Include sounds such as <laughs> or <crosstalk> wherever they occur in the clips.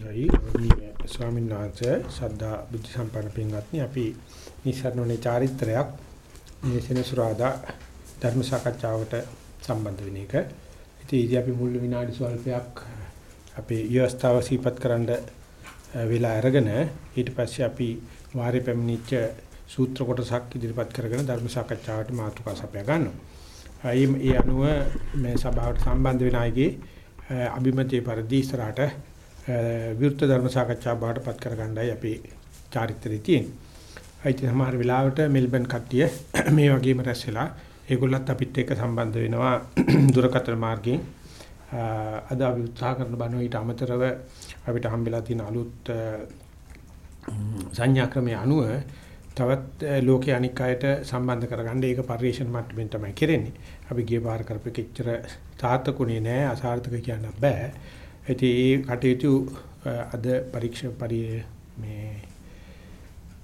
ගයි ගෞරවනීය ස්වාමීන් වහන්සේ සද්ධා බුද්ධ සම්පන්න පින්වත්නි අපි නිසරණෝනේ චාරිත්‍රයක් මේ සෙනසුරාදා ධර්ම සාකච්ඡාවට සම්බන්ධ වෙන එක. ඉතින් ඉතින් අපි මුල් විනාඩි ස්වල්පයක් අපේ ව්‍යවස්ථාව සීපත් කරන්න වෙලා අරගෙන ඊට පස්සේ අපි වාරේ පැමිණිච්ච සූත්‍ර කොටසක් ඉදිරිපත් කරගෙන ධර්ම සාකච්ඡාවට මාතෘකා සපයා ගන්නවා. ඒ අනුව මේ සභාවට සම්බන්ධ වෙන අයගේ අභිමතයේ පරිදි ඉස්සරහට විරුද්ධ ධර්ම සාකච්ඡා බාටපත් කරගන්නයි අපි චාරිත්‍රයේ තියෙන්නේ. අයිති සමහර වෙලාවට මෙල්බන් කට්ටිය <clears throat> මේ වගේම රැස් වෙලා ඒගොල්ලත් අපිත් එක්ක සම්බන්ධ වෙනවා <clears throat> දුරකථන මාර්ගයෙන්. අද අපි උත්සාහ කරන බණෝ ඊට අමතරව අපිට හම්බෙලා තියෙන අලුත් සංඥා ක්‍රමයේ අනුව තවත් ලෝකයේ අනික් අයට සම්බන්ධ කරගන්න ඒක පරිශන මට්ටමින් තමයි කරන්නේ. අපි ගිය පාර කරපෙච්චර තාත්තකුනේ නෑ අසාර්ථක කියන්න බෑ. ඉතින් ඒ කටයුතු අද පරීක්ෂා පරි මේ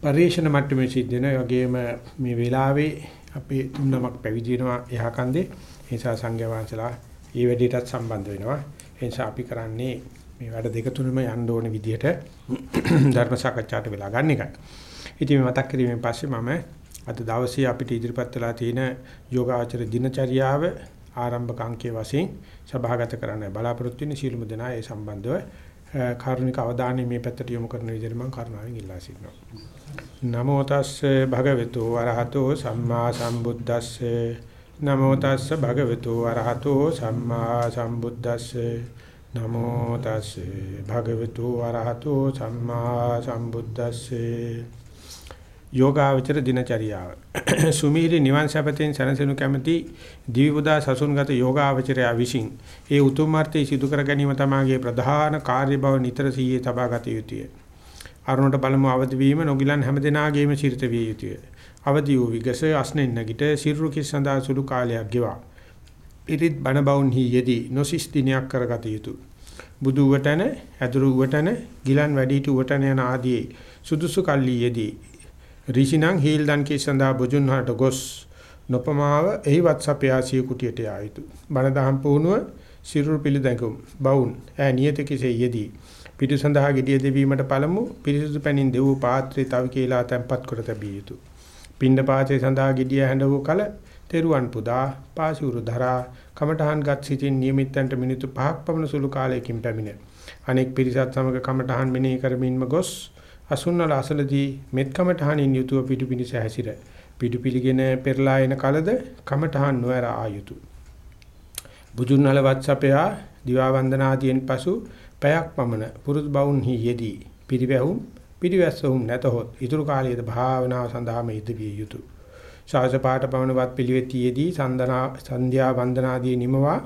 පරිශන මට්ටමේ සිද්ධ වෙන වගේම මේ වෙලාවේ අපි තුන්නමක් පැවිදි වෙනවා එහා කන්දේ ඒ නිසා සංඝයා වහන්සේලා ඒ වැඩේටත් සම්බන්ධ වෙනවා. ඒ නිසා අපි කරන්නේ මේ වැඩ දෙක තුනම යන්න ඕන විදිහට <clears throat> ධර්ම සාකච්ඡාට වෙලා ගන්න එකයි. ඉතින් මේ මතක් කිරීමෙන් පස්සේ මම අද දවසේ අපිට ඉදිරිපත් වෙලා තියෙන යෝගාචර දිනචරියාව ආරම්භක අංකයේ වශයෙන් සභාගත කරන්න බලාපොරොත්තු වෙන සීලමු දෙනා ඒ සම්බන්ධව කාරුණික අවධානය මේ පැත්තට යොමු කරන විදිහට මම කරුණාවෙන් ඉල්ලා සිටිනවා. නමෝ තස්සේ භගවතු වරහතෝ සම්මා සම්බුද්දස්සේ. නමෝ තස්සේ භගවතු වරහතෝ සම්මා සම්බුද්දස්සේ. නමෝ තස්සේ භගවතු වරහතෝ සම්මා සම්බුද්දස්සේ. යෝගාවචර දිනචරියාව <clears throat> සුමීරි නිවන් සැපතෙන් සැනසෙනු කැමැති දිවිපුදා සසුන්ගත යෝගාවචරය විසින් ඒ උතුම් මාර්ථය සිදු කර ගැනීම තමගේ ප්‍රධාන කාර්ය බව නිතර සීයේ තබා ගත යුතුය. අරුණට බලමු අවදි වීම නොගිලන් හැමදෙනාගේම සිරිත විය යුතුය. අවදි වූ විගස අස්නෙන් නැගිට සිරුරු කිස් සඳහා සුළු කාලයක් ගෙවා. පිරිත් බණ බවුන්හි යෙදී නොසිස් දිනයක් කරගත යුතුය. බුදු වටන, ඇදුරු වටන, ගිලන් වැඩිහිටි වටන යන ආදී සුදුසු කල්ලි යෙදී ඍෂිනම් හීල් දන් කී සඳහා බුදුන් වහන්ට ගොස් නොපමාව එහිවත් සපයාසිය කුටියට යා යුතු. බණ දහම් පුහුණුව සිරුරු පිළිදැඟුම් බවුන් ඈ නියත කෙසේ යෙදී පිටු සඳහා gediya දෙවීමට පළමු පිරිසුදු පැනින් දෙවූ පාත්‍රය තව කියලා තැම්පත් කර තැබිය යුතු. පින්ඩ පාත්‍රය සඳහා gediya හැඬ වූ කල තෙරුවන් පුදා පාසිවුරු දරා කමඨහන් ගත් සිටින් නියමිතන්ට මිනිත්තු 5ක් පමණ සුළු කාලයකින් පැමිණ. අනෙක් පිරිසත් සමග කමඨහන් මෙනෙහි කරමින්ම ගොස් අසුන්නල අසලදී මෙත් කමඨහනින් යුතුව පිටු පිනිස හැසිර. පිටු පිළිගෙන පෙරලා එන කලද කමඨහන් නොඇර ආයුතු බුදුන්වල වත්සපයා දිවා වන්දනාදීන් පසු පැයක් පමණ පුරුදු බවුන්හි යෙදී පිරිවැහුම් පිරිවැස්සුම් නැතහොත් ඊතුරු කාලයේද භාවනාව සඳහාම යෙදවිය යුතුය. ශාස පාඨ පවනවත් පිළිවෙතියේදී සන්දනා සන්ධ්‍යා වන්දනාදී නිමවා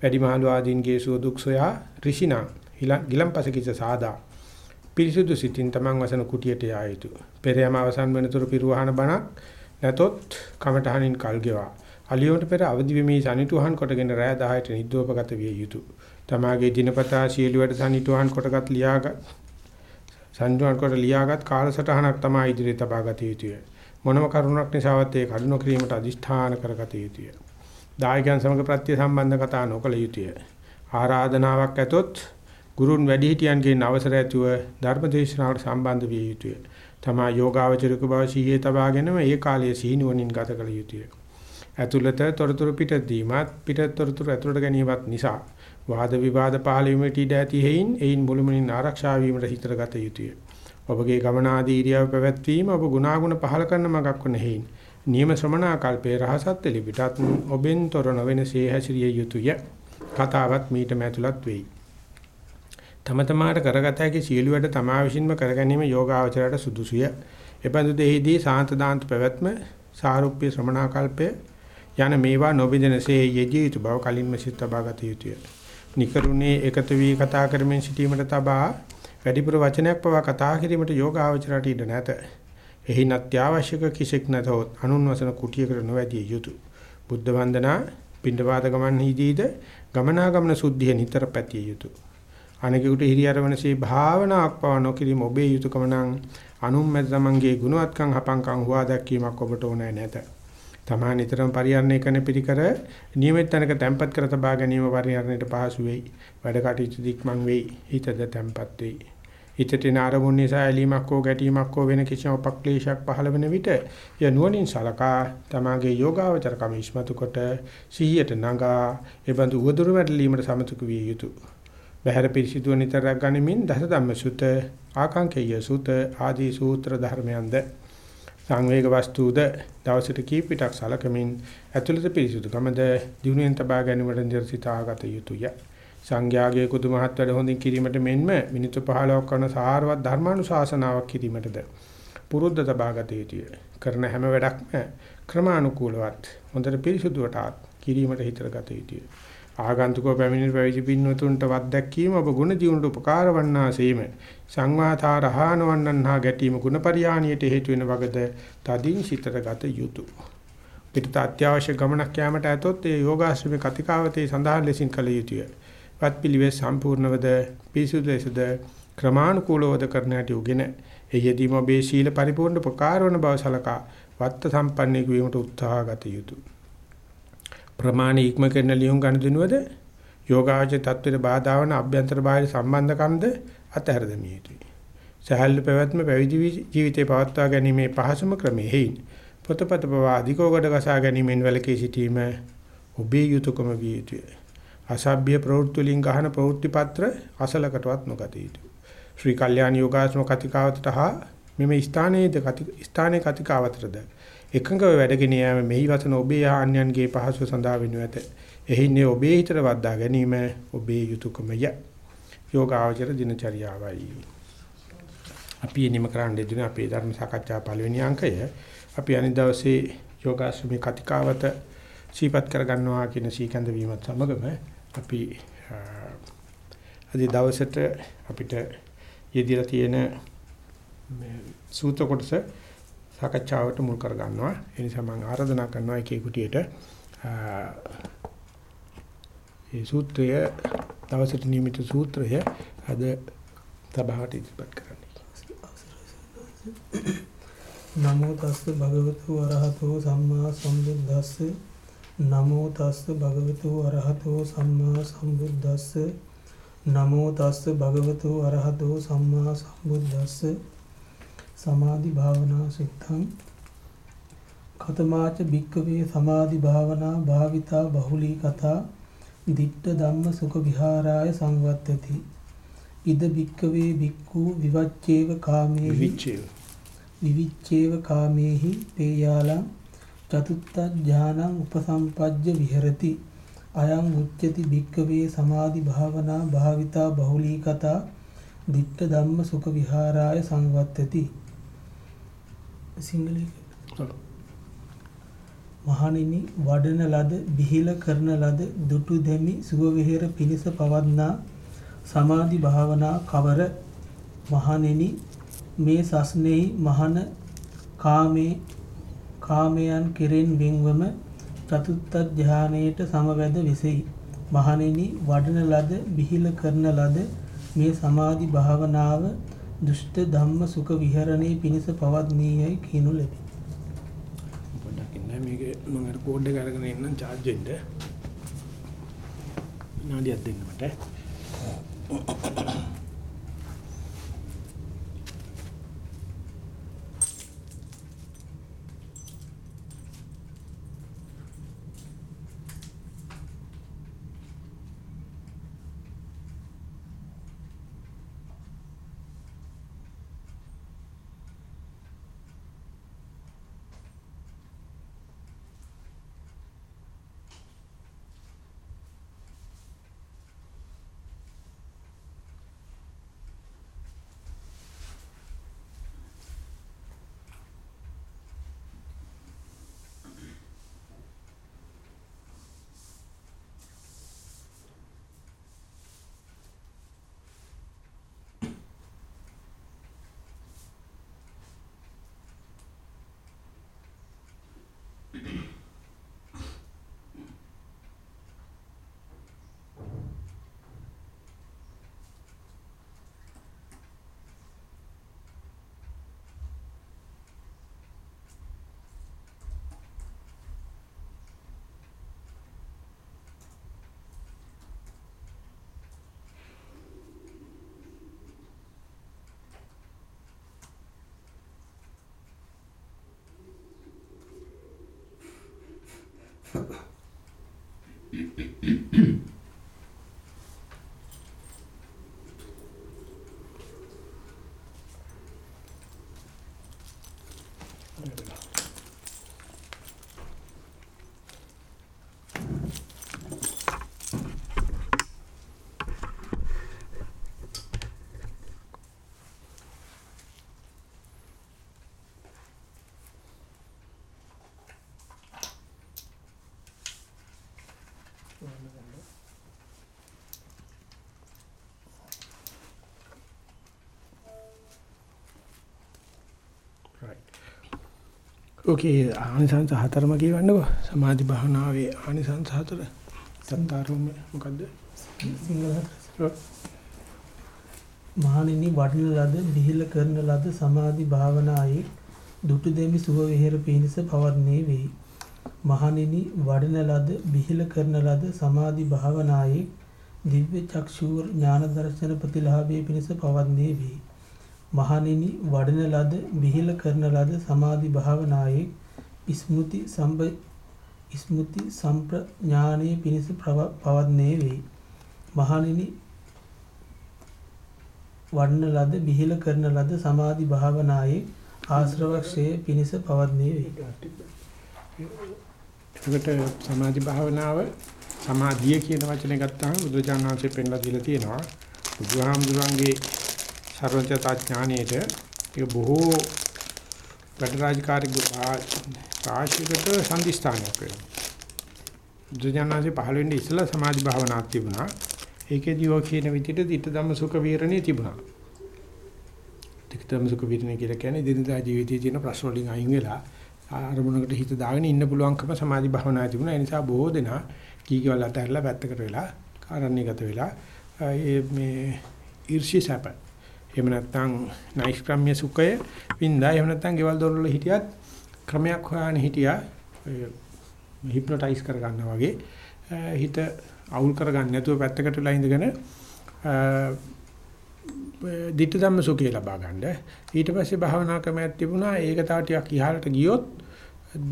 වැඩිමහලු ආදීන්ගේ සුව දුක් සොයා ඍෂිනා ගිලම්පසකිත සාදා පිරිසුදු සිතින් තමන් වසන කුටියට යා යුතුය. පෙරයම අවසන් වෙනතුරු පිරුවහන බණක් නැතොත් කමඨහනින් කල් ගෙවා. අලියොන්ට පෙර අවදි වෙමි සනිටුහන් කොටගෙන රෑ 10ට නිද්දෝපගත විය යුතුය. තමාගේ දිනපතා සියලුවට සනිටුහන් කොටගත් ලියාගත් සනිටුහන් කොට ලියාගත් කාලසටහනක් තමයි ඉදිරියට තබාගත යුතුය. මොනම කරුණක් නිසාවත් ඒ කඩු නොකිරීමට අදිෂ්ඨාන කරගත යුතුය. දායකයන් සමග ප්‍රත්‍ය සම්බන්ධ කතා නොකළ යුතුය. ආරාධනාවක් ඇතොත් ගුරුන් වැඩිහිටියන්ගෙන් අවසර ඇතුව ධර්මදේශනාවට සම්බන්ධ විය යුතුය. තමා යෝගාවචරික බව සිහියේ තබාගෙනම ඒ කාලයේ සිහිනුවණින් ගත කළ යුතුය. ඇතුළත තොරතුරු පිට දීමත් පිට තොරතුරු ඇතුළට ගැනීමත් නිසා වාද විවාද පහළ වීමට ඉඩ ඇති හේයින් එයින් මුළුමනින් ආරක්ෂා වීමට හිතර ගත යුතුය. ඔබගේ ගමනාදී ඉරියව් පැවැත්වීම ඔබ ගුණාගුණ පහළ කරන මගක් වන හේයින් නියම ශ්‍රමණා කල්පේ රහසත් එලිපිටත් ඔබෙන් තොර නොවනසේ හැසිරිය යුතුය. කතාවත් මීට මැතුලත් වෙයි. තම තමාට කරගත හැකි සියලු වැඩ තමා විසින්ම කරගැනීම යෝගාවචරයට සුදුසුය. එපන්දු දෙහිදී සාන්ත දාන්ත පැවැත්ම සාරුප්‍ය ශ්‍රමණාකල්පය යන මේවා නොබින්දනසේ යෙදී යුතු බව කලින්ම සිත තබාගත යුතුය. නිකරුණේ එකතු වී කතා කරමින් සිටීමට තබා වැඩිපුර වචනයක් පවා කතා කිරීමට යෝගාවචරයට ඉඩ නැත. එහි අත්‍යවශ්‍යක කිසික් නැතොත් අනුන් වසන කුටියකට නොවැදිය යුතුය. බුද්ධ වන්දනා පින්ඩපාත ගමන්හිදීද ගමනාගමන සුද්ධිය නිතර පැතිය යුතුය. අනෙකුට හිරියරවනසේ භාවනාවක් පව නොකිරීම ඔබේ යුතුයකම නම් අනුන් මැද තමන්ගේ ගුණවත්කම් හපංකම් හුවා දැක්වීමක් ඔබට ඕනෑ නැත. තමා නිතරම පරිහරණය කරන පිරිකර නියමිත තැනක තැම්පත් කර තබා ගැනීම පරිහරණයට පහසු වෙයි. වැඩ කටයුතු දික්මන් වෙයි. හිතද තැම්පත් වෙයි. හිතට එන අරමුණ නිසා ඇලීමක් හෝ ගැටීමක් හෝ වෙන කිසිම උපක්ලේශයක් පහළ වෙන විට ය නුවණින් සලකා තමාගේ යෝගාවචර කම ඉස්මතු කොට සිහියට නගා එබඳු උවදුරු වැටලීමට සමතුක විය යුතුය. බහැර පිරිසිදුව නිතරක් ගනිමින් දස ධම්ම සුත ආකාංකේය සුත ආදී සූත්‍ර ධර්මයන්ද සංවේග වස්තුද දවසට කීප පිටක් සලකමින් ඇතුළත පිරිසිදුකමද දිනුවෙන් තබා ගැනීමට නිර්සිතාගත යුතුය. සංඝයාගේ කුතුමහත් වැඩ හොඳින් කිරීමට මෙන්ම මිනිත්තු 15ක් කරන සාරවත් ධර්මානුශාසනාවක් කිරීමටද පුරුද්ද තබාගත යුතුය. කරන හැම වැඩක්ම ක්‍රමානුකූලවත් හොඳට පිරිසුදුවටත් කිරීමට හිතරගත යුතුය. ආගන්තුකව පැමිණෙන පැවිදි පින්වතුන්ට වත් දැක්වීම ඔබ ගුණ ජීවුන්ට උපකාර වන්නාseම සංවාතාරහානවන්නන් හා ගැටීම ගුණ පරිහානියට හේතු වෙන වගද තදින් සිතරගත යුතුය. පිටත අත්‍යවශ්‍ය ගමනක් යාමට ඇතොත් ඒ යෝගාශ්‍රමේ කතිකාවතේ සඳහන් ලෙසින් කළ යුතුය. වත්පිළිවෙත් සම්පූර්ණවද පිසුදු ලෙසද ක්‍රමානුකූලවද කරන හැටි උගෙන එයදීම ඔබේ සීල පරිපූර්ණ ප්‍රකාරවන බව සලකා වත්ත සම්පන්නෙක් වීමට උත්සාහ ගත යුතුය. ප්‍රමාණ ඉක්ම කරන ලියුම් ගනුදෙනුවද යෝගාචර தත්වෙට බාධා වන අභ්‍යන්තර බාහිර සම්බන්ධකම්ද අතහැර දැමිය යුතුය. සහල්ල පැවැත්ම පැවිදි ජීවිතේ පවත්වා ගැනීමේ පහසුම ක්‍රමයේ හේයින් පොතපත බව අධිකෝගඩ ගසා ගැනීමෙන් වැළකී සිටීම ඔබේ යුතුයකම විය යුතුය. අසභ්‍ය ප්‍රවෘත්ති වලින් ගහන ප්‍රවෘත්ති පත්‍ර අසලකටවත් නොගත යුතුය. ශ්‍රී කල්යාණ යෝගාශ්‍රම කතිකාවතට හා මෙම ස්ථානයේද ස්ථානයේ කතිකාවතරද එකඟව වැඩගෙන යාම මෙහි වසන ඔබේ ආන්‍යයන්ගේ පහසු සඳහා වෙනු ඇත. එහින්නේ ඔබේ හිතට වද්දා ගැනීම ඔබේ යුතුයකමය. යෝගාවචර දිනචරියාවයි. අපි එනිම කරන්න දෙන අපේ ධර්ම සාකච්ඡා පළවෙනි අංකය අපි අනිත් දවසේ යෝගාශ්‍රමී කතිකාවත සීපත් කරගන්නවා කියන සීකන්ද වීමත් සමගම අපි අද දවසට අපිට යෙදিলা තියෙන සූත්‍ර කොටස සාකච්ඡාවට මුල් කර ගන්නවා. ඒ නිසා මම ආරාධනා කරනවා එකේ කුටියට මේ සූත්‍රය දවසට නියමිත සූත්‍රය අද සභාවට ඉදිරිපත් කරන්න. නමෝ තස්ස භගවතු වරහතෝ සම්මා සම්බුද්දස්ස නමෝ තස්ස භගවතු අරහතෝ සම්මා සම්බුද්දස්ස නමෝ තස්ස භගවතු අරහතෝ සම්මා සම්බුද්දස්ස සමාධි භාවනා සිත්තං. කතමාච භික්කවේ සමාධි භාවනා භාවිතා බහුලී කතා. දිට්ඨ ධම්ම සුඛ විහාරාය සංවත්තති. ඉද භික්කවේ භික්ඛු විවච්චේව කාමේහි. විවිච්චේව කාමේහි පේයාලං. චතුත්ථ ඥානං උපසම්පජ්ජ විහෙරති. අයං උච්චති භික්කවේ සමාධි භාවනා භාවිතා බහුලී කතා. ditta ධම්ම සුඛ විහාරාය සංවත්තති සිංහලයේ මහණෙනි වඩන ලද බිහිල කරන ලද දුටු දෙමි සුව විහෙර පිනිස පවත්නා සමාධි භාවනා කවර? මහණෙනි මේ සස්නෙහි මහන කාමේ කාමයන් කෙරෙන් වෙන්වම චතුත්ථ ධානයේට සමවැද වෙසෙයි. මහණෙනි වඩන ලද බිහිල කරන ලද මේ සමාධි භාවනාව දුෂ්ට ධම්ම සුඛ විහරණේ පිණිස පවත්නීයයි කියනු ලැබේ. පොඩ්ඩක් ඉන්න මේක මම අර කෝඩ් එක අරගෙන ඉන්නම් charge වෙන්න. විනාඩියක් දෙන්න මට. ඔකේ ආනිසංස හතරම කියවන්නකො සමාධි භාවනාවේ ආනිසංස හතර. සත්තාරුම මොකද්ද? මහණෙනි වඩන ලද නිහිල කරන ලද සමාධි භාවනායේ දුටු දෙමි සුව විහෙර පිණිස පවර්ණේ වේ. මහණෙනි වඩන ලද බිහිල කරන ලද සමාධි භාවනායේ දිව්‍ය චක්ෂුර ඥාන දර්ශන ප්‍රතිලාභයේ පිණිස පවර්ණේ වෙයි. මහණෙනි වඩන ලද බිහිල කරන ලද සමාධි භාවනායේ ස්මෘති සම්බ ස්මෘති සම්ප්‍රඥානයේ පිණිස පවර්ණේ වෙයි. මහණෙනි වඩන ලද බිහිල කරන ලද සමාධි භාවනායේ ආශ්‍රවක්ෂයේ පිනිස පවත්නේ වේ. එතකොට සමාධි භාවනාව සමාධිය කියන වචනේ ගත්තාම බුදුචානන් වහන්සේ පෙන්ලා දීලා තියෙනවා. බුදුහාමුදුරන්ගේ සර්වඥතා ඥානයේට ඒක බොහෝ වැඩරාජකාරී ආශිකට සම්දිස්ථානයක් වෙනවා. බුදුජානනාංශේ පහළ වෙන්නේ ඉස්සලා සමාධි භාවනාවක් තිබුණා. ඒකේදී ඔය කියන විදිහට ditta ධම්ම සුඛ විහරණේ තිබුණා. ditta ධම්ම සුඛ විහරණේ කියලා කියන්නේ දිනදා ජීවිතයේ තියෙන ප්‍රශ්න වලින් අයින් වෙලා අරමුණකට හිත දාගෙන ඉන්න පුළුවන්කම සමාධි භාවනාවේ තිබුණා. ඒ නිසා බොහෝ දෙනා කීකවල අතහැරලා පැත්තකට වෙලා කාරණ්‍යගත වෙලා ඒ මේ ඊර්ෂි සැප. එහෙම නැත්නම් නෛෂ්ක්‍රම්‍ය සුඛය වින්දා. එහෙම නැත්නම් ගෙවල් දොරවල හිටියත් ක්‍රමයක් හොයාගෙන හිටියා. හිප්නොටයිස් කර ගන්නවා වගේ හිත අවුල් කරගන්න නැතුව පැත්තකට වෙලා ඉඳගෙන ditta ධම්ම සුඛය ලබා ගන්න. ඊට පස්සේ භාවනා ක්‍රමයක් තිබුණා. ඒක තව ටිකක් ඉහළට ගියොත්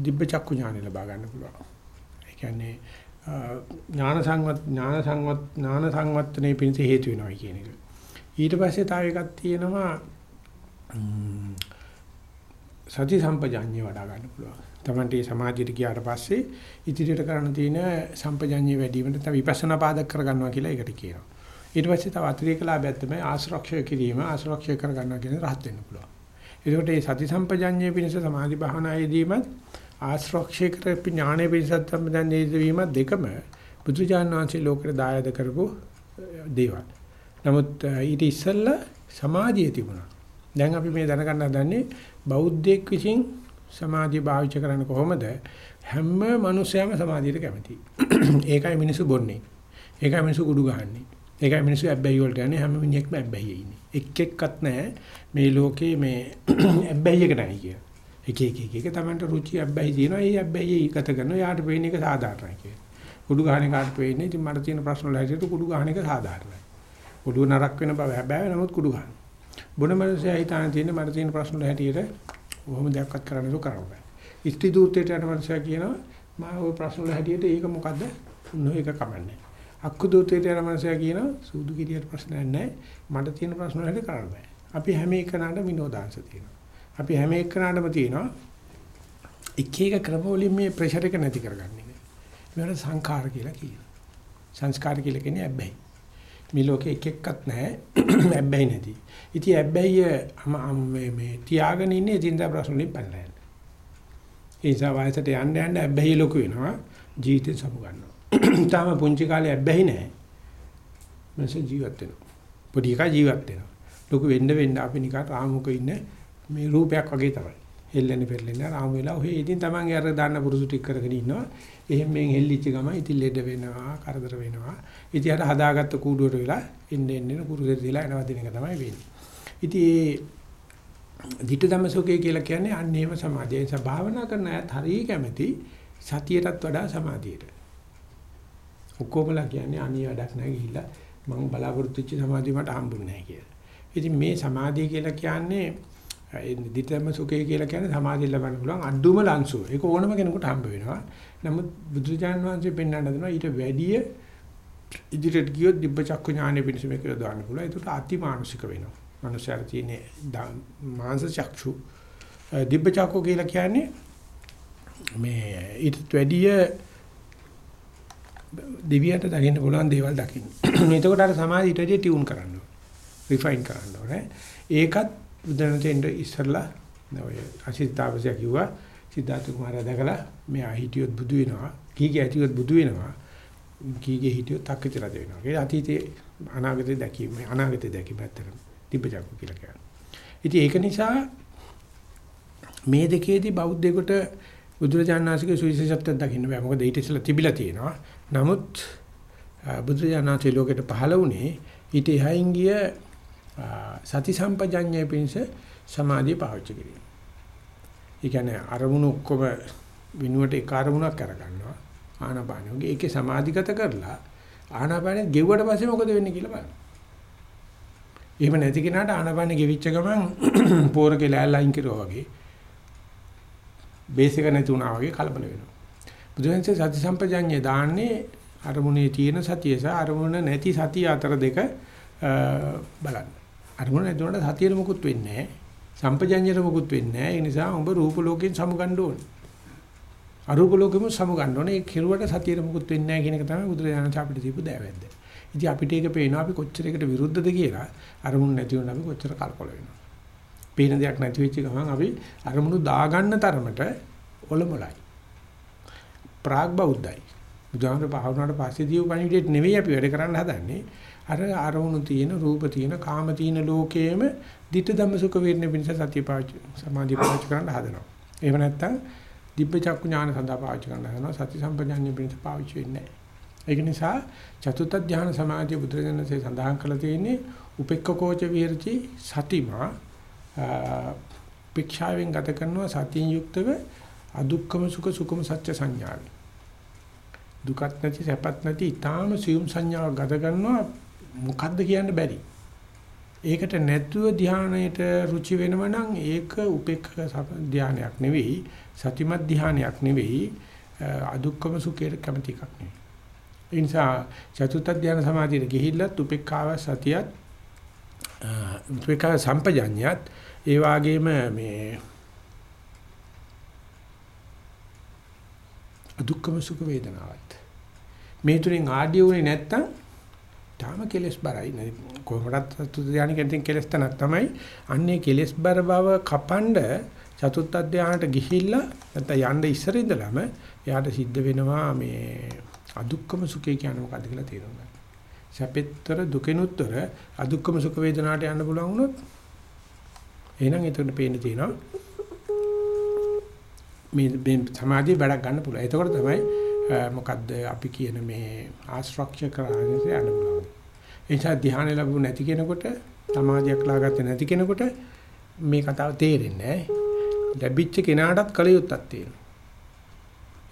දිබ්බ චක්කු ඥානෙ ලබා ගන්න පුළුවන්. ඒ කියන්නේ ඥාන සංවත් ඥාන සංවත් ඥාන සංවත්තනේ පිණිස හේතු වෙනවා කියන එක. ඊට පස්සේ තව එකක් තියෙනවා සති සම්පජාඤ්ඤය වඩා ගන්න පුළුවන්. තමන්ට මේ සමාධියට ගියාට පස්සේ ඉදිරියට කරන්න තියෙන සම්පජඤ්ඤය වැඩි වීමට තව විපස්සනා පාදක කරගන්නවා කියලා ඒකට කියනවා. ඊට පස්සේ තව අතිරේක ලාභයක් තමයි ආශ්‍රක්ෂය කිරීම ආශ්‍රක්ෂය කරගන්නවා කියන රහත් වෙන්න පුළුවන්. ඒකට මේ සති සම්පජඤ්ඤය පිණිස සමාධි භාවනායේදීමත් ආශ්‍රක්ෂය කර ඥානෙ පිණිසත් සම්පජඤ්ඤයේ වීම දෙකම බුදුජාන විශ්ේ ලෝකෙට දායද කරපු දේවල්. නමුත් ඊට ඉස්සෙල්ලා සමාධිය තිබුණා. දැන් අපි මේ දැනගන්න හදන්නේ බෞද්ධයෙක් විසින් සමාධිය භාවිත කරන්නේ කොහොමද? හැම මිනිසයම සමාධියට කැමතියි. <clears throat> ඒකයි මිනිස්සු බොන්නේ. ඒකයි මිනිස්සු කුඩු ගහන්නේ. ඒකයි මිනිස්සු ඇබ්බැහි වලට යන්නේ හැම මිනිහෙක්ම ඇබ්බැහියේ ඉන්නේ. එක් එක්කත් නැහැ මේ ලෝකේ මේ <clears throat> ඇබ්බැහියක නැහැ කිය. එක එක එක එක තමන්ට රුචි ඇබ්බැහි තියෙනවා. ඒ ඇබ්බැහිය ගත කරනවා. යාට පේන එක සාධාරණයි කිය. කුඩු ගහන කාට පේන්නේ ඉතින් මට තියෙන ප්‍රශ්න වල හැටියට කුඩු ගහන එක සාධාරණයි. කුඩු නරක වෙන බව හැබැයි නමුත් කුඩු ගහන. බොන මිනිස්සයා හිතාන තියෙන මට තියෙන ප්‍රශ්න වල හැටියට කොහොම දෙයක්වත් කරන්න නෑ කරන්න බෑ. ඉස්ත්‍රි දූතයට යන මනුස්සයා කියනවා මම ওই ප්‍රශ්න වල හැටියට ඒක මොකද්ද? උන්නෝ ඒක කමන්නේ. අක්කු දූතයට යන මනුස්සයා කියනවා සූදු කිරියට ප්‍රශ්නයක් නෑ. මට තියෙන ප්‍රශ්න වල හැටියට කරන්න බෑ. අපි හැම එකනට විනෝදාංශ තියෙනවා. අපි හැම එකනටම තියෙනවා එක එක ක්‍රම වලින් මේ ප්‍රෙෂර් එක නැති කරගන්න එක. මේවට සංඛාර කියලා කියනවා. සංස්කාර කියලා කියන්නේ ඇබ්බැහි. මේ ලෝකේ එක එක්කත් නැහැ <coughs> ඇබ්බැහි නැති. ඉතින් ඇබ්බැහිය මේ මේ තියාගෙන ඉන්නේ දිනදා ප්‍රශ්න වලින් පැනලා යන. ඒ නිසා වයසට යන්න යන්න ඇබ්බැහිය ලොකු වෙනවා ජීවිතේ සමු ගන්නවා. <clears throat> තාම පුංචි කාලේ ඇබ්බැහි නැහැ. මනස ජීවත් වෙනවා. පොඩි එකා ජීවත් වෙනවා. ලොකු වෙන්න වෙන්න අපි නිකන් රාමුක ඉන්න මේ රූපයක් වගේ තමයි. හෙල්ලෙන්නේ පෙරලෙන්නේ රාමු වෙලා ඔහේ ඉතින් Taman අර දාන්න පුරුසු ටික කරගෙන ඉන්නවා. එහෙම මෙන් හෙල්ලිච්ච ගම ඉතින් ලෙඩ වෙනවා, කරදර වෙනවා. ඉතින් අර හදාගත්ත කූඩුවට වෙලා එන්න එන්න කුරුසෙට දාලා එනවා දින එක තමයි වෙන්නේ. ඉතින් ඒ ධිට ධම්මසෝකේ කියලා කියන්නේ අන්න එහෙම සමාධිය. ඒ නිසා භාවනා කරන අයත් හරිය කැමති සතියටත් වඩා සමාධියට. ඔක්කොමලා කියන්නේ අනිය වැඩක් නැහැ ගිහිල්ලා මම බලාපොරොත්තු වෙච්ච සමාධිය මට හම්බුනේ නැහැ කියලා. ඉතින් මේ සමාධිය කියලා කියන්නේ ඒ ධිටම සුඛය කියලා කියන්නේ සමාධිය ලබන්න පුළුවන් අඩුම ලංසුව. ඒක ඕනම කෙනෙකුට හම්බ වෙනවා. නමුත් බුදුචාන් වහන්සේ පෙන්වන්න දෙනවා ඊට වැඩිය ඉදිරියට ගියොත් දිබ්බ චක්කු ඥානෙ පිණිස මේක යොදවන්න පුළුවන්. ඒකට අතිමානුෂික වෙනවා. මනුෂ්‍යයර තියෙන මාංශ චක්ෂු දිබ්බ චක්කු කියලා කියන්නේ මේ ඊට වැඩිය දෙවියන්ට දකින්න පුළුවන් දේවල් දකින්න. <clears throat> එතකොට අර සමාධිය ඊට වැඩිය ටියුන් කරන්න ඕනේ. රිෆයින් කරන්න ඕනේ. ඒකත් බුදුරජාණන් ඉස්සරලා ඔය අසිතාවසය කිව්වා සිද්ධාර්ථ කුමාරයා දැකලා මෙයා හිටියොත් බුදු වෙනවා. කීගේ හිටියොත් බුදු වෙනවා. කීගේ හිටියොත් තක්කච රජ වෙනවා. ඒ අතීතේ අනාගතේ දැකීම අනාගතේ දැකීම ඇත්තටම තිබ්බජක්ක කියලා කියනවා. ඉතින් ඒක නිසා මේ දෙකේදී බෞද්ධයෙකුට බුදුරජාණන් වහන්සේගේ සුවිශේෂත්වයක් දකින්න බෑ. මොකද ඊට ඉස්සෙල්ලා තිබිලා තියෙනවා. නමුත් බුදුරජාණන් වහන්සේ ලෝකෙට පහළ වුණේ ඊට එහායින් ගිය සති සම්පජඤ්ඤය පිණිස සමාධිය පාවිච්චි කිරීම. ඒ කියන්නේ අරමුණු ඔක්කොම විනුවට එක අරමුණක් අරගන්නවා. ආනාපානෙ. ඔගේ ඒකේ සමාධිගත කරලා ආනාපානෙ ගෙව්වට පස්සේ මොකද වෙන්නේ කියලා බලන්න. එහෙම නැති කෙනාට ආනාපානෙ ගෙවිච්ච ගමන් <clears throat> පෝරකේ ලෑල්ලා අයින් කරුවා වගේ බේස් එක නැති වුණා වගේ කලබල වෙනවා. බුදුන්සේ සති සම්පජඤ්ඤය දාන්නේ අරමුණේ තියෙන සතිය සහ අරමුණ නැති සතිය අතර දෙක බලන්න. අරමුණ නැති උනට සතියේ මොකුත් වෙන්නේ නැහැ. සම්පජඤ්ඤයට මොකුත් වෙන්නේ නැහැ. ඒ නිසා උඹ රූප ලෝකයෙන් සමුගන්න ඕනේ. අරූප ලෝකෙම සමුගන්න ඕනේ. ඒ කෙරුවට සතියේ මොකුත් වෙන්නේ නැහැ කියන එක තමයි බුදුරජාණන් අපිට දීපු දෑවැද්ද. ඉතින් අපිට ඒක පේනවා අපි කොච්චර එකට විරුද්ධද කියලා අරමුණ නැති වුණා අපි කොච්චර කල්පල වෙනවා. පේන දෙයක් නැති වෙච්ච ගමන් අපි අරමුණු දාගන්න තරමට ඔලොමලයි. ප්‍රාග් බෞද්ධයි. බුදුහාමර පහවුනාට පස්සේ දීව පණිවිඩයට නෙවෙයි අපි වැඩ කරන්න හදන්නේ. අර අරමුණු තියෙන රූප තියෙන කාම තියෙන ලෝකයේම ditta ධම්ම සුඛ වේරණ පිණිස සතිය පාවිච්චි සමාධිය පාවිච්චි කරන්න හදනවා. එහෙම නැත්නම් දිබ්බ චක්කු ඥාන සඳහා පාවිච්චි කරන්න හදනවා. සති සම්පජාඤ්ඤය පිණිස පාවිච්චි වෙන්නේ නැහැ. ඒක නිසා චතුත්ථ ධ්‍යාන සමාධිය බුදුරජාණන්සේ සඳහන් කරලා තියෙන්නේ උපෙක්ඛකෝච විහෙරති සතිමා පික්ෂාවෙන් ගත කරනවා සතියෙන් යුක්තව අදුක්කම සුඛ සුඛම සත්‍ය සංඥාවයි. දුකත් නැති සැපත් නැති ඊටාම සියුම් සංඥාවක් ගත කරනවා මොකද්ද කියන්න බැරි. ඒකට නැතුව ධානයට රුචි වෙනව නම් ඒක උපේක්ඛ ධානයක් නෙවෙයි සතිමත් ධානයක් නෙවෙයි අදුක්කම සුඛයට කැමති එකක් නෙවෙයි. ඒ නිසා චතුත්ථ ධාන සමාධියට ගිහිල්ලත් උපේක්ඛාව සතියත් උපේක්ඛා සම්පජඤ්ඤයත් ඒ වගේම මේ අදුක්කම සුඛ වේදනාවත්. මේ තුලින් ආඩිය උනේ නැත්තම් තාම කෙලස් බරයි. කොහොමදත් චතුත් ධානයකින් කෙලස් තනක් තමයි. අන්නේ කෙලස් බර බව කපනද චතුත් ධානයට ගිහිල්ලා නැත්නම් යන්න ඉස්සර ඉඳලම එයාට සිද්ධ වෙනවා මේ අදුක්කම සුඛය කියන්නේ මොකද්ද කියලා තේරුම් ගන්න. සැපෙත්තර දුකෙනුත්තර අදුක්කම සුඛ වේදනාට යන්න පුළුවන් වුණොත් එහෙනම් එතකොට පේන්න තියෙනවා මේ මේ සමාධිය වැඩක් ගන්න පුළුවන්. එතකොට තමයි මොකද්ද අපි කියන මේ ආස්ට්‍රක්චර් කරන්නේ යන්න පුළුවන්. ඒ නිසා ධ්‍යාන ලැබු නැති කෙනෙකුට සමාධියක් ලාගත්තේ නැති කෙනෙකුට මේ කතාව තේරෙන්නේ නැහැ. ලැබිච්ච කෙනාටත් කලියුත්තක් තියෙනවා.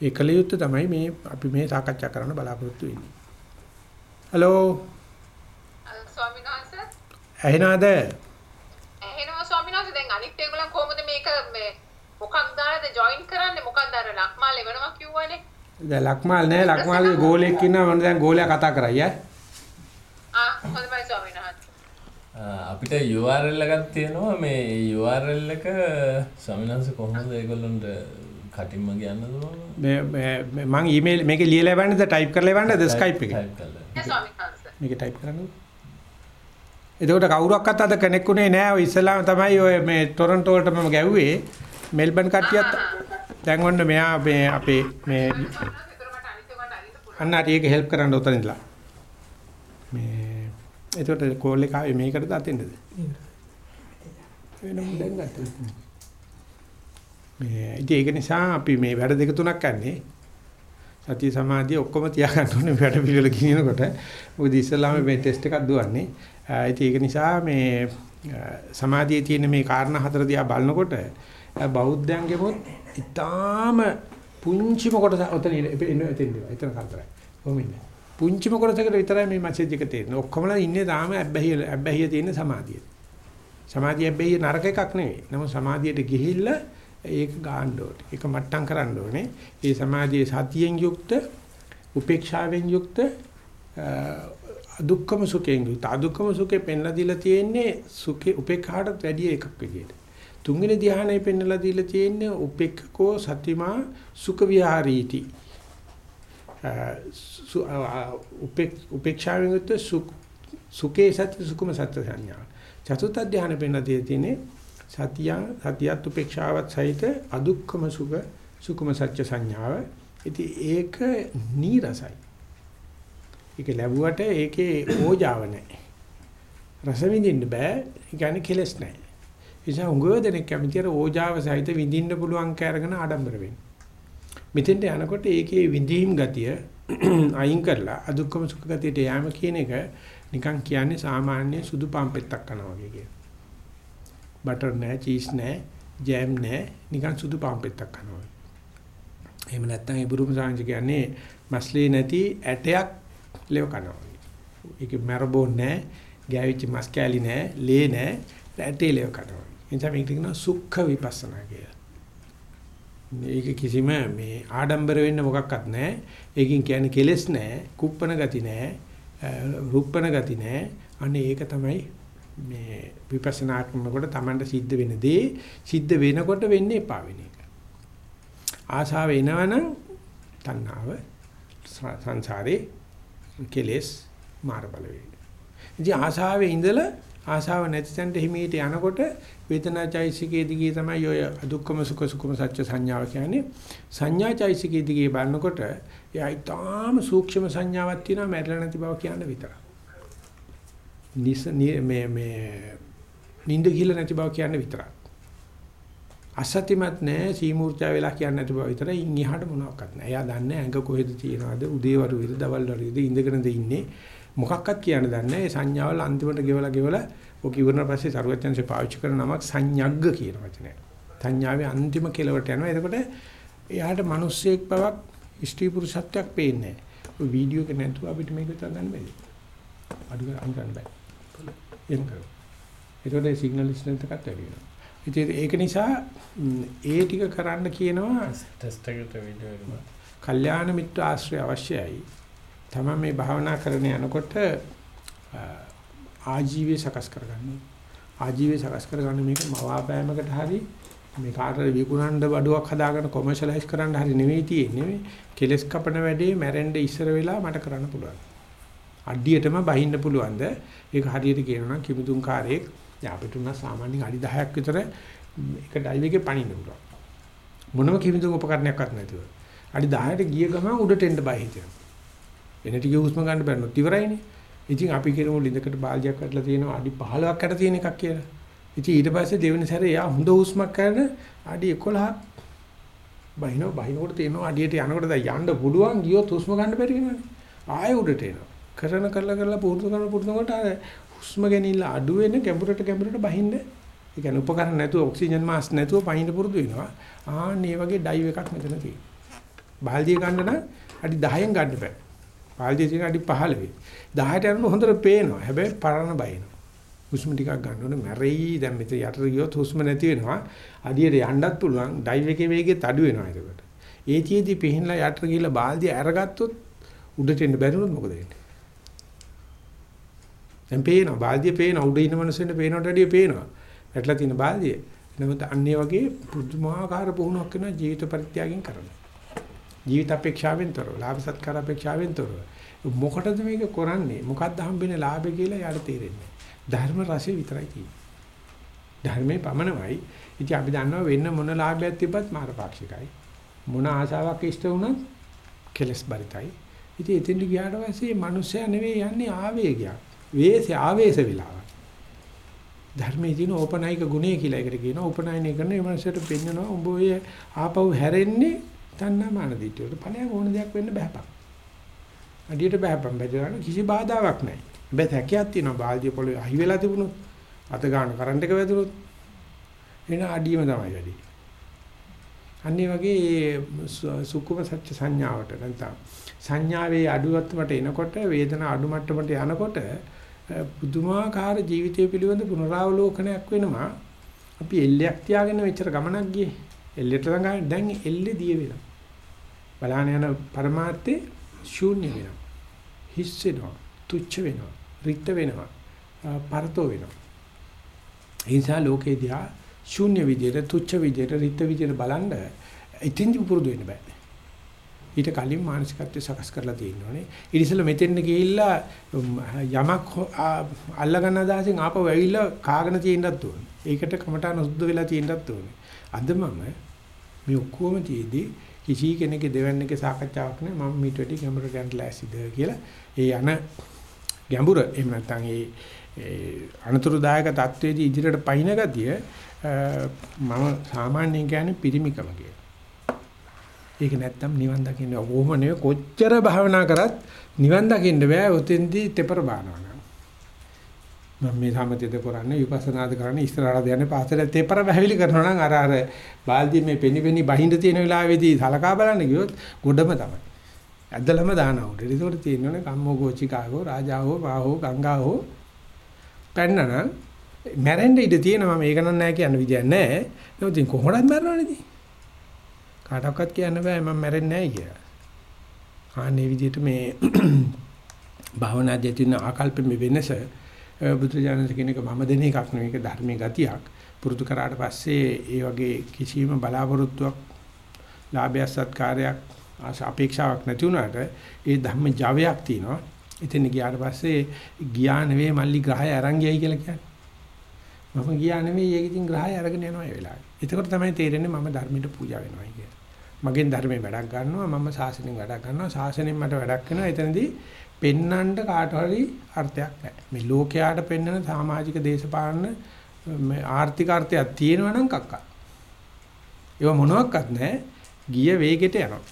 ඒ කලියුත්ත තමයි මේ අපි මේ සාකච්ඡා කරන්න බලාපොරොත්තු වෙන්නේ. හලෝ. ස්වාමීන් වහන්සේ. ඇහෙනවද? ඇහෙනවා ස්වාමීන් වහන්සේ දැන් අනිත් ඒගොල්ලන් කොහොමද මේක මේ මොකක් දාලාද ජොයින් කරන්නේ මොකක්ද අර ලක්මාල් එවනවා කිව්වනේ. දැන් ලක්මාල් නෑ. ලක්මාල්ගේ ගෝලෙක් ඉන්නවා. මම දැන් ගෝලයා කතා කරයි ඈ. ආ හොඳයි ස්වාමීන් වහන්සේ. අපිට URL එකක් තියෙනවා. මේ URL එක සමිනන්ස කොහොමද ඒගොල්ලොන්ට කටින්ම කියන්නද මේ මම ඊමේල් මේකේ ලියලා එවන්නද? ටයිප් කරලා එවන්නද? ස්කයිප් එකේ? ටයිප් කරලා. නෑ ස්වාමීන් වහන්සේ. මේක ටයිප් කරන්නද එතකොට කවුරක්වත් අද කනෙක්ට් උනේ නෑ. ඔය ඉස්සලාම තමයි ඔය මේ ටොරන්ටෝ වලට මම ගැව්වේ. මෙල්බන් කට්ටියත් දැන් ඔන්න මෙයා මේ අපේ මේ අන්න හරි ඒක හෙල්ප් කරන්න උතන ඉඳලා. මේ එතකොට කෝල් එක ආවේ මේකටද අතෙන්ද වෙනම දැන් ගත්තා මේ ඉතින් ඒක නිසා අපි මේ වැඩ දෙක තුනක් කරන්නේ සතිය සමාධිය ඔක්කොම තියාගන්න ඕනේ වැඩ පිළිවෙල කියනකොට මොකද ඉස්සල්ලාම මේ ටෙස්ට් එකක් දුවන්නේ ඒක නිසා මේ සමාධියේ තියෙන මේ කාරණා හතර දිහා බලනකොට බෞද්ධයන්ගෙමුත් ඊටාම පුංචිම කොටස ඔතන එන්න එතෙන් දෙනවා. එතන කරදරයි. කොහොම ඉන්නේ? පුංචිම කොටසකට විතරයි මේ මැසේජ් එක තේරෙන්නේ. ඔක්කොමලා ඉන්නේ තාම අබ්බැහිය අබ්බැහිය තියෙන සමාධිය. සමාධිය අබ්බැහිය නරක එකක් නෙවෙයි. නමුත් සමාධියට ගිහිල්ලා ඒක ගන්න ඕනේ. ඒක මට්ටම් කරන්න ඕනේ. ඒ සමාධියේ සතියෙන් යුක්ත, උපේක්ෂාවෙන් යුක්ත දුක්ඛම සුඛයෙන් යුක්ත. අදුක්ඛම සුඛේ පෙන්ලා දීලා තියෙන්නේ සුඛේ උපේක්ෂාටත් වැඩි එකක් විදියට. තුන්වෙනි ධ්‍යානය පෙන්වලා දීලා තියෙන්නේ උපේක්ඛකෝ සතිමා සුඛ විහාරීති. උපේක්ෂාවෙන් යුක්ත සුඛේ සත්‍ය සුඛම සත්‍ය සංඥා. චතුත් ධ්‍යාන පෙන්වලා තියෙන්නේ සතියං සතියත් උපේක්ෂාවත් සහිත අදුක්ඛම සුඛ සුඛම සත්‍ය සංඥාව. ඉතින් ඒක නීරසයි. ඒක ලැබුවට ඒකේ ඕජාව නැහැ. රස විඳින්න බෑ. ඒ කියන්නේ කෙලස් නැහැ. නිසා උඟ දෙනෙක් කැමති අර ඕජාව සහිත විඳින්න පුළුවන් කෑරගෙන ආඩම්බර වෙන්න. මෙතෙන්ට යනකොට ඒකේ විඳීම් ගතිය <clears throat> අයින් කරලා අදුක්කම සුඛ ගතියට යෑම කියන එක නිකන් කියන්නේ සාමාන්‍ය සුදු පාම්පෙත්තක් කනවා වගේ කියන. බටර් නැහැ, චීස් නැහැ, ජෑම් නැහැ, නිකන් සුදු පාම්පෙත්තක් කනවා. එහෙම නැත්නම් ඒ බුරුම සාංශ කියන්නේ මස්ලී නැති ඇටයක් ලෙව කනවා. ඒක මරබෝ නැහැ, ගෑවිච්ච මස් කෑලි නැහැ, ලේ නැහැ, ඇටේ ලෙව කනවා. එනිසා මේක කියනවා සුඛ විපස්සනා කියලා. මේක කිසිම මේ ආඩම්බර වෙන්න මොකක්වත් නැහැ. ඒකෙන් කියන්නේ කෙලස් නැහැ, කුප්පන ගති නැහැ, රුප්පන ගති නැහැ. අනේ ඒක තමයි මේ විපස්සනා කරනකොට Tamanට සිද්ධ වෙන දේ සිද්ධ වෙනකොට වෙන්නේ එපා වෙන එක. ආශාව එනවනම් තණ්හාව සංසාරේ කෙලස් මාර බලවේග. ඉතින් ආශාවේ ඉඳලා ආශාව නැති තැනට හිමීට යනකොට වේදනාචෛසිකයේ දිගේ තමයි ඔය දුක්ඛම සුඛ සුඛම සත්‍ය සංඥාව කියන්නේ. සංඥාචෛසිකයේ දිගේ බලනකොට එයා ඊටාම සූක්ෂම සංඥාවක් තියෙනවා මැරෙලා නැති බව කියන්න විතරයි. නිස මේ මේ නිින්ද ගිහලා නැති බව කියන්න විතරයි. අසත්‍යමත් නැහැ සීමූර්ජා වෙලා කියන්නේ නැති බව විතරයි. ඉන් එහාට මොනවත් නැහැ. එයා දන්නේ ඇඟ කොහෙද තියෙනවද උදේවරු විතර දවල් වරුද ඉඳගෙනද ඉන්නේ මොකක්වත් කියන්න දන්නේ නැහැ. ඒ සංඥාවල් අන්තිමට ගෙවලා ගෙවලා ඔක ඉවරන පස්සේ සරුවචන්සේ පාවිච්චි කරන නමක් සංඥග්ග කියන වචනය. සංඥාවේ අන්තිම කෙලවට යනවා. එතකොට එයාට මිනිස්සෙක් බවක් ස්ත්‍රී පුරුෂත්වයක් පේන්නේ නැහැ. ඔය වීඩියෝ එක නැතුව අපිට මේක විතර ගන්න බැහැ. අඩු ගන්න බෑ. එහෙම කරමු. ඒකට සිග්නල් ස්ට්‍රෙන්ත් එකක් වැඩි වෙනවා. ඉතින් ඒක නිසා ඒ ටික කරන්න කියනවා ටෙස්ට් එකට වීඩියෝ එක. කල්යාණ මිත්‍ර ආශ්‍රය අවශ්‍යයි. තමයි මේ භාවනා කරන යනකොට ආජීවය සකස් කරගන්න. ආජීවය සකස් කරගන්න මේක මවාපෑමකට හරි මේ කාටද විකුණන්න බඩුවක් හදාගෙන කොමර්ෂලයිස් කරන්න හරි නෙවෙයි තියෙන්නේ. කෙලස් කපන වැඩේ මැරෙන්න ඉස්සර වෙලා මට කරන්න පුළුවන්. අඩියටම බහින්න පුළුවන්ද? ඒක හරියට කියනවා නම් කිමිදුම් කාර්යයක් අපිට උනා සාමාන්‍යයෙන් අඩි 10ක් විතර එක ඩයිව් එකේ පනින්න පුළුවන්. මොනම කිමිදුම් උපකරණයක්වත් නැතුව. අඩි 10ට ගිය ගමන් උඩට එන්න බය හිතෙනවා. එන ටික හුස්ම ගන්න බැන්නොත් ඉවරයිනේ. ඉතින් අපි කියමු ලිඳකට බාල්දියක් කඩලා තියෙනවා අඩි 15ක් යට තියෙන එකක් කියලා. ඉතින් ඊට පස්සේ දෙවෙනි සැරේ යා හොඳ හුස්මක් ගන්න අඩි 11ක් බහිනව බහිනකොට තියෙනවා අඩියට යනකොට දැන් යන්න පුළුවන් ගියොත් හුස්ම ගන්න බැරි වෙනවනේ. ආයෙ උඩට එනවා. කරන කරලා කරලා පුරුදු කරන පුරුදු කොට අර හුස්ම ගැනීම අඩු වෙන ගැඹුරට ගැඹුරට බහින්න ඒ කියන්නේ උපකරණ නැතුව ඔක්සිජන් මාස් නැතුව පහින්න පුරුදු වෙනවා. ආන් මේ වගේ ඩයිව් එකක් මෙතන තියෙනවා. බාල්දිය ගන්න නම් අඩි 10න් ගන්න බෑ. පාල්දිය තියෙන අඩි 15. 10ට යනකොට හොඳට පේනවා. හැබැයි පරණ බයිනවා. හුස්ම ටිකක් ගන්න ඕනේ මැරෙයි. දැන් මෙතන යටට ගියොත් හුස්ම නැති වෙනවා. අඩියට යන්නත් පුළුවන්. ඩයිව් එකේ වේගෙත් අඩු වෙනවා ඒකට. ඒතියෙදි පිහින්ලා යටට ගිහලා බාල්දිය අරගත්තොත් උඩට එන්න බැරිවොත් මොකද වෙන්නේ? දැන් පේනවා. බාල්දිය පේනවා. උඩ ඉන්න මිනිස්සුන්ට පේනවට වැඩිය පේනවා. වැටලා තියෙන බාල්දිය. නමුත් අන්නේ වගේ පුදුමාකාර පුහුණුවක් වෙනවා ජීවිත පරිත්‍යාගයෙන් කරනවා. ජීවිත අපේක්ෂාවෙන් තොරව, ලාභ සත්කාර අපේක්ෂාවෙන් තොරව. මොකටද මේක කරන්නේ? මොකක්ද හම්බෙන්නේ ලාභය කියලා යාට තේරෙන්නේ. ධර්ම රසය විතරයි තියෙන්නේ. ධර්මයේ පමණමයි. ඉතින් අපි දන්නවා වෙන්න මොන ලාභයක් තිබ්බත් මාරපාක්ෂිකයි. මොන ආශාවක් ඉෂ්ට වුණත් කෙලස් බරිතයි. ඉතින් එතෙන්ට ගියාට පස්සේ මිනිස්සයා නෙවෙයි යන්නේ ආවේගයක්. වේස ආවේශ වෙලාවක්. ධර්මයේ තියෙන ඕපනයික ගුණය කියලා එකට කියනවා. ඕපනයින කරන මේ මිනිස්සුන්ට පෙන්නනවා උඹ ඔය ආපහු හැරෙන්නේ තණ්හාමාන දිට්ඨියට ඵලයක් ඕන දෙයක් වෙන්න බෑපන්. අඩියට බෑපන් බැදගන්න කිසි බාධාවක් නැහැ. හැබැයි හැකියාවක් තියෙනවා බාල්දිය පොළවේ අහි වෙලා තිබුණොත් අත ගන්න කරන්ට් එක වැදුනොත් එන අඩියම තමයි වැඩි. අනිත් වගේ සුකුම සත්‍ය සංඥාවට නැත්නම් සංඥාවේ අඩුවත්මට එනකොට වේදනා අඩු මට්ටමට යනකොට පුදුමාකාර ජීවිතය පිළිබඳ පුනරාවලෝකනයක් වෙනවා. අපි එල්ලයක් තියාගෙන මෙච්චර ගමනක් ගියේ. එල්ලෙට ළඟ දැන් එල්ලේ දිය වෙනවා. බලාන යන પરමාර්ථේ ශූන්‍ය වෙනවා. හිස් වෙනවා. තුච්ච වෙනවා. රික්ත වෙනවා. පරතෝ වෙනවා. ඒ නිසා ලෝකේ දිහා ශූන්‍ය විදියට තුච්ච විදියට රික්ත විදියට බලන්න ඉතින් පුරුදු වෙන්න බෑ. ඊට කලින් මානසිකත්වය සකස් කරලා තියෙන්න ඕනේ. ඊට ඉස්සෙල්ලා මෙතෙන් ගිහිල්ලා යමක් අල්ලගන්න අදහසින් ආපහු ඇවිල්ලා කාගෙන තියෙන්නත් ඕනේ. ඒකට කමටහන සුද්ධ වෙලා තියෙන්නත් ඕනේ. අද මම මේ ඔක්කොම තියේදී කිසි කෙනෙක්ගේ දෙවන්නේගේ සාකච්ඡාවක් නෑ මම මීට වැඩි ගැඹුරට යන්න ලෑස්තිද කියලා ඒ යන ගැඹුර එහෙම නැත්නම් ඒ අනතුරුදායක තත්වයේදී ඉදිරියට පයින් ගතිය මම සාමාන්‍යයෙන් කියන්නේ පිරිමිකම කියලා. ඒක නැත්තම් නිවන් දකින්න ඕම නෙවෙයි කොච්චර භාවනා කරත් නිවන් දකින්න බෑ උතෙන්දී තෙපර බානවා නම්. මම මේ සමතේද කරන්නේ විපස්සනාද කරන්නේ ඉස්සරහට යන්නේ පාසල තෙපර වැහිලි කරනවා නම් අර අර බාල්දිය මේ පෙනි පෙනි බහිඳ තියෙන වෙලාවේදී සලකා බලන්න ගියොත් ගොඩම තමයි. ඇදලම දානවා උඩ. ඒකෝට තියෙනවනේ කම්මෝ ගෝචිකාගෝ රාජාවෝ වාහෝ ගංගාවෝ පැන්නනම් මැරෙන්න ඉඩ තියෙනවා මේක නම් නෑ කියන්න විදියක් නෑ. ඒක ඉතින් කොහොමද මැරෙනවනේ ඉතින්? කාටවත් කියන්න බෑ මම මැරෙන්නේ නැහැ කියලා. ආන්නේ විදිහට මේ භාවනාදී තියෙන ආකල්පෙ වෙනස බුදුජානක කෙනෙක් මම දෙන එකක් නෙවෙයි ඒක ධර්මයේ ගතියක්. පුරුදු කරාට පස්සේ ඒ වගේ කිසිම බලාපොරොත්තුවක් ලාභය සත්කාරයක් අපේක්ෂාවක් නැති වුණාට ඒ ධම්ම ජවයක් තියෙනවා. ඉතින් ගියාට පස්සේ ගියා නෙවෙයි මල්ලි ග්‍රහය අරන් ගියයි කියලා කියන්නේ. මම ගියා නෙවෙයි ඒක ඉතින් ග්‍රහය අරගෙන යනවා ඒ වෙලාවේ. එතකොට තමයි තේරෙන්නේ මම ධර්මයට පූජා වෙනවා කියලා. මගෙන් ධර්මයෙන් වැඩක් ගන්නවා මම ශාසනයෙන් වැඩක් ගන්නවා. ශාසනයෙන් මට වැඩක් වෙනවා. එතනදී පෙන්නන්න කාට හරි අර්ථයක් නැහැ. මේ ලෝකයාට පෙන්නන සමාජික දේශපාලන මේ ආර්ථික අර්ථයක් තියෙනවා නම් කක්කා. ඒව මොනවත් නැහැ. ගිය වේගෙට යනවා.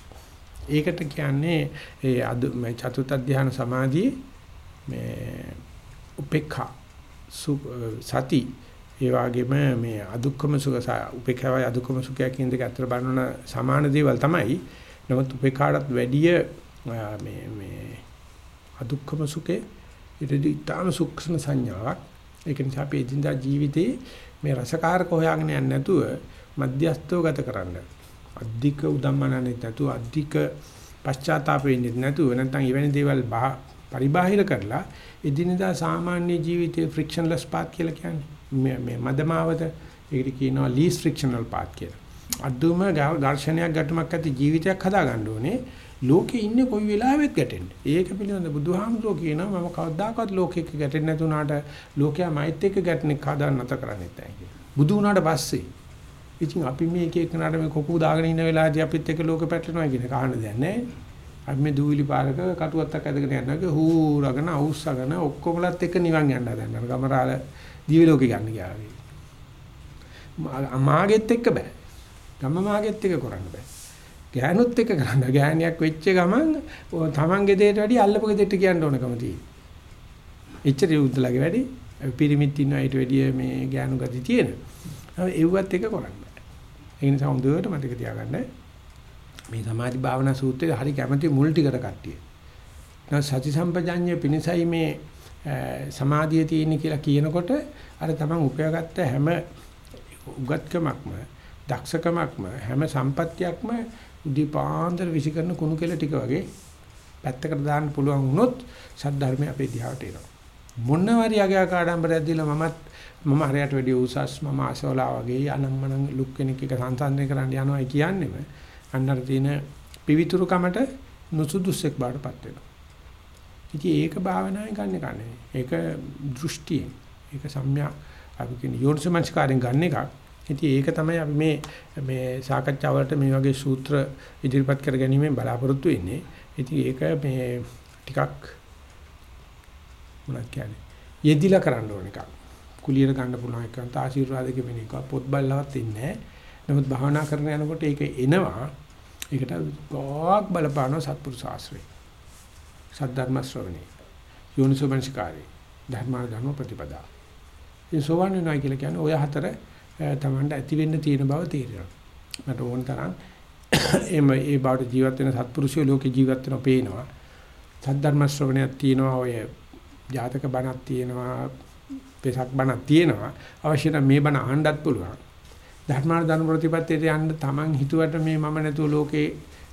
ඒකට කියන්නේ ඒ අද මේ චතුත් අධ්‍යාන සමාධියේ මේ උපේක්ඛා සති ඒ වගේම මේ අදුක්කම සුඛ උපේක්ෂාවයි අදුක්කම සුඛය කියන දෙක අතර බලන සමාන දේවල් තමයි. නමුත් උපේක්ෂාටත් වැඩිය මේ මේ අදුක්කම සුඛේ ඊටදී ඊටම සුක්ෂම සංඥාවක්. ඒක නිසා අපි එදිනදා ජීවිතේ මේ රසකාරක හොයාගෙන යන්නේ නැතුව මධ්‍යස්තව ගත කරන්න. අධික උදම්මනන්නේ නැතුව අධික පශ්චාත්තාප වෙන්නේ නැතුව නැත්නම් එවැනි දේවල් පරිබාහිර කරලා එදිනදා සාමාන්‍ය ජීවිතේ ෆ්‍රික්ෂන්ලස් පාත් කියලා කියන්නේ. මේ මදමාවත ඒකට කියනවා least frictional path කියලා. අදුම ඝර්ෂණයක් ගැටුමක් ඇති ජීවිතයක් හදාගන්න ඕනේ. ලෝකේ ඉන්නේ කොයි වෙලාවෙත් ගැටෙන්නේ. ඒක පිළිබඳ බුදුහාමුදුරුවෝ කියනවා මම කවදාකවත් ලෝකෙක ගැටෙන්නේ නැතුණාට ලෝකයා මෛත් එක්ක ගැටෙන්නේ කවදා නැත කරන්නේ නැහැ කියලා. බුදු වුණාට පස්සේ ඉතින් අපි මේ එක එකනට මේ කොකු දාගෙන ඉන්න වෙලාවදී අපිත් එක්ක ලෝකෙ පැටලෙනවා කියන කාරණ දෙයක් නැහැ. අපි මේ දූවිලි පාරක කටුවත්තක් ඇදගෙන යනවා හූරගෙන අවුස්සගෙන ඔක්කොමලත් එක්ක නිවන් යන්න හදනවා. ගමරාල දිවි ලෝකෙ ගන්න ගියා මාගෙත් එක්ක බෑ. ගම මාගෙත් එක්ක කරන්න බෑ. ගෑනුත් එක්ක කරන්න. ගෑණියක් වෙච්ච ගමන් තමන්ගේ දෙයට වැඩි අල්ලපු දෙයට කියන්න ඕනකම තියෙනවා. එච්චර යුද්ධලගේ වැඩි පිරිමිත් ඉන්නවා ඊට වැඩිය මේ ගෑනු ගති තියෙන. ඒවත් එක කරන්න බෑ. ඒ නිසා හොඳට මතක තියාගන්න මේ සමාධි භාවනා සූත්‍රයේ හරි කැමති මුල් ටිකට කට්ටිය. නැත්නම් සති සම්පජාඤ්ඤය පිණිසයි මේ සමාධිය තියෙන කියලා කියනකොට අර තමන් උපයාගත්ත හැම උගත්කමක්ම දක්ෂකමක්ම හැම සම්පත්තියක්ම උදීපාන්දර විසිකරන කුණු කෙල ටික වගේ පැත්තකට දාන්න පුළුවන් වුණොත් සද්ධර්මය අපේ දිහාට එනවා. මොනවාරි යගා කාඩම්බරයක් දීලා මමත් මම හරියට වැඩි උසස් මම අසෝලා වගේ අනම්මනම් ලුක් කෙනෙක් එක සංසන්දනය කරන්න යනවා කියන්නේම අන්නර තියෙන පිවිතුරු කමට නුසුදුස්සෙක් බාටපත් වෙනවා. ඉතින් ඒක භාවනාවෙන් ගන්න කන්නේ. ඒක දෘෂ්ටියෙන්. ඒක සම්‍යක් අපි කියන යෝනිසමංස්කාරයෙන් ගන්න එකක්. ඉතින් ඒක තමයි අපි මේ මේ සාකච්ඡාවලට මේ වගේ සූත්‍ර ඉදිරිපත් කර ගැනීමෙන් බලාපොරොත්තු වෙන්නේ. ඉතින් ඒක මේ ටිකක් මොනවද කියන්නේ? යෙදිලා කරන්න ඕන එකක්. කුලියට ගන්න පුළුවන් එකක්. ආශිර්වාදක වෙන එක. පොත් බලලවත් ඉන්නේ නමුත් භාවනා කරන යනකොට ඒක එනවා. ඒකට ගොඩක් බලපාන සත්පුරුෂ ආශ්‍රය. සද්ධර්ම ශ්‍රවණේ යෝනිසෝමනසිකාරේ ධර්මාන ධර්ම ප්‍රතිපදා. ඉතින් සෝවන් වෙනවා කියලා කියන්නේ ඔය හතර තමන්ට ඇති වෙන්න තියෙන බව තේරෙනවා. මට ඕන තරම් <coughs> එම ඒ බවට ජීවත් වෙන සත්පුරුෂයෝ ලෝකේ ජීවත් වෙනවා පේනවා. සද්ධර්ම ශ්‍රවණයක් තියෙනවා ඔය ජාතක බණක් තියෙනවා පෙසක් බණක් තියෙනවා. අවශ්‍ය නම් මේ බණ අහන්නත් පුළුවන්. ධර්මාන ධර්ම ප්‍රතිපත්තියට යන්න තමන් හිතුවට මේ මම නැතුව ලෝකේ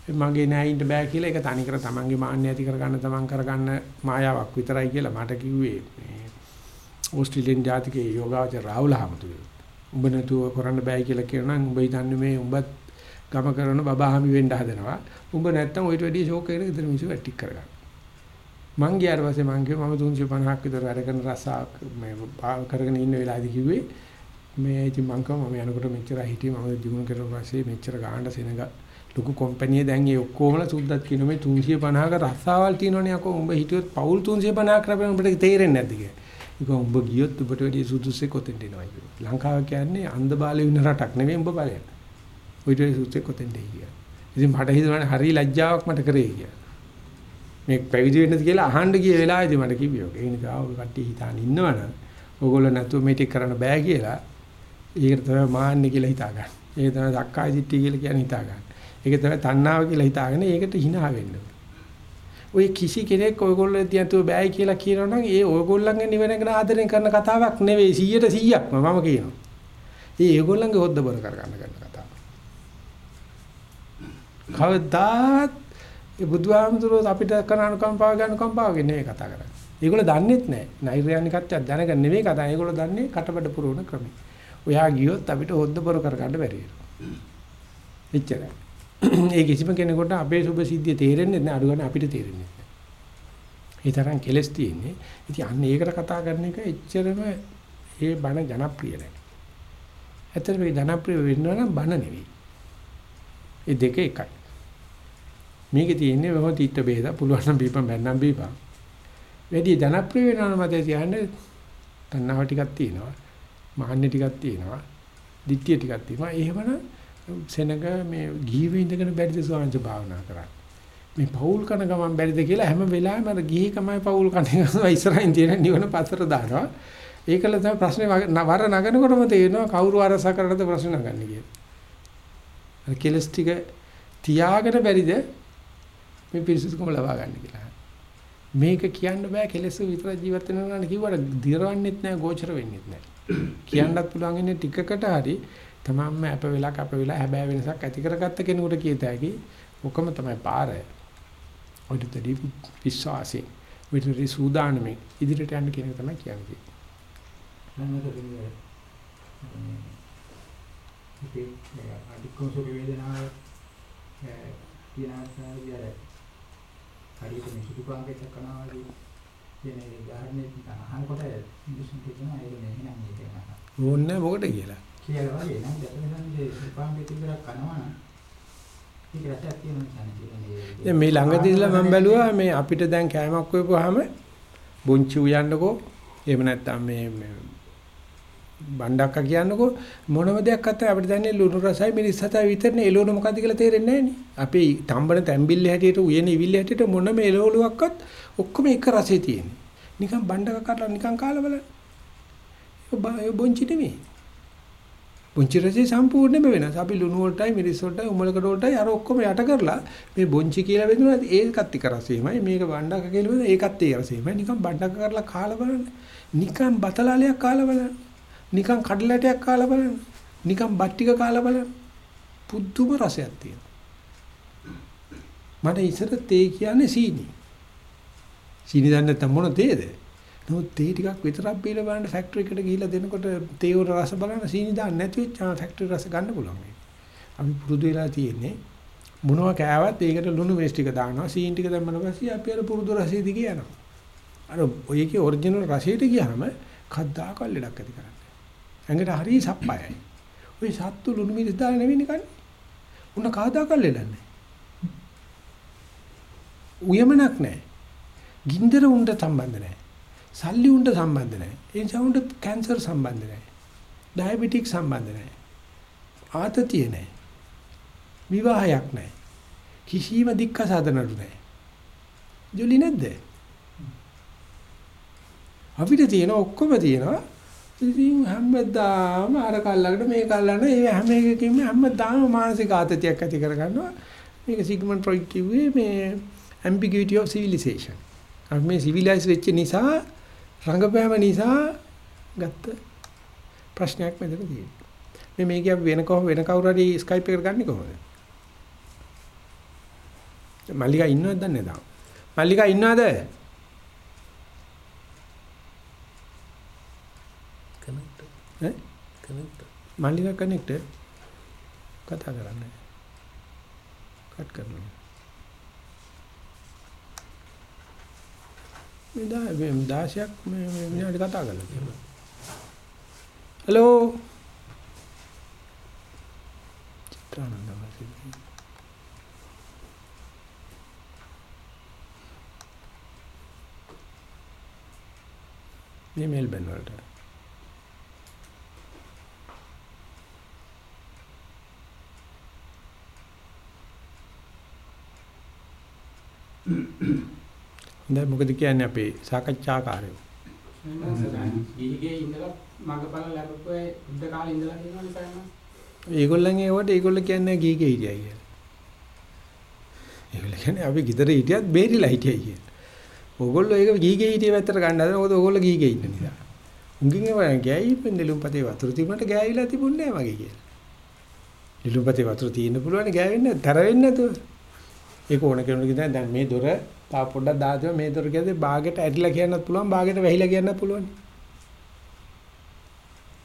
මගේ නෑ ඉන්න බෑ කියලා ඒක තනිකර තමන්ගේ මාන්නය ඇති කරගන්න තමන් කරගන්න මායාවක් විතරයි කියලා මට කිව්වේ මේ ඕස්ට්‍රේලියානු ජාතිකයේ යෝගාවචර රාහුල හමුදුවේ. උඹ නැතුව කරන්න බෑ කියලා කියනනම් උඹ හිතන්නේ මේ උඹත් ගම කරන බබාහමි වෙන්න හදනවා. උඹ නැත්තම් ඔයිට වැඩි ෂෝක් එකකට ඉතින් මිනිස්සු වැටික් කරගන්න. මං ගියාට පස්සේ මං කිව්වා මම 350ක් විතර වැඩ කරන රසාවක් මේ කරගෙන ඉන්න වෙලාවදී කිව්වේ මේ ඉතින් මං කව මම යනකොට මෙච්චර හිටියේ මම දිනුන කරලා පස්සේ මෙච්චර ගානට සෙනග ලොකු කම්පැනි දැන් ඒ ඔක්කොමලා සුද්දත් කියන මේ 350ක රස්සාවල් තියෙනවනේ අකෝ උඹ හිටියොත් පවුල් 350ක් කරපෙන උඹට තේරෙන්නේ නැද්ද කියලා. ඒක උඹ ගියොත් උඹට වැඩි සුදුසුසේ කොතෙන්ද එනවා කියලා. ලංකාව කියන්නේ අන්ධ බාලේ ඉන්න රටක් නෙවෙයි උඹ බලයන්. ඔයිට වැඩි සුදුසුසේ කොතෙන්ද කියලා. ඉතින් මට හිතෙනවා හරි ලැජ්ජාවක් මට කරේ කියලා. මේ පැවිදි වෙන්නද කියලා අහන්න ගිය වෙලාවේදී මට කිව්වා. ඒ නිසා ඔය කට්ටිය හිතාන ඉන්නවනම් ඕගොල්ලෝ නැතුව මේ ටික කරන්න බෑ කියලා. ඒකට තමයි මාන්නේ කියලා හිතා ගන්න. ඒක තමයි සක්කාය දිට්ඨිය කියලා කියන්නේ හිතා ගන්න. ඒක තමයි තණ්හාව කියලා හිතාගෙන ඒකට hina වෙන්න ඔය කිසි කෙනෙක් ඔයගොල්ලෝ තියන්තුව බෑයි කියලා කියනවනම් ඒ ඔයගොල්ලන්ගේ නිවන ගැන ආදරෙන් කරන කතාවක් නෙවෙයි 100ට 100ක්ම මම කියනවා. ඒ ඒගොල්ලන්ගේ හොද්ද බර කරගන්න කරන කතාව. කවදාත් ඒ බුදුහාමුදුරුවෝ අපිට කරන අනුකම්පාව ගන්න අනුකම්පාව නෙවෙයි කතා කරන්නේ. ඒගොල්ලෝ දන්නේත් නැහැ. නෛර්යානිකත්වයක් දැනගන්න නෙවෙයි කතා. ඒගොල්ලෝ දන්නේ කටබඩ පුරවන ක්‍රමය. ඔයා ගියොත් අපිට හොද්ද බර කරගන්න බැරි වෙනවා. එච්චරයි. <clears throat> ඒ කිසිම කෙනෙකුට අපේ සුභ සිද්ධිය තේරෙන්නේ නැහැ. අඩු ගන්න අපිට තේරෙන්නේ නැහැ. ඒ තරම් කෙලස් තියෙන්නේ. ඉතින් අන්න ඒකට කතා කරන එක එච්චරම ඒ බණ ජනප්‍රිය නැහැ. ඇත්තටම මේ ජනප්‍රිය වෙන්න නම් බණ නෙවෙයි. ඒ දෙක එකයි. මේකේ තියෙන්නේ මොහොත තිත්ත බේද පුළුවන් නම් බීපන් බැන්නම් බීපන්. වැඩි ජනප්‍රිය වෙනවා නම් මතේ තියන්නේ තණ්හාව ටිකක් තියෙනවා. මහන්නේ ටිකක් තියෙනවා. ditthිය ටිකක් තියෙනවා. එහෙමනම් සෙනග මේ ගිහිව ඉඳගෙන බැරිද ස්වාමීන් භාවනා කරන්න. මේ පෞල් කන ගමන් බැරිද කියලා හැම වෙලාවෙම අර ගිහිකමයි පෞල් කන <laughs> ඉස්සරහින් තියෙන නිවන පතර දානවා. ඒකල තමයි ප්‍රශ්නේ වර නගනකොටම තේරෙනවා කවුරු අරස කරනද ප්‍රශ්න නගන්නේ කියලා. අර කෙලස් ටික තියාගෙන බැරිද මේ පිරිසිදුකම ලබා ගන්න කියලා. මේක කියන්න බෑ කෙලස් විතර ජීවත් වෙනවා නම් කිව්වට දිරවන්නෙත් නෑ ගෝචර වෙන්නෙත් නෑ. <coughs> කියන්නත් පුළුවන් ඉන්නේ ටිකකට හරි තමන්ම අප වෙලා කප වෙලා හැබෑ වෙනසක් ඇති කරගත්ත කෙනෙකුට කියත හැකි ඔකම තමයි පාර. ඔයිටදී විශ්වාසයෙන් විතරේ සූදානමේ ඉදිරියට යන්න කියන එක තමයි කියන්නේ. අධිකෝසක වේදනාව කියන ආකාරය හරියට මේ සුදුපාංගයක් කරනවා වගේ කියන ඒ උදාහරණයක් නිකන් අහනකොට මිනිස්සුන්ට කියනවා ඒක නෙමෙයි නම් මේක නෑ. ඕන්නේ මොකටද කියලා. කියලා වගේ නම් දැකගෙන මේ සුදුපාංගයක් විතරක් කරනවා නම් ඒක රසයක් තියෙනවා කියන්නේ. දැන් මේ ළඟදී ඉඳලා මම බැලුවා මේ අපිට දැන් කෑමක් වේපුවාම බොංචි උයන්නකෝ එහෙම නැත්නම් මේ බණ්ඩක්ක කියන්නකෝ මොනම දෙයක් අත අපිට දැනෙන්නේ ලුණු රසයි මිරිස් රසයි විතරනේ එළවලු මොකද්ද කියලා තේරෙන්නේ නැහැ නේ. අපි තම්බන තැම්බිල්ල හැටියට උයන ඉවිල්ල හැටියට මොනම එළවලුවක්වත් ඔක්කොම එක රසෙ තියෙන්නේ. නිකන් බණ්ඩක කරලා නිකන් කාලා බලන්න. ඒ බොංචි නෙමෙයි. බොංචි රසය සම්පූර්ණයෙන්ම වෙනස්. අපි ලුණු වලටයි මිරිස් වලටයි උමලකඩ වලටයි අර ඔක්කොම යට කරලා මේ බොංචි කියලා බෙදුණා ඒකත් එක රසෙමයි මේක බණ්ඩක කියලා බෙදුණා ඒකත් ඒ රසෙමයි. නිකන් බණ්ඩක කරලා කාලා බලන්න. නිකන් බතලාලයක් කාලා බලන්න. නිකන් කඩලටයක් කාලා බලන්න. නිකන් බත් ටික කාලා බලන්න. පුදුම රසයක් තියෙනවා. මට ඉස්සර තේ කියන්නේ සීනි. සීනි දන්නේ නැත්නම් මොන තේද? නමුත් තේ ටිකක් විතරක් බීලා බලන්න ෆැක්ටරි එකට ගිහිල්ලා දෙනකොට තේ වල රස බලන්න සීනි දාන්න නැති වෙච්චාම ෆැක්ටරි රස ගන්න පුළුවන් මේක. අපි පුරුදු වෙලා තියෙන්නේ මොනවා කෑවත් ඒකට ලුණු මේස් ටික දානවා සීනි ටික දැම්මම පස්සේ අපි අර පුරුදු රසෙ දිගේ යනවා. අර ඔයකේ ඔරිජිනල් රසයට ගියාම කද්දාකල් ලෙඩක් ඇති කරන්නේ. ඇඟට හරිය සප්පයයි. ඔය සත්තු ලුණු මිරිස් දාලා නෙවෙයි කන්නේ. උන්න කවදාකල් ලෙඩන්නේ. උයමනක් නැහැ. ගින්දර උන්ට සම්බන්ධ නැහැ. සල්ලි උන්ට සම්බන්ධ නැහැ. ඒ නිසා උන්ට කැන්සර් සම්බන්ධ නැහැ. ඩයබටික් සම්බන්ධ නැහැ. ආතතිය නැහැ. විවාහයක් නැහැ. කිසිම දික්ක සාධනලු නැහැ. ජොලි නැද්ද? අපිට තියෙන ඔක්කොම තියෙනවා. ඉතින් හැමදාම අර කල්ලකට මේ කල්ලන ඒ හැම එකකින්ම හැමදාම මානසික ආතතියක් ඇති කරගන්නවා. මේක සිග්මන්ඩ් ෆ්‍රොයිඩ් කිව්වේ මේ ambiguity of civilization. අපි මේ සිවිලයිස් වෙච්ච නිසා රංගපෑම නිසා ගත්ත ප්‍රශ්නයක් මෙතන තියෙනවා. මේ මේක අපි වෙන කොහොම වෙන කවුරු හරි Skype එකට ගන්නේ කොහොමද? මල්ලිකා ඉන්නවද දන්නේ නැහැ. මල්ලිකා ඉන්නවද? කනෙක්ට් ඈ කනෙක්ට් මල්ලිකා කනෙක්ට් කතා කරන්නේ. කට් කරනවා. මේ දා මේ 16ක් මේ මේ විනාඩි කතා කරලා තියෙනවා. හලෝ. චිත්‍රානන්ද වාසිදී. මේ මෙල්බන් වලට. හොඳයි මොකද කියන්නේ අපේ සාකච්ඡාකාරයෝ. ගිහිගේ ඉඳලා මගපල ලැබුවේ බුද්ධ කාලේ ඉඳලා කියනවනේ සයන්ස්. ඒගොල්ලන් ඒවට ඒගොල්ලෝ කියන්නේ ගීගේ හිටියයි කියලා. ඒගොල්ලෝ කියන්නේ අපි ගෙදර හිටියත් බේරිලා හිටියයි කියලා. ඕගොල්ලෝ ඒක ගීගේ හිටිය පැත්තට ගන්න හදන මොකද ඕගොල්ලෝ ගීගේ ඉන්න නිසා. උන්ගෙන් ඒවා ගෑයි පෙන්දලුම් පතේ වතුර තිබුණාට ගෑවිලා තිබුණේ නැහැ මගේ කියලා. නිලුම් පතේ වතුර තියෙන්න පුළුවන් ගෑවෙන්නේ තර වෙන්නේ නැතුව. ඒක ඕන කෙනෙකුට කියන දැන් මේ දොර තා පොඩ්ඩක් දාලා මේ දොර කියද්දි බාගෙට ඇරිලා කියන්නත් පුළුවන් බාගෙට වැහිලා කියන්නත් පුළුවන්.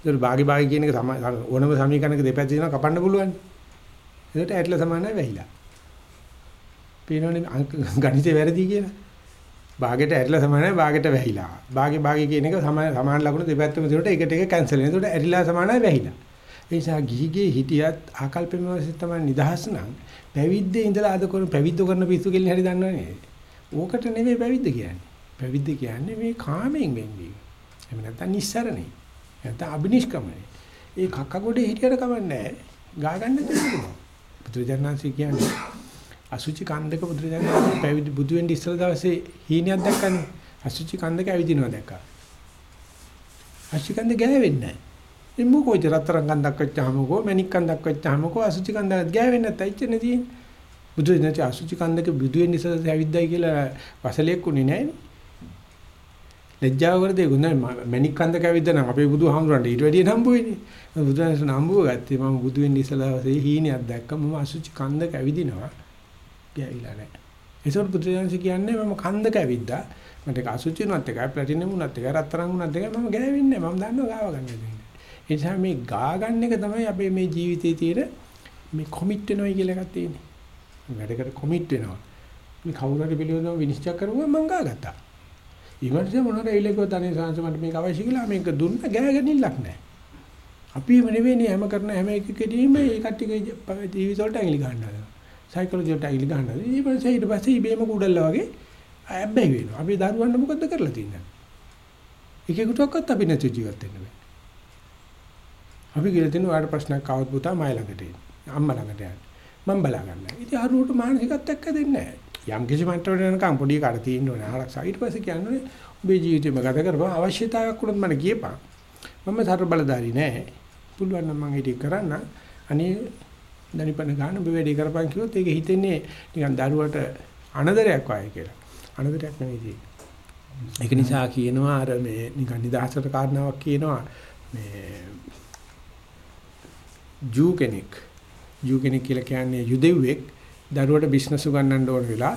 ඒක බාගේ බාගේ කියන එක ඕනම සමීකරණයක දෙපැත්ත දිනවා කපන්න පුළුවන්. ඒකට ඇරිලා සමානයි වැහිලා. පේනවනේ <laughs> ගණිතේ වැරදි කියලා. බාගෙට ඇරිලා සමානයි බාගෙට වැහිලා. බාගේ බාගේ කියන එක සමාන සමාන ලකුණු දෙපැත්තම දිනට එකට එක කැන්සල් වෙනවා. ඒකට ඇරිලා සමානයි වැහිලා. ඒ නිසා ගිහිගේ හිටියත් ආකල්පෙම වශයෙන් තමයි නිදහස් නම් පැවිද්දේ ඉඳලා අද කරන පැවිද්ද කරන පිස්සු කෙල්ල හැරි දන්නවනේ. ඕකට නෙමෙයි පැවිද්ද කියන්නේ. පැවිද්ද කියන්නේ මේ කාමයෙන් වෙන්නේ. එහෙම නැත්නම් නිස්සරණේ. නැත්නම් අබිනිෂ්ක්‍මනේ. ඒ කක්ක ගොඩේ හිටියට කමන්නේ නැහැ. ගා ගන්න දෙන්නේ. බුදුරජාණන්සේ කියන්නේ අසුචි කන්දක බුදුරජාණන් පැවිදි බුදු වෙන්න ඉස්සර දවසේ හීනයක් දැක්කනේ. අසුචි කන්දක ඇවිදිනවා දැක්කා. අසුචි කන්ද ගෑවෙන්නේ නැහැ. ඉතින් මොකෝ රත්තරන් කන්දක් වෙච්චාමකෝ මණික් කන්දක් වෙච්චාමකෝ අසුචි කන්දක් ගෑවෙන්නේ නැත්නම් ඉච්චනේ තියෙන්නේ. බුදු දහමේ අසුචි කන්දක බුදු වෙන්න ඉස්සර ඇවිද්දයි කියලා වසලයක් උනේ නැහැ ලැජ්ජාව කරදේ ගුණ මණික් කන්දක ඇවිද්දා නම් අපේ බුදුහාමුදුරන්ට ඊට වැඩිය නම්බු වෙන්නේ. බුදුන්සේ නම්බුව ගත්තේ මම බුදු වෙන්න ඉස්සලා හීනයක් දැක්ක මම අසුචි කන්දක ඇවිදිනවා. ගෑවිලා නැහැ. ඒසොත් බුදුරජාණන් කියන්නේ මම කන්දක ඇවිද්දා. මට ඒක අසුචි උනත් එකයි ප්ලැටිනම් උනත් එකයි රත්තරන් උනත් එකයි මම ගෑවෙන්නේ නැහැ. මම දන්නවා ගාව ගන්න දෙන්නේ. ඒ නිසා මේ ගා ගන්න එක තමයි අපේ මේ ජීවිතයේ තියෙන මේ කොමිට් වෙනවයි කියලා එකක් තියෙන්නේ. වැඩකට කොමිට් වෙනවා. මේ කවුරු හරි පිළිවෙලව විනිශ්චය කරුවා මම ගාගත්තා. ඊමණට මොනවාද එයිලකෝ තනේ සංස මට මේක අවශ්‍ය කියලා මේක දුන්න ගෑගනින්නක් නැහැ. අපි එහෙම නෙවෙයි හැම කරන හැම එකකදීම මේ කට්ටියගේ ජීවිත වලට ඇඟිලි ගන්නවා. සයිකොලොජි වලට ඇඟිලි ගන්නවා. ඊට පස්සේ ඊට පස්සේ ඉබේම කුඩල්ලා වගේ ඇබ්බැහි වෙනවා. අපි දරුවන්ට මොකද්ද කරලා තියන්නේ? එකෙකුටවත් අපි නැති ජීවත් වෙන්න බෑ. අපි කියලා තියෙන ඔයාලට ප්‍රශ්නයක් ආවොත් පුතා මයි ළඟට එන්න. අම්මා ළඟට යන්න. මම බලා ගන්නවා. ඉතින් අරුවට මානසිකත්වයක් දෙන්නේ නැහැ. යම් කිසි මට්ටමකට යනකම් පොඩි කාට තියෙන්න ඕනේ ආරක්ෂා. ඊට පස්සේ කියන්නේ ඔබේ ජීවිතේම ගත කරපුවා අවශ්‍යතාවයක් උනත් මට කියපන්. මම සතර බලධාරි නෑ. පුළුවන් නම් මම ඒක කරන්න. අනේ දනිපන ගන්න ඔබ වැඩි කරපන් කිව්වොත් ඒක හිතෙන්නේ නිකන් දරුවට අනදරයක් වගේ කියලා. අනදරයක් නෙවෙයි ඒක නිසා කියනවා අර මේ නිකන් නිදහසට කාරණාවක් කියනවා මේ ජූ කෙනෙක් ජූ කෙනෙක් කියලා කියන්නේ යුදෙව්වෙක් දරුවට බිස්නස් උගන්නන්න ඕන වෙලා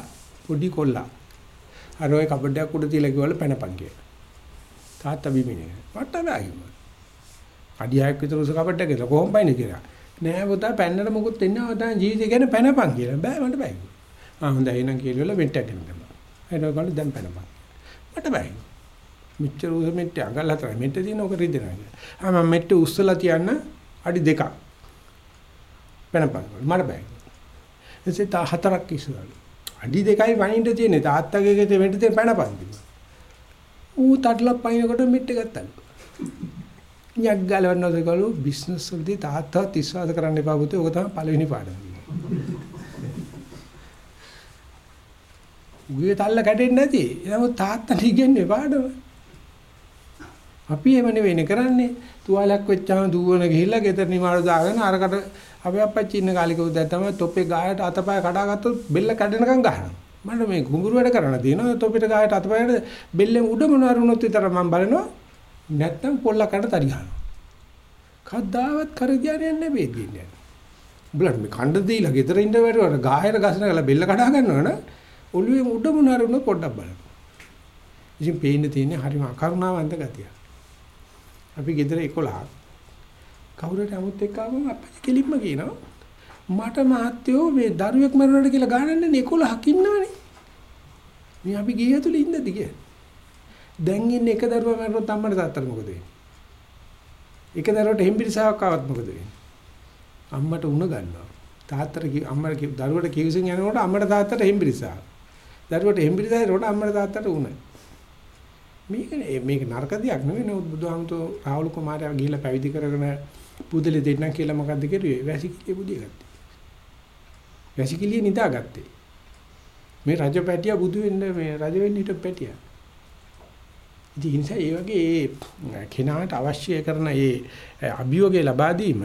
පොඩි කොල්ලා අර ඔය කබඩයක් උඩ තියලා කිව්වල පැනපන් කියලා. තාත්තා බිමිනේ. මට බෑ කිව්වා. අඩියක් විතර උස කබඩයක් කියලා කොහොම පයින්නේ කියලා. නෑ පුතා පැන්නට මොකුත් වෙන්නේ නැහැ. ඔතන ජීවිතය ගැන පැනපන් කියලා. බෑ මට බෑ කිව්වා. ආ හොඳයි එහෙනම් කියලා මෙට්ටයක් ගෙනගන්න. එතකොට දැන් පැනපන්. මට බෑ. මෙච්චර උස මෙට්ට අඟල් හතරයි මෙට්ට තියෙන ඔක රිදෙනවා කියලා. ආ මම මෙට්ට උස්සලා තියන්න අඩි දෙකක්. පැනපන්. මට බෑ. එසේ තා හතරක් ඉස්සරහලු. අඩි දෙකයි වනින්න තියෙන්නේ තාත්තගේ ගෙදර වෙන්න තියෙන පැනපන් කිව්වා. ඌ තටලක් පයින්නකොට මෙට්ට ගත්තලු. ඤක් ගලවන්නද ගලු බිස්නස් වලදී තාත්තවත් විශ්වාස කරන්න එපා පුතේ. ඕක තමයි පළවෙනි පාඩම. උගේ තල්ල කැඩෙන්නේ නැති. නමුත් තාත්තා නිගන්නේ පාඩම. අපි එව නෙවෙයි කරන්නේ. තුවාලයක් වෙච්චාම දුවන ගිහිල්ලා ගෙදර නිමාඩු දාගෙන අරකට අපේ අපච්චි ඉන්න කාලේ කවුද තමයි තොපේ ගායට අතපය කඩාගත්තොත් බෙල්ල කැඩෙනකම් ගහනවා. මට මේ කුඹුරු වැඩ කරන්න තියෙනවා. තොපේට ගායට අතපයට බෙල්ලෙන් උඩ මොනවාර වුණොත් විතර මම බලනවා. නැත්තම් පොල්ලකට තඩි ගන්නවා. කද්දාවත් කර දිහාට යන්නේ බේත් ගින්නේ. උඹලට මේ කණ්ඩ දීලා ගෙදර ඉන්න වැඩවල ගායර ගසන ගලා බෙල්ල කඩා ගන්නවනේ ඔළුවේ උඩ මොනාර වුණොත් පොඩ්ඩක් බලන්න. ඉතින් පේන්න තියෙන්නේ හරිම අකරුණාවන්ත ගතිය. අපි ගෙදර 11 කවුරුට 아무ත් එක්ක ආවම අප්පච්චි කෙලින්ම කියනවා මට මහත්තයෝ මේ දරුවෙක් මරනකොට කියලා ගානන්නේ 11ක් ඉන්නවනේ. මේ අපි ගිය ඇතුළේ ඉන්නද කිය. දැන් ඉන්නේ එක දරුවා මරනොත් අම්මට තාත්තට මොකද වෙන්නේ? එක දරුවට හෙම්බිරිසාවක් ආවත් මොකද වෙන්නේ? අම්මට උණ ගන්නවා. තාත්තට අම්මට දරුවට කිවිසෙන් යනකොට අම්මට තාත්තට හෙම්බිරිසාව. දරුවට හෙම්බිරිසාව යනකොට අම්මට තාත්තට උණ. මේක මේක නරක දෙයක් නෙවෙයි නේද බුදුහාමුදුරුවෝ රාහුල කුමාරයා ගිහිල්ලා පැවිදි කරගෙන පුදලේ දෙන්නම් කියලා මොකද්ද කරුවේ? වැසිකිළිය බුදිය ගත්තේ වැසිකිළිය නිදාගත්තේ. මේ රජ පැටියා බුදු වෙන්න මේ රජ වෙන්න හිට පැටියා. ඉතින් ඒ නිසා ඒ වගේ ඒ කෙනාට අවශ්‍ය කරන ඒ අභියෝගය ලබා දීම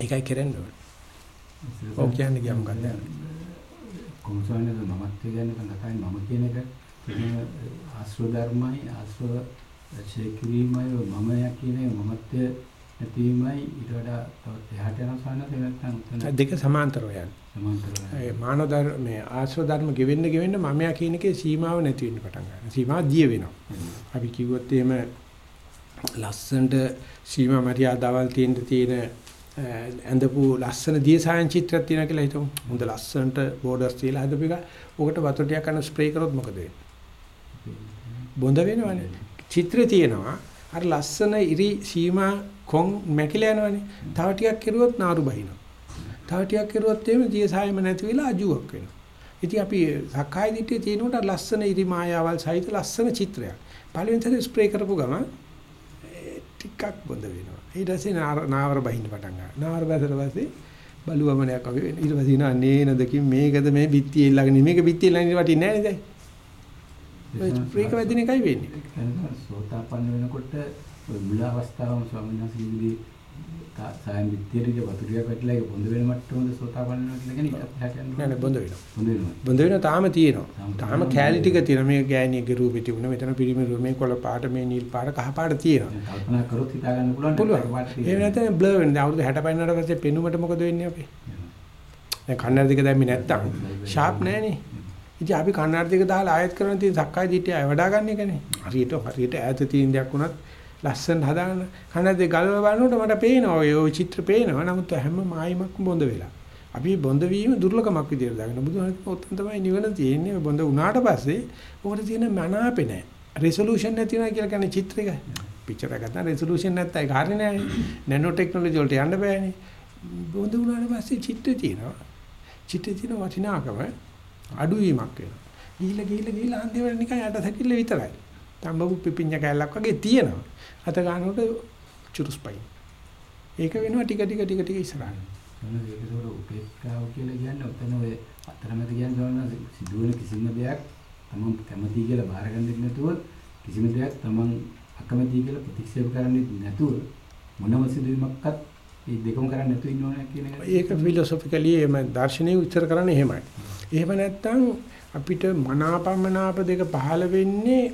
ඒකයි කරන්න ඕනේ. ඔව් කියන්නේ ගියා මොකක්ද? කොමුසෝනේ මමත්වය ගැන කතායි මම කියන එක කියන්නේ ආශ්‍රව ධර්මයි ආශ්‍රව ශේක්‍රීමයි මමයා කියන මමත්වය නැතිවීමයි ඊට වඩා තවත් එහාට යන සානස නැත්නම් උතන දෙක සමාන්තරව යන. සමාන්තරව මේ ආශ්‍රව ධර්ම ගෙවෙන්න ගෙවෙන්න මමයා කියන එකේ සීමාව නැති වෙන්න පටන් ගන්නවා. සීමාව දිය වෙනවා. අපි කිව්වොත් එහෙම ලස්සනට සීමා මරියාදාවල් තියෙන තියෙන ඇඳපු ලස්සන දියසායන් චිත්‍රයක් තියෙනවා කියලා හිතමු. හොඳ ලස්සනට බෝඩර්ස් තියලා හදපු එක. ඔකට වතුර ටිකක් අන්න ස්ප්‍රේ කරොත් මොකද වෙන්නේ? බොඳ වෙනවනේ. චිත්‍රේ තියෙනවා. අර ලස්සන ඉරි සීමා කොන් මැකිලා යනවනේ. තව ටිකක් කෙරුවොත් නාරු බහිනවා. තව ටිකක් කෙරුවොත් එහෙම දියසායම නැති වෙලා අජුවක් වෙනවා. ඉතින් අපි සක්කාය දිට්ඨිය තියෙනකොට ලස්සන ඉරි මායාවල් සහිත ලස්සන චිත්‍රයක්. පළවෙනි සැරේ ස්ප්‍රේ කරපු ගමන් ටිකක් බොඳ වෙනවා. ඊට පස්සේ නාවර බහින්න පටන් ගන්නවා. නාවර බැසලා පස්සේ බලුවමනයක් වගේ වෙනවා. ඊට පස්සේ නා නේනදකින් මේකද මේ බිත්තිය ඊළඟ මේක බිත්තිය ඊළඟ වටින්නේ නැහැ නේද? ඔය ස්ප්‍රේක වැදින එකයි වෙන්නේ. සෝතාපන්න වෙනකොට ඔය මුල අවස්ථාවම ස්වාමීන් වහන්සේගේ සායම් විත්‍යරික වතුරියක් වැටලා ඒක බොඳ වෙන මට්ටමද සෝතාපන්න වෙනවා කියලා කියන්නේ ඊට පස්සේ නෑ නෑ බොඳ වෙනවා. බොඳ වෙනවා. බොඳ වෙනවා තාම තියෙනවා. තාම කැලි ටික තියෙනවා. මේ ගෑණියගේ රූපෙ තිබුණා. මෙතන පිරිමි රූපේ මේ කොළ පාට මේ නිල් පාට කහ පාට තියෙනවා. කල්පනා කරොත් හිතා ගන්න පුළුවන් පුළුවන්. ඒ නැත්නම් බ්ලර් වෙනවා. අවුරුදු 60 පයින්නට පස්සේ පෙනුමට මොකද වෙන්නේ අපි? දැන් කන්නඩ දෙක දැම්මේ නැත්තම් ෂාප් නෑනේ. ඉතින් අපි කන්නඩ දෙක දාලා ආයත් කරන තියෙන සක්කාය දිට්ඨිය අය වඩා ගන්න එකනේ. හරියට හරියට ඈත තියෙන දෙයක් වුණත් ලස්සන හදාගන්න කන්නඩ දෙක ගලව බලනකොට මට පේනවා ඔය ඔය චිත්‍ර පේනවා. නමුත් හැම මායිමක්ම බොඳ වෙලා. අපි බොඳ වීම දුර්ලභමක් විදියට දාගෙන බුදුහාමුදුරුවෝ ඔතන තමයි නිවන තියෙන්නේ. බොඳ වුණාට පස්සේ ඔකට තියෙන මනාපේ නැහැ. රෙසොලූෂන් නැති වෙනවා කියලා කියන්නේ චිත්‍රයක. පික්චර් එක ගන්න රෙසොලූෂන් නැත්තම් ඒක හරිය නෑ. නැනෝ ටෙක්නොලොජි වලට යන්න බෑනේ. බොඳ වුණාට පස්සේ චිත්‍රය තියෙනවා. චිත්‍රය තියෙන වටිනාකම අඩුවීමක් වෙනවා. ගිහිල්ලා ගිහිල්ලා ගිහිල්ලා අන්තිමට නිකන් යට සැකිල්ල විතරයි. තඹපු පිපිඤ්ඤ කැලක් වගේ තියෙනවා. අත ගන්නකොට චුරුස්පයි. ඒක වෙනවා ටික ටික ටික ටික ඉස්සරහට. මොනවද ඒකවල උපේක්ෂාව කියලා කියන්නේ ඔතන ඔය අතරමැද කියන්නේ සිදුවෙන කිසිම දෙයක් තමන් කැමති කියලා බාරගන්න නැතුව කිසිම දෙයක් තමන් අකමැති කියලා ප්‍රතික්ෂේප කරන්නේ නැතුව මොනම සිදුවීමක්වත් මේ දෙකම කරන්නේ නැතුව ඉන්න ඕනේ කියන එක. ඒක ෆිලොසොෆිකලි එම දාර්ශනික උත්තර කරන්නේ එහෙමයි. එහෙම නැත්නම් අපිට මනාපමනාප දෙක පහළ වෙන්නේ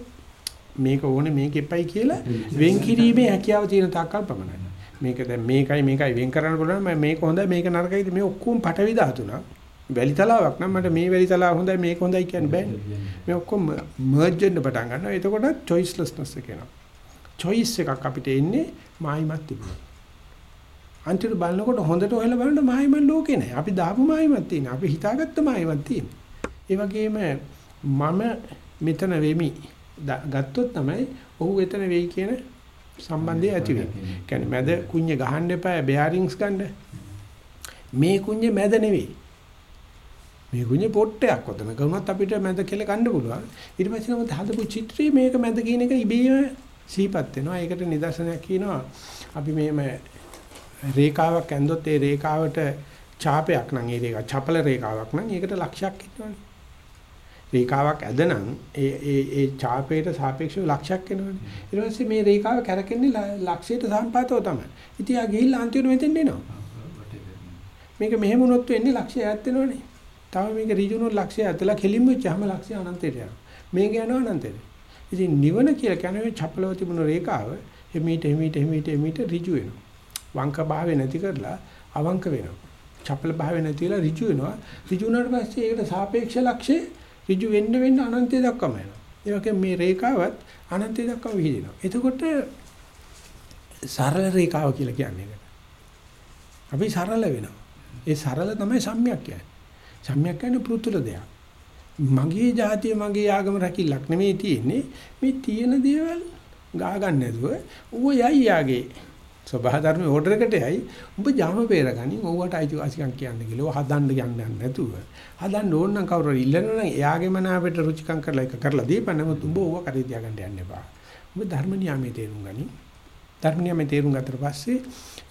මේක ඕනේ මේක එපයි කියලා වෙන් කිරීමේ හැකියාව තියෙන තාක්කල් පමණයි. මේක දැන් මේකයි මේකයි වෙන් කරන්න පුළුවන් මම මේක හොඳයි මේක නරකයිද මේ ඔක්කොම පටවි ධාතුණක්. වැලි තලාවක් නම් මට මේ වැලි තලාව හොඳයි මේක හොඳයි කියන්න බෑනේ. මේ ඔක්කොම මර්ජ් වෙන්න පටන් ගන්නවා. එතකොට choicelessness එක එනවා. choice එකක් අපිට එන්නේ මායිමත් තිබුණා. අන්තිමට බලනකොට හොඳට හොයලා බලනකොට මායිමත් ලෝකේ නැහැ. අපි දාපු මායිමත් තියෙනවා. අපි හිතාගත්ත මායිමත් තියෙනවා. ඒ වගේම මම මෙතන වෙමි ගත්තොත් තමයි ඔහු එතන වෙයි කියන සම්බන්ධය ඇති වෙන්නේ. කියන්නේ මැද කුඤ්ඤ ගහන්න එපා බෙයාරින්ග්ස් ගන්න. මේ කුඤ්ඤ මැද නෙවෙයි. මේ කුඤ්ඤ පොට්ටයක් ඔතන ගුණත් අපිට මැද කියලා ගන්න පුළුවන්. ඊට පස්සේ නම් හදපු චිත්‍රයේ මේක මැද කියන එක ඉබේම සිහිපත් වෙනවා. ඒකට නිදර්ශනයක් කියනවා. අපි මේම රේඛාවක් ඇඳොත් ඒ රේඛාවට ඡාපයක් නම් ඒ රේඛා චපල රේඛාවක් නම් ඒකට ලක්ෂයක් ඉන්නවනේ. රේඛාවක් ඇදනම් ඒ ඒ ඒ ඡාපයට සාපේක්ෂව ලක්ෂයක් එනවනේ. ඊට පස්සේ මේ රේඛාව කැරකෙන්නේ ලක්ෂයට සම්පාතව තමයි. ඉතින් ආ ගිහිල්ලා අන්තිමට මෙතෙන් එනවා. මේක මෙහෙම වුණොත් වෙන්නේ ලක්ෂය ඈත් වෙනවනේ. තව මේක ඍජුනොත් ලක්ෂය ඇතලා කෙලින්ම වෙච්චාම ලක්ෂය අනන්තයට යනවා. මේක යනවා අනන්තයට. ඉතින් නිවන කියලා කියන්නේ චපලව තිබුණු රේඛාව එමීට එමීට එමීට එමීට ඍජු වෙනවා. වංක භාවය නැති කරලා අවංක වෙනවා. චපල භාවය නැතිලා ඍජු වෙනවා. ඍජු වුණාට පස්සේ ඒකට සාපේක්ෂ ලක්ෂය ඍජු වෙන්න වෙන්න අනන්තය දක්වාම යනවා. ඒ වගේ මේ රේඛාවත් අනන්තය දක්වා විහිදෙනවා. එතකොට සරල රේඛාව කියලා කියන්නේ ඒකට. අපි සරල වෙනවා. ඒ සරල තමයි සම්‍යක් කියන්නේ. සම්‍යක් කියන්නේ පෘතුල දෙයක්. මගේ ජාතිය මගේ ආගම රැකිල්ලක් නෙමෙයි තියෙන්නේ. මේ තියෙන දේවල් ගා ගන්න නැතුව ඌ යයි යාගේ සබහා ධර්මයේ ඕඩර් එකට යයි උඹ ජාම peerගනි ඕවට අයිතිවාසිකම් කියන්න කියලා. හදන්න යන්නේ නැතුව. හදන්න ඕන නම් කවුරු හරි ඉල්ලනවා නම් එයාගේ මන අපිට රුචිකම් කරලා එක කරලා දීපන්. නමුත් උඹ ඕව කරේ තියාගන්න යන්න එපා. උඹ ධර්ම නියමයේ තේරුම් ගනි ධර්ම නියමයේ තේරුම් ගත්තට පස්සේ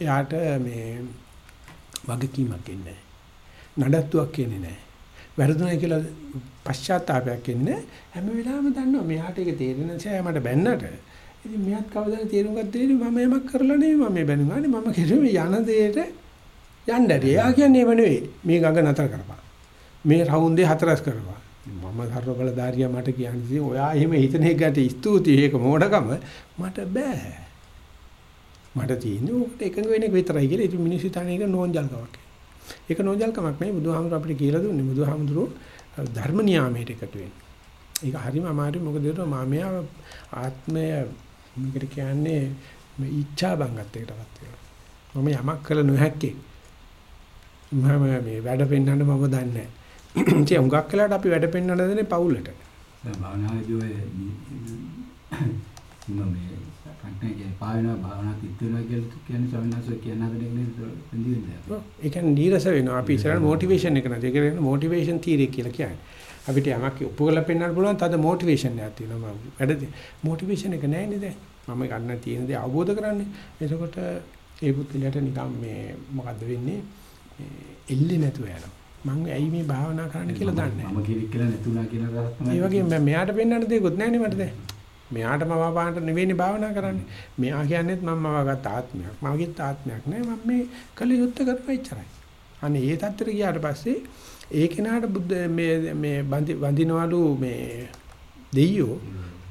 එයාට මේ වගකීමක් එන්නේ නැහැ. නඩත්තුවක් එන්නේ නැහැ. වැරදුණා කියලා පශ්චාත්තාවයක් එන්නේ හැම වෙලාවෙම දන්නවා මෙයාට ඒක තේරෙන නිසා මට බැන්නට. ඉතින් මෙයාත් කවදාද තේරුම් ගත්තේ මම යමක් කරලා නෙවෙයි මම මේ බැනුගානේ මම කෙරුවේ යන දෙයට යන්න ඇති. එයා කියන්නේ ඒව නෙවෙයි. මේ ගඟ නතර කරපන්. මේ රවුන්දේ හතරස් කරපන්. මම සර්ව බලධාරියා මට කියන්නේ ඔයා එහෙම හිතන එකට ස්තුතියි ඒක මෝඩකම මට බෑ. මට තියෙන්නේ ඔකට එකඟ වෙන එක විතරයි කියලා. ඉතින් මිනිස්සු තන එක නෝන්ජල්කමක්. ඒක නෝන්ජල්කමක් නෙවෙයි බුදුහාමුදුර අපිට කියලා දුන්නේ. බුදුහාමුදුරෝ ධර්ම නියාමයට එකතු වෙන්නේ. ඒක හරිම අමාරුයි මොකද ඒක මාමියා ආත්මය මේකට කියන්නේ මේ ඉච්ඡා බංගත්වයකටපත් වෙනවා. මම යමක් කළ නොහැක්කේ. මම මේ වැඩ පෙන්වන්න මම දන්නේ නැහැ. ඉතින් උඟක් කළාට අපි වැඩ පෙන්වන්න දෙන්නේ පවුලට. දැන් භාවනාවේදී ඔය මම මේ කන්ටේ කියන්නේ පාවෙනවා භාවනා කිත් වෙනවා කියලා කියන්නේ ස්වාමීන් වහන්සේ කියන හදන්නේ නේද පෙන්දින්නේ. ඒ කියන්නේ නීරස වෙනවා. අපි ඉස්සරහ මොටිවේෂන් එක නැති. ඒක කියන්නේ මොටිවේෂන් තියරි කියලා කියන්නේ. අපිට යමක් ඔප්පු කරලා පෙන්වන්න පුළුවන්. තද මොටිවේෂන් එකක් තියෙනවා මම. වැඩ මොටිවේෂන් එක නැහැ නේද මම ගන්න තියෙන දේ අවබෝධ කරන්නේ. එතකොට ඒ පුත්ලයට නිකන් මේ මොකද්ද වෙන්නේ? එල්ලේ නැතුව යනවා. මම ඇයි මේ භාවනා කරන්න කියලා දන්නේ? මම කිරික් කියලා නැතුණා කියන රස තමයි ඒ වගේ මම මෙයාට පෙන්වන්න දෙයක්වත් නැහැ නේ මට දැන්. මෙයාට මම පාට නෙවෙයිනේ භාවනා කරන්නේ. මෙයා කියන්නේත් මම මවගත් ආත්මයක්. මගේත් ආත්මයක් නෑ. මම මේ කල යුත්තේ කරපුවා ඉච්චරයි අනේ ඒ තත්ත්වයට ගියාට පස්සේ ඒ කෙනාට බුද්ධ මේ මේ වඳිනවලු මේ දෙයියෝ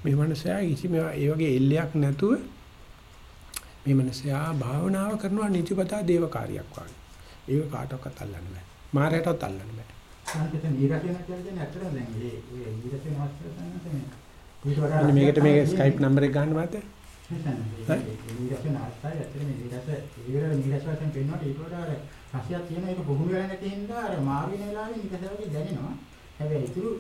මේ මනුස්සයා කිසි මේ ඒ වගේ එල්ලයක් නැතුව මේ මනුස්සයා භාවනාව කරනවා නිතිපතා දේවකාරියක් වගේ. ඒක කාටවත් අල්ලන්න බෑ. මාරයටවත් අල්ලන්න බෑ. සංකේත නීරසන කියන්නේ ඇත්තටම දැන් මේ මේ නීරසන අවස්ථාව තමයි මේකට මේක Skype number එක ගන්න මත. නීරසන අවස්ථාවේ ඇත්තටම නීරස ඉවර නීරස වශයෙන් පෙන්වන්නට ඊට වඩා අර රසයක් තියෙන එක බොහොම වෙලා නැති හින්දා අර මාර්ගින වෙලාවේ නීරස වගේ දැනෙනවා. හැබැයි ඉතුරු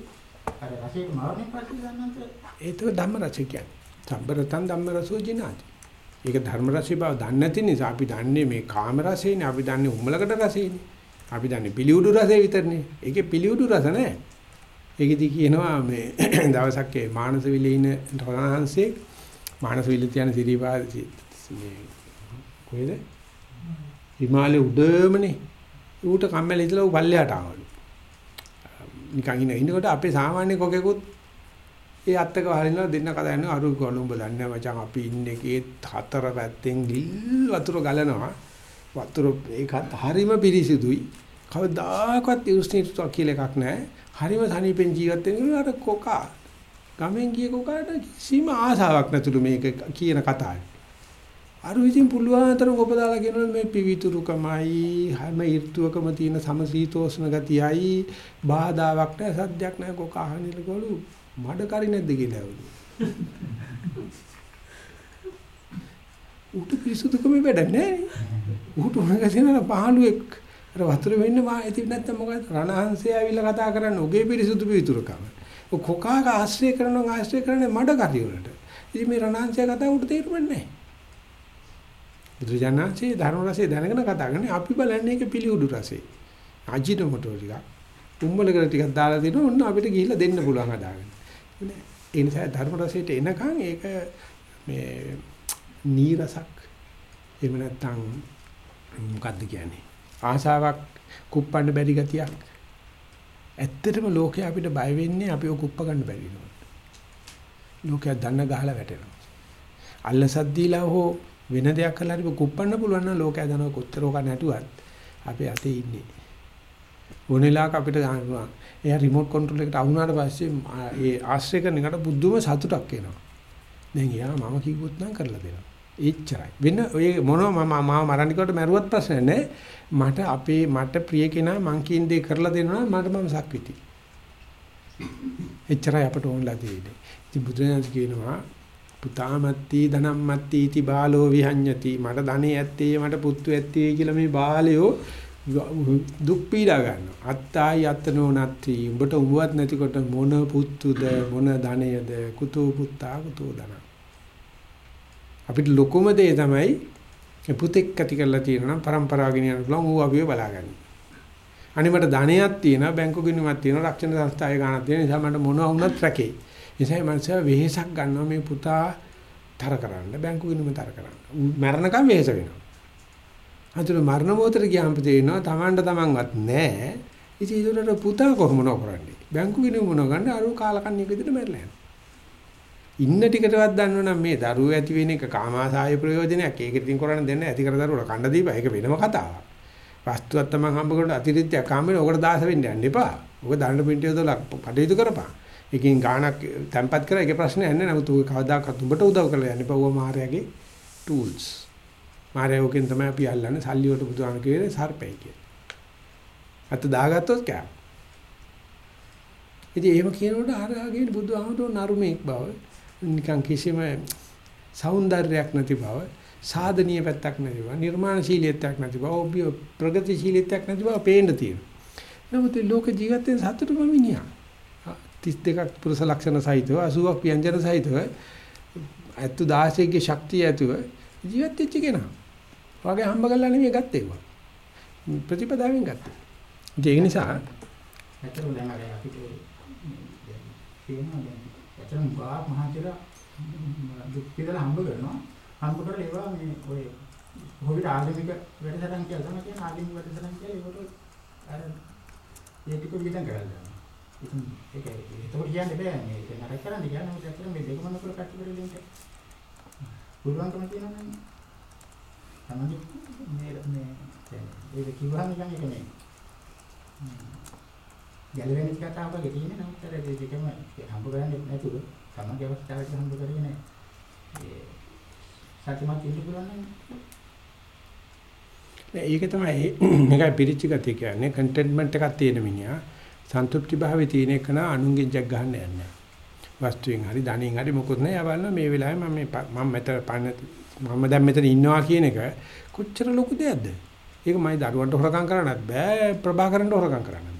අර රසයට මාර්ගයෙන් පස්සේ ගන්නන්ත ඒක ධම්ම රස කියන්නේ. සම්බරතන් ධම්ම රසෝ ජිනාති. ඒක ධර්ම රසය බව දන්නේ නැති නිසා අපි දන්නේ මේ කාම රසේනේ අපි දන්නේ උම්මලකට රසේනේ. අපි දන්නේ පිළිউඩු රසය විතරනේ. ඒකේ පිළිউඩු රස නැහැ. ඒකෙදි කියනවා මේ <clears throat> දවසක් ඒ මානසවිලේ ඉන රණහන්සේ මානසවිලේ තියන සිරිපා මේ කොහෙද? හිමාලයේ උඩමනේ. ඌට කම්මැලි ඉතලා ඌ පල්ලෙහාට ආවලු. නිකන් ඉන්න ඉන්නකොට අපේ සාමාන්‍ය කොකෙකුත් ඒ අත්තක වහලිනවා දෙන්න කතා කරනවා අරු කොළුඹ දන්නේ මචං අපි ඉන්නේ කේ හතර පැත්තෙන් ගිල් වතුර ගලනවා වතුර ඒකත් හරිම පිරිසිදුයි කවදාකවත් උස්නීතුවක් කියලා එකක් නැහැ හරිම සනීපෙන් ජීවත් වෙන අර කොකා ගමෙන් ගිය කොකාට කිසිම ආසාවක් නැතුළු මේක කියන කතාවේ අර ඉතින් පුළුවන් තරම් ඔබ දාලා කියනවා මේ පිවිතුරුකමයි හැම ඍතුවකම තියෙන සමශීතෝෂ්ණ ගතියයි බාධාවක් නැහැ සද්දයක් නැහැ කොකා අහනිලකොළු මඩ කරි නැද්ද කියලා ඇහුවා. උට පිරිසුදුකම වැඩ නැහැ. උට උණක තියෙන පහළුවෙක් අර වතුර වෙන්න මා ඇති නැත්තම් මොකද රණහංශය ඇවිල්ලා කතා කරන්නේ ඔගේ පිරිසුදු පිටුරකම. ඔය කොකාක ආශ්‍රය කරනවා ආශ්‍රය කරන්නේ මඩ කරි වලට. ඉතින් මේ රණහංශය කතා උට තේරුම් නැහැ. බුදුජානකසේ ධර්ම රසය දැනගෙන කතා කරන්නේ අපි බලන්නේ ඒක පිළිඋඩු රසය. අජිනමොටෝ ටිකක් උම්මලකට ටිකක් දාලා දෙනවා ඔන්න අපිට ගිහිල්ලා දෙන්න පුළුවන් හදාගන්න. ඒ නිසා ධර්ම රසයට එනකන් ඒක මේ නීරසක් එහෙම නැත්නම් මොකද්ද කියන්නේ ආශාවක් කුප්පන්න බැරි ගතියක් ඇත්තටම ලෝකයා අපිට බය වෙන්නේ අපි ඔය කුප්ප ගන්න බැරි වෙනවා ලෝකයා දන්න ගහලා වැටෙනවා අල්ලසක් දීලා හෝ වෙන දෙයක් කළා හරි කුප්පන්න පුළුවන් නම් ලෝකයා දනවා කොච්චර ඕක නැටුවත් අපේ අතේ ඉන්නේ ඕනෙලාක අපිට ගන්නවා එයා රිමෝට් කන්ට්‍රෝල් එකට අහුණාට පස්සේ ඒ ආශ්‍රය කරන එකට බුද්ධම සතුටක් එනවා. දැන් එයා මම කිව්වොත් නම් කරලා දෙනවා. එච්චරයි. වෙන ඔය මොනව මම මාව මරණිකට මැරුවත් ප්‍රශ්න නැහැ. මට අපේ මට ප්‍රිය කෙනා මං කියන දේ කරලා දෙනවා මට මම සක්විති. එච්චරයි අපට ඕනලා තියෙන්නේ. ඉතින් බුදුරජාණන් කියනවා පුතාමත්ති ධනම්මත්ති इति බාලෝ විහඤ්ඤති මට ධනෙ ඇත්තේ මට පුත්තු ඇත්තේ කියලා මේ බාලයෝ දුක් පීඩා ගන්නවා. අත්තායි අත්නෝ නැත්ති. උඹට උඹවත් නැතිකොට මොන පුත්තුද මොන ධනයද කුතෝ පුත්තා කුතෝ ධන. අපිට ලොකුම දේ තමයි ඒ පුතෙක් ඇති කරලා තියෙනවා නම් પરම්පරාව ගෙනියන්න පුළුවන් ඌ අපිව බලාගන්න. අනිමට ධනයක් තියෙනවා බැංකු ගිණුමක් තියෙනවා රක්ෂණ සංස්ථාවේ ගාණක් තියෙන නිසා මට මොනවා වුණත් රැකේ. නිසා මේ මනුස්සයා වෙහෙසක් ගන්නවා මේ පුතා තර කරන්න බැංකු ගිණුම තර කරන්න. මරණකම් වෙහෙස වෙනවා. අතන මරණ මොහොතට ගියාම තේරෙනවා Tamanට Tamanවත් නැහැ. ඉතින් ඒකට පුතා කොහොම නොකරන්නේ? බැංකු ගිණුම නොගන්න අර කාලකන්ණියක විදිහට මැරලා යනවා. ඉන්න ටිකටවත් දන්නවනම් මේ දරුවෝ ඇති වෙන එක කාමාසාය ප්‍රයෝජනයක්. ඒක ඉතින් කරන්න දෙන්න ඇති කර දරුවෝ කණ්ඩ දීපා. ඒක වෙනම කතාවක්. වස්තුවක් තමයි හම්බ කරලා අතිරික්තයක් හම්බ වෙන ඔකට දාස වෙන්න යන්න එපා. ඔක දඬ පිටිය දොලා කටයුතු කරපන්. එකකින් ගාණක් තැම්පත් කරා ඒකේ ප්‍රශ්නයක් නැහැ. නමුත් ඔය කවදාකවත් උඹට උදව් කරලා යන්න එපා. ඌව මාර්යාගේ ටූල්ස්. මාර්යාවකින් තමයි අපි අල්ලන්නේ සල්ලි වලට බුදුහාම කියේ සර්පයි කිය. අත දාගත්තොත් කෑ. ඉතින් එහෙම කියනකොට අරගෙන බුදුහාමතුන් නරුමේක් බව නිකන් කිසිම సౌందර්යයක් නැති බව සාධනීය පැත්තක් නැති බව නිර්මාණශීලීත්වයක් නැති බව ඔබිය ප්‍රගතිශීලීත්වයක් නැති බව පේන්න තියෙනවා. නමුත් ලෝක ජීවිතයෙන් සතුටුම මිනිහා 32ක් පුරුෂ ලක්ෂණ සහිතව 80ක් ව්‍යංජන සහිතව අත්තු 16ගේ ශක්තිය ඇතුව ජීවත් වෙච්ච කෙනා. වගේ හම්බ කරලා නෙමෙයි ගත්තේ ඒවා. ප්‍රතිපදාවෙන් ගත්තා. ඒ නිසා ඇත්තටම දැන් අර අපිට තියෙනවා දැන් ඇත්තටම ගා මහතෙලා දුක් පිටලා හම්බ කරනවා. හම්බ කරලා ඒවා මේ ඔය කොහොමද ආගමික වැඩසටහන් කියලා තමයි කියන ආගමික වැඩසටහන් කියලා ඒකට අර ඒ ටික විඳන් කරලා ඉතින් ඒක ඒක කියන්න? බෑ මේ ඒක නරක කරන්න කියන්නේ. මොකද ඇත්තටම මේ දෙකම නතර කට්ටි කරලා ඉන්න? පුළුවන්කම තියෙනවා නේ තමයි මේ මේ ඒක කිව්වම නිකන් ඒක නේ ගැලවෙන කතාවක් වගේ තියෙන නමුත් අර ඒ දෙකම හම්බ කරන්නේ නැතුව තමන්ගේ අවස්ථාවට හම්බ කරගෙන ඒ සත්‍යමත් ඉන්න පුළුවන් නම් නෑ ඒක තමයි <clears throat> මේකයි පිරිච්ච ගතිය කියන්නේ. කන්ටෙන්ට්මන්ට් එකක් තියෙන මිනිහා සන්තුෂ්ටි භාවයේ තියෙන එක නා අනුන්ගෙන් ජග් ගන්න යන්නේ වස්තුවෙන් හරි ධනෙන් හරි මොකුත් නෑ. යවන්න මේ වෙලාවේ මම මේ මම මෙතන පන්න මම දැන් මෙතන ඉන්නවා කියන එක කොච්චර ලොකු දෙයක්ද? ඒක මයි දරුවන්ට හොරකම් කරන්නත් බෑ ප්‍රභාකරන්ට හොරකම් කරන්නත් බෑ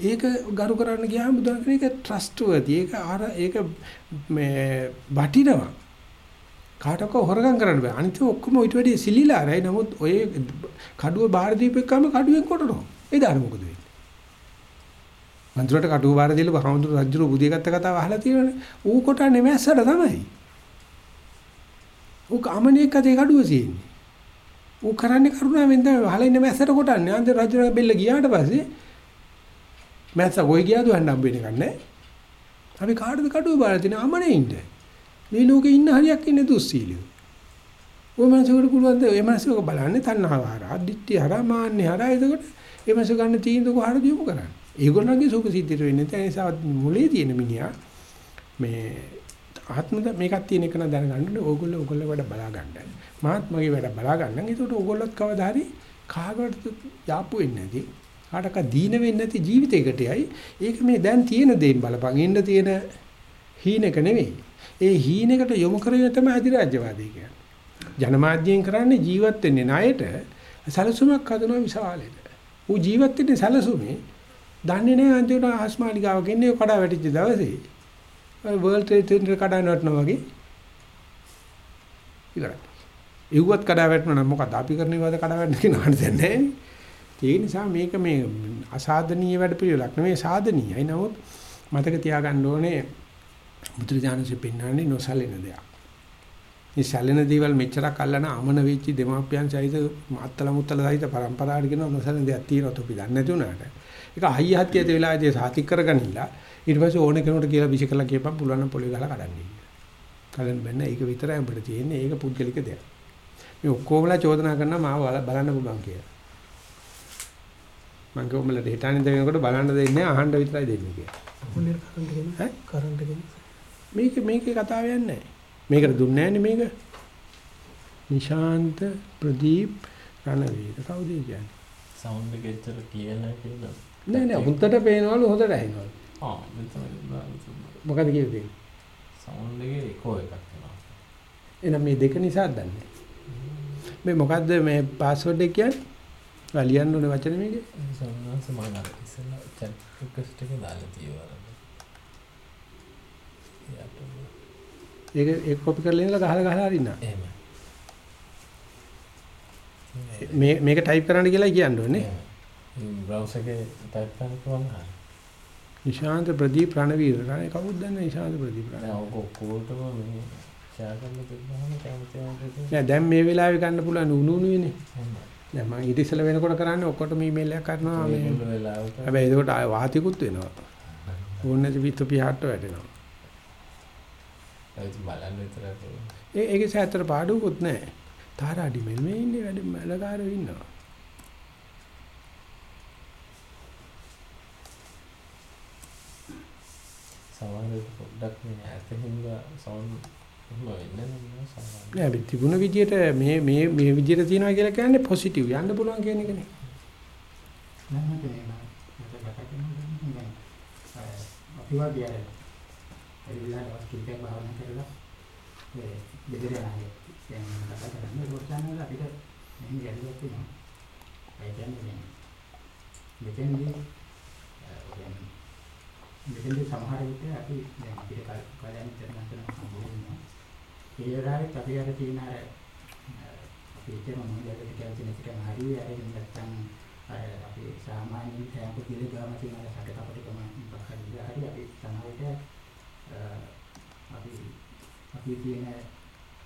ඒක ගරු කරන්න ගියාම බුදුන් කියන එක ට්‍රස්ට්වර්ති ඒක ආර ඒක මේ වටිනවා කාටක හොරගම් කරන්න බෑ. අනිත් ඔක්කොම ඊට වැඩි සිලිලාරයි. නමුත් ඔය කඩුව බාහිර දීපෙක්කම කඩුවෙන් කොටනවා. ඒ දාන මොකද වෙන්නේ? මන්ත්‍රයට කඩුව බාහිර දීලා බහමුදුර රජුරු බුදිය ගත්ත කතාව අහලා තියෙනවනේ. ඌ කොටන්නේ මැස්සට තමයි. ඌ කමනේ කතේ කඩුව තියෙන්නේ. ඌ කරන්නේ කරුණාවෙන් තමයි වහලා ඉන්න මැස්සට කොටන්නේ. අන්ත රජුගේ බෙල්ල ගියාට පස්සේ මැස්ස කොයි ගියාද හන්න හම්බෙන්නේ නැහැ. අපි කාටද කඩුව බාහිර තියෙන අමනේ ඉන්නේ. මේ ලෝකේ ඉන්න හරියක් ඉන්නේ දුස්සීලියෝ. ඔය මනසකට පුළුවන් ද ඒ මනසක බලන්නේ තණ්හාව හරහා, දිට්ඨිය හරහා, මාන්නේ හරහා එතකොට ඒ මනස ගන්න තීන්දුව කොහරද යොමු කරන්නේ. ඒගොල්ලන්ගේ සුඛ සිද්ධියට වෙන්නේ නැහැ. ඒ නිසා මුලේ තියෙන මිනිහා මේ ආත්මද මේකක් තියෙන එක න දැනගන්න ඕගොල්ලෝ ඕගොල්ලෝ වැඩ බලා ගන්නයි. මාත් මගේ වැඩ බලා ගන්න. ඒකට ඕගොල්ලොත් කවදා හරි කාගවත් යාපු වෙන්නේ නැති කාටක දීන වෙන්නේ නැති ජීවිතයකටයි. ඒක මේ දැන් තියෙන දේන් බලපන්. ඉන්න තියෙන හීනක නෙවෙයි. ඒ හීනෙකට යොමු කරගෙන තමයි අධිරාජ්‍යවාදී කියන්නේ. ජනමාධ්‍යයෙන් කරන්නේ ජීවත් වෙන්නේ ණයට සැලසුමක් හදනවා විශාලෙට. ඌ ජීවත් වෙන්නේ සැලසුමේ. දන්නේ නැහැ අන්තිමට ආස්මාලිකාවක ඉන්නේ කඩා වැටිච්ච දවසේ. වර්ල්ඩ් ට්‍රේඩ් සෙන්ටර් කඩා නටනවා වගේ. ඉවරයි. ඒවත් කඩා වැටෙනවා නම් මොකද අපි කරන ඒවාද කඩා වැටෙන කෙනාට දැන් නැහැ. ඒ නිසා මේක මේ අසාධනීය වැඩ පිළිවෙලක් නෙමෙයි සාධනීයයි. නමුත් මතක තියාගන්න ඕනේ බුදුරජාණන්සේ පෙන්වන්නේ නොසැලෙන දෙයක්. මේ සැලෙන දේවල් මෙච්චරක් අල්ලන අමන වෙච්ච දෙමාපියන් සහිත අත්තල මුත්තල සහිත પરම්පරාවට කියන නොසැලෙන දෙයක් තියෙනවා තොපි දන්නේ නැති උනාට. ඒක හයිය හත්ය ඇති වෙලාවේදී සාතික් කරගනිලා ඊට පස්සේ ඕන කෙනෙකුට කියලා විශ් කළා කියපන් පුළුවන් නම් පොළේ ගහලා කඩන්නේ. කලන් බැන්න ඒක විතරයි අපිට තියෙන්නේ. ඒක පුද්ගලික දෙයක්. මේ ඔක්කොමලා චෝදනා කරනවා මාව බලන්න පුළුවන් කියලා. මම කොහොමද හිතානේ දෙනකොට බලන්න දෙන්නේ අහන්න විතරයි දෙන්නේ කියලා. මොන්නේ කරන්ට් ගෙන ඈ? කරන්ට් ගෙන මේක මේකේ කතාව යන්නේ නැහැ. මේකට දුන්නේ නැන්නේ මේක. නිශාන්ත ප්‍රදීප් රණවීර කවුද කියන්නේ? සවුන්ඩ් එක එච්චර කියන කියලා. නෑ නෑ හොඳට පේනවලු හොඳට ඇහෙනවලු. ආ මොකද කියන්නේ? සවුන්ඩ් එකේ එකෝ එකක් එනවා. එහෙනම් මේ දෙක නිසා දන්නේ. මේ මොකද්ද මේ පාස්වර්ඩ් එක කියන්නේ? ඔයා ලියන්න ඕනේ වචන මේකේ. සම්මාස මම අර ඉස්සෙල්ලා chat request එකේ දාලා තියෙනවා. යට ඒක ඒක කොපි කරලා ඉඳලා ගහලා ගහලා අරින්න. එහෙම. මේ මේක ටයිප් කරන්න කියලා කියන්න ඕනේ. බ්‍රවුසර් එකේ ටයිප් කරන්න පුළුවන් හරි. නිශාන්ත ප්‍රදීප් රණවීර රණේ කවුද දන්නේ නිශාන්ත ප්‍රදීප රණ. නෑ ඔක ඔක්කොටම මේ ෂෙයා කරන්න තිබ්බහම කැමති. නෑ දැන් මේ වෙලාවේ ගන්න පුළුවන් උණු උණු වෙන්නේ. දැන් මම ඊට ඉස්සෙල්ලා වෙනකොට කරන්නේ ඔක්කොටම ඊමේල් එකක් කරනවා මේ. හැබැයි ඒකට ආය වාතිකුත් වෙනවා. ඕනේ නැති පිට පියාට වැටෙනවා. ඒක බලන්න විතරක් ඒ ඒකේ සෑතර පාඩුවකුත් නැහැ. තාරාඩි මෙල් මේ ඉන්නේ වැඩ මලකාරයෝ ඉන්නවා. සමහරවිට පොඩ්ඩක් මේ ඇතින්ද සවුන්ඩ් එහෙම වෙන්නේ නැහැ සමහරවිට. නෑ මේ තිබුණ විදියට මේ මේ මේ විදියට තියනවා කියලා කියන්නේ පොසිටිව් යන්න පුළුවන් කියන එකනේ. නම් මට මේ මට කතා කරන්න දැන් අපි වගේ අර එවිලා දවස් කිහිපයක් භාවනා කරලා ඒ බෙදර යන්නේ දැන් කතා කරන්නේ රෝචානල අපිට මෙහෙම ගැටලුවක් තියෙනවා. ඒ කියන්නේ මෙතෙන්දී දැන් මෙතෙන්දී සමහර විට අපි දැන් අපිට කල්යනා කරන කරන හම්බුනේ ඒ වෙලාවෙත් අපි අර තියෙන අර අපි කියන මොනවද කියලා තියෙන එක හරිය අරගෙන නැත්තම් අර අපි සාමාන්‍යයෙන් කැම්ප් කියලා ගාම තියෙන අර සැක කපටිකම මොකක් හරි ඉඳලා හරි අපි සමහර විට අපි අපි කියන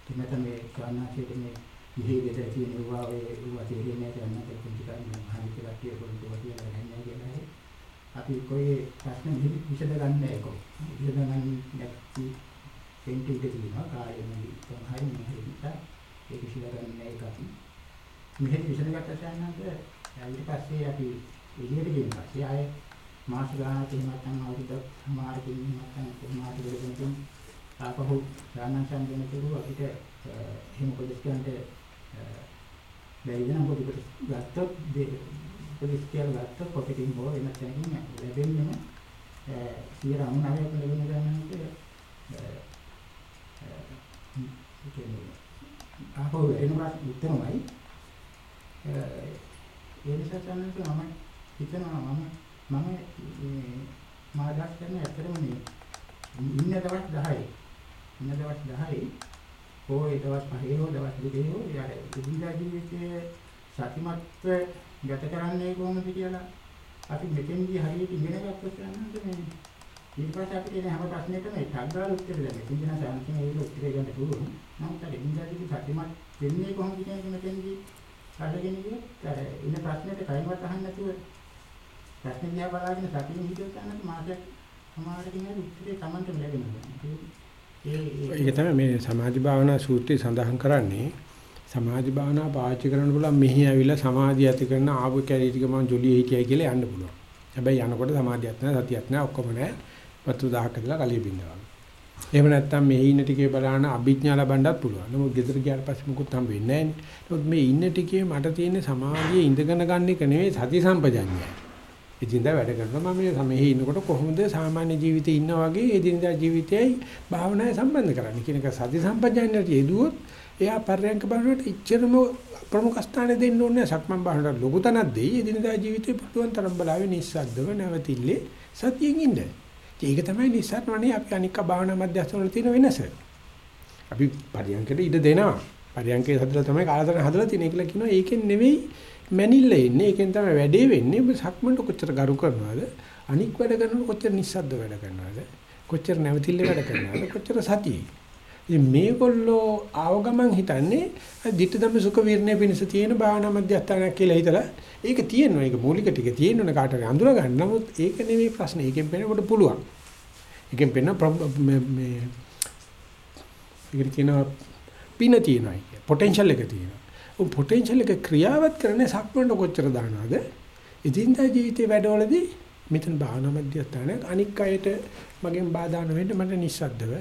තුනත මේ ස්වර්ණාශයට මේ ඉහි ගෙදර තියෙන ඒවා ඔය ඒවා තේරෙන්නේ නැහැ යන්න පුංචි කන්නේ හරි කියලා කිය පොඩි පොඩි කියලා ගන්නේ කියලා හරි. අපි કોઈ ප්‍රශ්න විසඳ ගන්න නැහැ කො විසඳ ගන්න නැති වෙන්ටි ඉඳ තියෙනවා. කාලෙම තමයි මෙහෙ නිසා ඒක විසඳ ගන්න නැහැ ඒක අපි. මෙහෙ විසඳගත්ත සයන්නාද ඊට පස්සේ අපි එළියට ගිහින් පස්සේ ආයේ මාස ගානක් එහෙම නැත්නම් අවුරුද්දක් සමාරකින් නැත්නම් කොහොමද දෙකකින් ආපහු ගානන්සන් දෙන තුරු අපිට එහෙම පොලිස් කියන්ට බැරි නම් පොඩි පොඩි ගත්තොත් පොලිස් කියලා ගත්තොත් පොකටින් හෝ වෙන තැනකින් ලැබෙන්නම 99ක් ලැබෙන ගානකට ඒ කියන්නේ ආපහු වෙනවා උත්තරමයි ඒ නිසා තමයි මම හිතනවා මම මම මාදාස් කරන ඇත්තටම මේ ඉන්න දවස් 10යි ඉන්න දවස් 10යි හෝ ඒ දවස් 5 හෝ දවස් 2 හෝ යාර ඉදිරියට ජීවිතයේ සතිමත්ව ගත කරන්නේ කොහොමද කියලා අපි මෙතෙන්දී හරියට ඉගෙන ගත්තොත් යනකොට මේ ඊට පස්සේ අපිට එන හැම ප්‍රශ්නයකම ඒ ටග්ගාල උත්තර දෙන්න. ඉතින් නම් සාංශයෙන් ඒක උත්තර ගන්න පුළුවන්. නමුත් අර ඉදිරියට සතිමත් වෙන්නේ කොහොමද කියන එක මෙතෙන්දී අරගෙන ගියොත් අර ඉන්න ප්‍රශ්නෙට කයින්වත් අහන්න නැතුව ප්‍රශ්න දිහා බලාගෙන සතියෙන් හිතුවත් යනත් මාසයක් සමාහරකින් හරි උත්තරේ Tamanට ලැබෙනවා. ඒ ඒක තමයි මේ සමාධි භාවනා සූත්‍රය සඳහන් කරන්නේ සමාධි භාවනා පාවිච්චි කරන්න පුළුවන් මෙහි ඇවිල්ලා සමාධිය ඇති කරන ආපු කැලී ටික මම ජොලියේ හිටියයි කියලා යන්න පුළුවන්. හැබැයි යනකොට සමාධියක් නැහැ සතියක් නැහැ ඔක්කොම නැහැ. වතු දහහක් ඇදලා කලිය බින්නවා. එහෙම නැත්නම් මෙහි ඉන්න ටිකේ බලන අභිඥා ලබන්නත් පුළුවන්. නමුත් ගෙදර ගියාට පස්සේ මුකුත් හම්බ වෙන්නේ නැහැ. නමුත් මේ ඉන්න ටිකේ මට තියෙන සමාධියේ ඉඳගෙන ගන්න එක නෙවෙයි සති සම්පජඤ්ඤය. එදින්දා වැඩ කරනවා මම මේ සමෙහි ඉන්නකොට කොහොමද සාමාන්‍ය ජීවිතේ ඉන්නා වගේ එදින්දා ජීවිතයයි භාවනාවයි සම්බන්ධ කරන්නේ කියන එක සති සම්පජඤ්ඤයට යෙදුවොත් එයා පරයන්ක බලනකොට ඉච්චරම ප්‍රමුඛ ස්ථානෙ දෙන්න ඕනේ සක්මන් භාවනාවට ලොකු තැනක් දෙයි එදිනදා ජීවිතේ පුළුවන් තරම් බලාවේ නිස්සද්දව නැවතිල්ලේ සතියෙන් ඉන්න. ඒක තමයි නිස්සාරණනේ අපි අනික් භාවනා මධ්‍යස්ථාන වල තියෙන වෙනස. අපි පරියන්කට ඉඩ දෙනවා. පරියන්කේ හදලා තමයි කාලතරණ හදලා තියෙන්නේ කියලා කියනවා. ඒකෙන් නෙවෙයි මැනිල්ල එන්නේ. ඒකෙන් තමයි වැඩේ වෙන්නේ. ඔබ සක්මන්ට කොච්චර ගරු කරනවද? අනික් වැඩ කරනකොට කොච්චර නිස්සද්ද වැඩ කරනවද? කොච්චර නැවතිල්ල වැඩ කරනවද? කොච්චර සතියේ. ඉතින් මේගොල්ලෝ ආව ගමන් හිතන්නේ ධිට්ඨ සුඛ විරණය පිණිස තියෙන භාවනා මධ්‍යස්ථානයක් කියලා හිතලා ඒක තියෙනවා. ඒක මූලික ටික තියෙනවනේ කාටද අඳුර ගන්න. නමුත් ඒක නෙවෙයි ප්‍රශ්නේ. ඒකෙන් පේනකොට පුළුවන්. ඒකෙන් පේන මේ ඒකට කියනවා පින තියෙනවා කිය. පොටෙන්ෂල් එක තියෙනවා. ਉਹ පොටෙන්ෂල් එක ක්‍රියාවත් කරන්නේ සක්මන්ට කොච්චර දානවද? ඉදින්දා ජීවිතේ වැඩවලදී මෙතන භාවනා මධ්‍යස්ථානයක් අනික් අයට මගෙන් බාධා නොවෙන්න මට නිස්සද්දව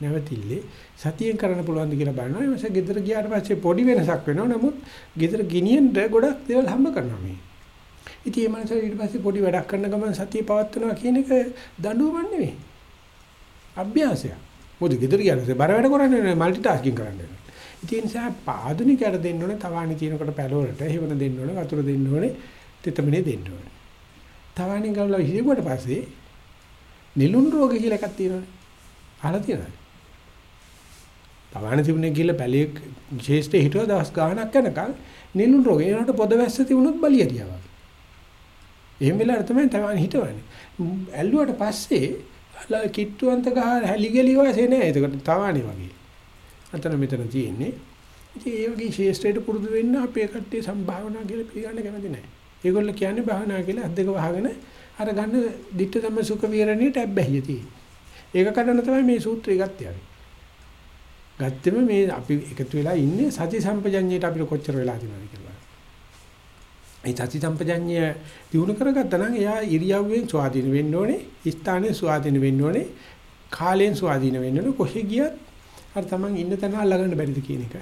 නැවතිල්ලේ සතියෙන් කරන්න පුළුවන්ද කියලා බලනවා. ඒ නිසා ගෙදර ගියාට පස්සේ පොඩි වෙනසක් වෙනවා. නමුත් ගෙදර ගෙනියන්න ගොඩක් දේවල් හම්බ කරනවා මේ. ඉතින් මේ මනස ඊට පස්සේ පොඩි වැඩක් කරන ගමන් සතිය පවත්වනවා කියන එක දඬුවමක් නෙවෙයි. අභ්‍යාසයක්. මොකද ගෙදර ගියාට බර වැඩ කරන්නේ මල්ටි ටාස්කින් කරන්නේ. ඉතින් ඒ නිසා පාදුනිකයට දෙන්න ඕනේ තවාණි තියෙනකොට පැලවලට හේවන දෙන්න ඕනේ වතුර දෙන්න ඕනේ තෙතමනේ දෙන්න ඕනේ. තවාණි ගාවලා හිරුවට පස්සේ නිලුන් රෝග කියලා එකක් තියෙනවානේ. අහලා තියෙනවද? තවාණි තිබුණේ කියලා පැලේ විශේෂයෙන් හිතුවා දවස් ගාණක් යනකම් නිලුන් රෝගේ ඒනට පොද වැස්ස තිබුණොත් බලියරියා වගේ. එහෙම වෙලාවට තමයි තවන් හිතවන්නේ. ඇල්ලුවට පස්සේ කිට්ටුවන්ත ගහ හැලිගලි වාසේ නෑ. ඒකට තවානේ වගේ. අතන මෙතන තියෙන්නේ. ඉතින් ඒ වගේ ශේෂ්ත්‍රයට පුරුදු වෙන්න අපේ කට්ටිය සම්භාවනා කියලා පිළිගන්න කැමති නෑ. ඒගොල්ලෝ කියන්නේ භාවනා කියලා අද්දක වහගෙන අර ගන්න ditta ධම්ම සුඛ විහරණයට ඇබ්බැහිය තියෙන්නේ. ඒක කඩන තමයි මේ සූත්‍රය ගත්තේ අපි. ගත්තෙම මේ අපි එකතු වෙලා ඉන්නේ සති සම්පජඤ්ඤයට අපිට කොච්චර වෙලා තියෙනවද කියලා. මේ සති සම්පජඤ්ඤය දිනු කරගත්තා නම් එයා ඉරියව්වෙන් ස්වාධීන වෙන්න ඕනේ, ස්ථානයෙන් ස්වාධීන වෙන්න ඕනේ, කාලයෙන් ස්වාධීන වෙන්න ඕනේ. කොහෙ ගියත් අර තමන් ඉන්න තැන අල්ලගන්න බැරිද කියන එක.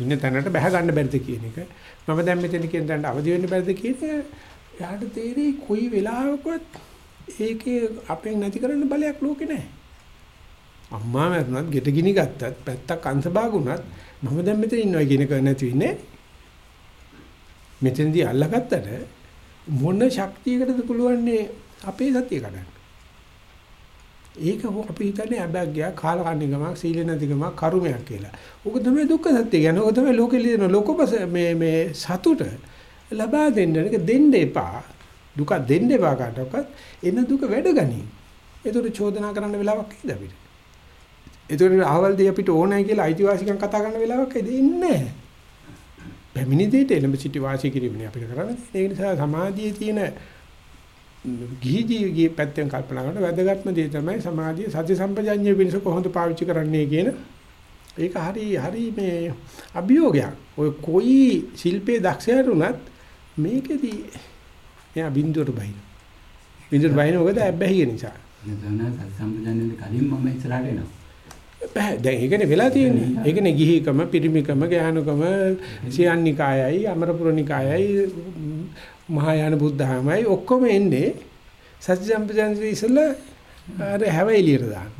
ඉන්න තැනට බැහැ ගන්න බැරිද කියන එක. මම දැන් මෙතන කියන තැනට අවදි වෙන්න බැරිද කියන එක. එයාට තේරෙයි කොයි වෙලාවකවත් ඒකේ අපෙන් නැති කරන්න බලයක් ලෝකේ නැහැ. අම්මා මරුණත් ගෙට ගිනි ගත්තත් පැත්තක් අංශභාගුණත් මම දැන් මෙතන ඉන්නවා කියන එක නැති වෙන්නේ. මෙතනදී අල්ලගත්තට මොන ශක්තියකටද පුළුවන්නේ අපේ සතිය කඩන්න. ඒක අපි හිතන්නේ අබැග්ගයක් කාලකන්නිකමක් සීල නැතිකමක් කරුමයක් කියලා. ඕක තමයි දුක්ඛ සත්‍ය කියන්නේ. ඕක තමයි ලෝකෙ ලියන ලෝකපස මේ මේ සතුට ලබා දෙන්න එක දෙන්න එපා. දුක දෙන්න එපා කාටවත්. එන දුක වැඩ ගනි. ඒකට චෝදනා කරන්න වෙලාවක් ඉද අපිට. ඒතකොට අහවල් දෙය අපිට ඕනයි කියලා අයිතිවාසිකම් කතා කරන වෙලාවක් දෙන්නේ නැහැ. පැමිණි දෙයට එළඹ සිටි වාසය කිරීමනේ අපිට කරන්නේ. ඒ නිසා සමාධියේ තියෙන ගිහි ජීවිගේ පැත්තෙන් කල්පනා කරන වැදගත්ම දේ තමයි සමාධිය සති සම්පජඤ්ඤය වෙනස කොහොමද පාවිච්චි කරන්නේ කියන ඒක හරි හරි මේ අභියෝගයක්. ඔය කොයි ශිල්පේ දක්ෂයට උනත් මේකෙදි එයා බින්දුවට බහින. බින්දුවට බහින මොකද ඇබ්බැහිය නිසා. නේද සති සම්පජඤ්ඤයෙන් කලින් මම ඉස්සරහට එනවා. බෑ දැන් ඒකනේ වෙලා තියෙන්නේ. ඒකනේ ගිහිකම, පිරිමිකම, ඥානකම, සියන්නිකායයි, අමරපුරනිකායයි, මහායාන බුද්ධාමයි ඔක්කොම එන්නේ සත්‍ය සම්පජානසේ ඉස්සලා අර හැව එළියට දාන්න.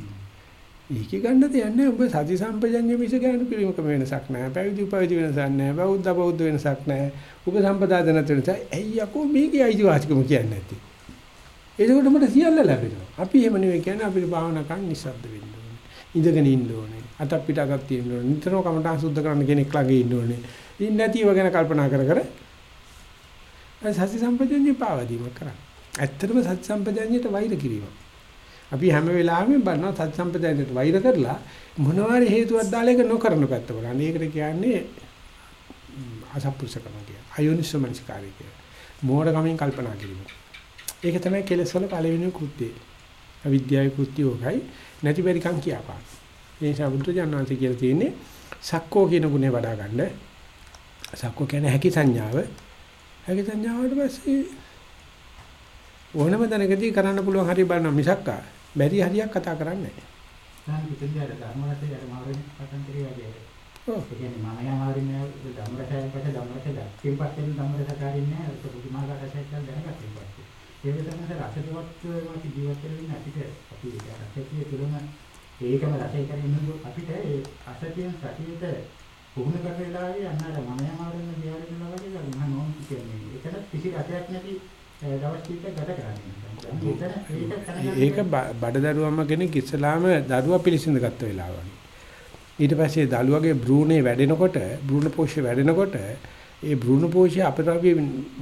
ඒක ගන්න දෙයක් නෑ. ඔබ සති සම්පජාන්නේ මිස ගන්න පිරිමිකම වෙනසක් නෑ. පැවිදි උපවිදි වෙනසක් නෑ. බෞද්ධ බෞද්ධ වෙනසක් නෑ. ඔබ සම්පදාන වෙනසක්. ඇයි යකෝ මේකයි අයිතිවාසිකම කියන්නේ නැත්තේ. ඒකට මට සියල්ල ලැබෙනවා. අපි එහෙම නෙවෙයි කියන්නේ අපිට භාවනා කරන්න නිස්සද්ද වෙන්න ඕනේ. ඉඳගෙන ඉන්න ඕනේ. අතක් පිට අතක් තියෙන්න ඕනේ. නිතරම කමටහන් සුද්ධ කරන්න කෙනෙක් ළඟ ඉන්න ඕනේ. ඉන්නේ නැතිව ගැන කල්පනා කර කර සති සම්පජඤ්ඤය පාවදීම කරා. ඇත්තටම සති සම්පජඤ්ඤයට වෛර කිරීම. අපි හැම වෙලාවෙම බලනවා සති සම්පජඤ්ඤයට වෛර කරලා මොනවාරි හේතුවක් දාලා ඒක නොකරන පැත්ත බලන්නේ. ඒකට කියන්නේ අසප්පුසකම කියන. අයෝනිසමනසිකාරය කියන. මෝඩකමින් කල්පනා කිරීම. ඒක තමයි කෙලෙස් වල පළවෙනි කෘත්‍යය. අවිද්‍යාවේ කෘත්‍යය ඔකයි නැති බැරිකම් කියපාන. ඒ නිසා බුදුජානනාංශ කියලා තියෙන්නේ සක්කෝ කියන ගුණය වඩා ගන්න. සක්කෝ කියන්නේ හැකි සංඥාව. හැකි සංඥාවට පස්සේ ඕනම දැනකදී කරන්න පුළුවන් හරිය බලන මිසක් බැරි හරියක් කතා කරන්නේ නැහැ. සාහන් පිටින්දර ධර්මරතේ අර මාවෙන් පටන් කරේ වගේ. ඔව්. ඒ කියන්නේ මම යා මාරින්නේ ධම්මරතයෙන් පස්සේ ධම්මරතේ දැක්කෙන් පස්සේ ධම්මරත කාරින්නේ ඒක පුදුමාකාර රසයක් දැනගත්තෙන් පස්සේ. ඒක තමයි රසකවත් මාති ජීවත් වෙන්න අපිට අපි රසකයේ තුලම ඒකම රසය කරගෙන අපිට ඒ අසතියෙන් සතියට පුහුණු කරන වෙලාවේ අන්නර මම යා මාරින්න ගියාරින්න වගේ මම නෝන් කියන්නේ. ඒකන කිසි රසයක් නැති දවස් කීපයක් ගත කරන්නේ. ඒක බඩදරුවම කෙනෙක් ඉස්සලාම දරුවා පිළිසිඳ ගත්ත වෙලාවයි. ඊට පස්සේ දරුවගේ භ්‍රූණේ වැඩෙනකොට භ්‍රූණ පෝෂය වැඩෙනකොට ඒ භ්‍රූණ පෝෂය අපිට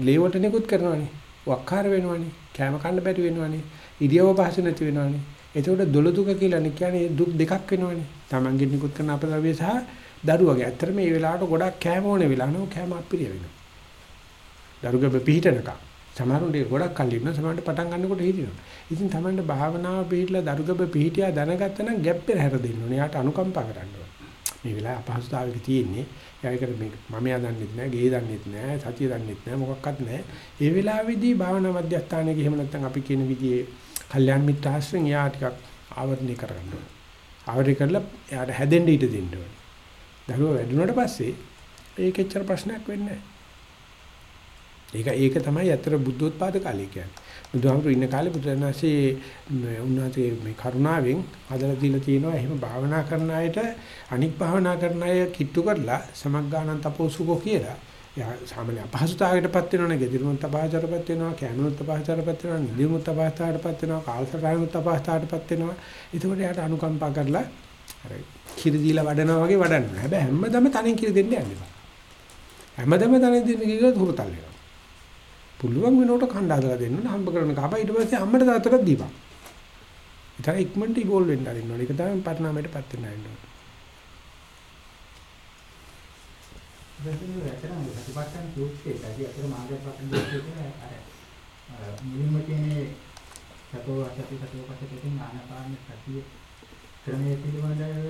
ලේවට නිකුත් කරනවානේ. වක්කාර වෙනවානේ. කැම කන්න බැරි වෙනවානේ. ඉරියව පහසු නැති වෙනවානේ. එතකොට දොළ දුක කියලා කියන්නේ දුක් දෙකක් වෙනවානේ. Tamange නිකුත් කරන අපද්‍රව්‍ය සහ දරුවගේ. ඇත්තට මේ වෙලාවට ගොඩක් කැම ඕනේ වෙලා නෝ කැම අප්‍රිය වෙනවා. දරුගබ පිහිටනකම්. සමහරුන්ට ගොඩක් කල් ඉන්න සමහරට පටන් ගන්නකොට හිටිනවා. ඉතින් Tamanට භාවනාව පිළිලා දරුගබ පිහිටියා දැනගත්තා නම් ගැප් පෙරහැර දෙන්න ඕනේ. යාට අනුකම්පා කරන්න ඕනේ. මේ වෙලාවේ අපහසුතාවයක තියෙන්නේ. එයාකට මේ මම යා දන්නෙත් නෑ, ගේ දන්නෙත් නෑ, සතිය දන්නෙත් නෑ, මොකක්වත් නෑ. ඒ වෙලාවේදී භාවනා මධ්‍යස්ථානයක එහෙම නැත්නම් අපි කියන විදිහේ කල්යාණ මිත්‍ර ආශ්‍රයෙන් යා ටිකක් ආවරණය කරගන්න ඕනේ. ආවරණය කරලා එයාට හැදෙන්න ඊට දෙන්න ඕනේ. දරුවා වැඩුණාට පස්සේ ඒකෙච්චර ප්‍රශ්නයක් වෙන්නේ නෑ. ඒක ඒක තමයි අතර බුද්ධෝත්පාද කාලය කියන්නේ. බුදුහාමුදුරු ඉන්න කාලේ බුදුරණාහි උන්වහන්සේ මේ කරුණාවෙන් හදලා දීලා තියෙනවා එහෙම භාවනා කරන අයට අනික් භාවනා කරන අය කිට්ටු කරලා සමග්ගානන් තපෝසුකෝ කියලා. යා සාමාන්‍ය අපහසුතාවයකටපත් වෙනවනේ gedirunt අපහසුතාවයටපත් වෙනවා කැනුත් අපහසුතාවයටපත් වෙනවා නිදිමුත් අපහසුතාවයටපත් වෙනවා කාල්සරායමුත් අපහසුතාවයටපත් වෙනවා. ඒකෝට යාට අනුකම්පා කරලා අර කිරි දීලා වඩනවා වගේ වඩන්න ඕනේ. හැබැයි හැමදම තනෙන් කිරි දෙන්න යන්න එපා. හැමදම තනෙන් දෙන්න කිව්වොත් හුරතල් වෙනවා. පුළුවන් වෙනකොට කණ්ඩා හදලා දෙන්න ඕනේ. හම්බ කරන කපා ඊට පස්සේ අම්මට තාත්තට දීපන්. ඒතර ඉක්මනට ඉවෝල්ව් වෙන්න ආරින්න ඕනේ. ඒක තමයි පරිණාමයටපත් වෙන්න ආරින්න ඕනේ. දැන් ඇත්තටම සතිපට්ඨාන සූත්‍රයේ ඇයි අතර මාර්ගපට්ඨාන සූත්‍රයේ අර මුලින්ම කියන්නේ සතෝ අසති සතෝ පසකෙන් ආනාපාන සතිය ක්‍රමයේ පිළිබඳව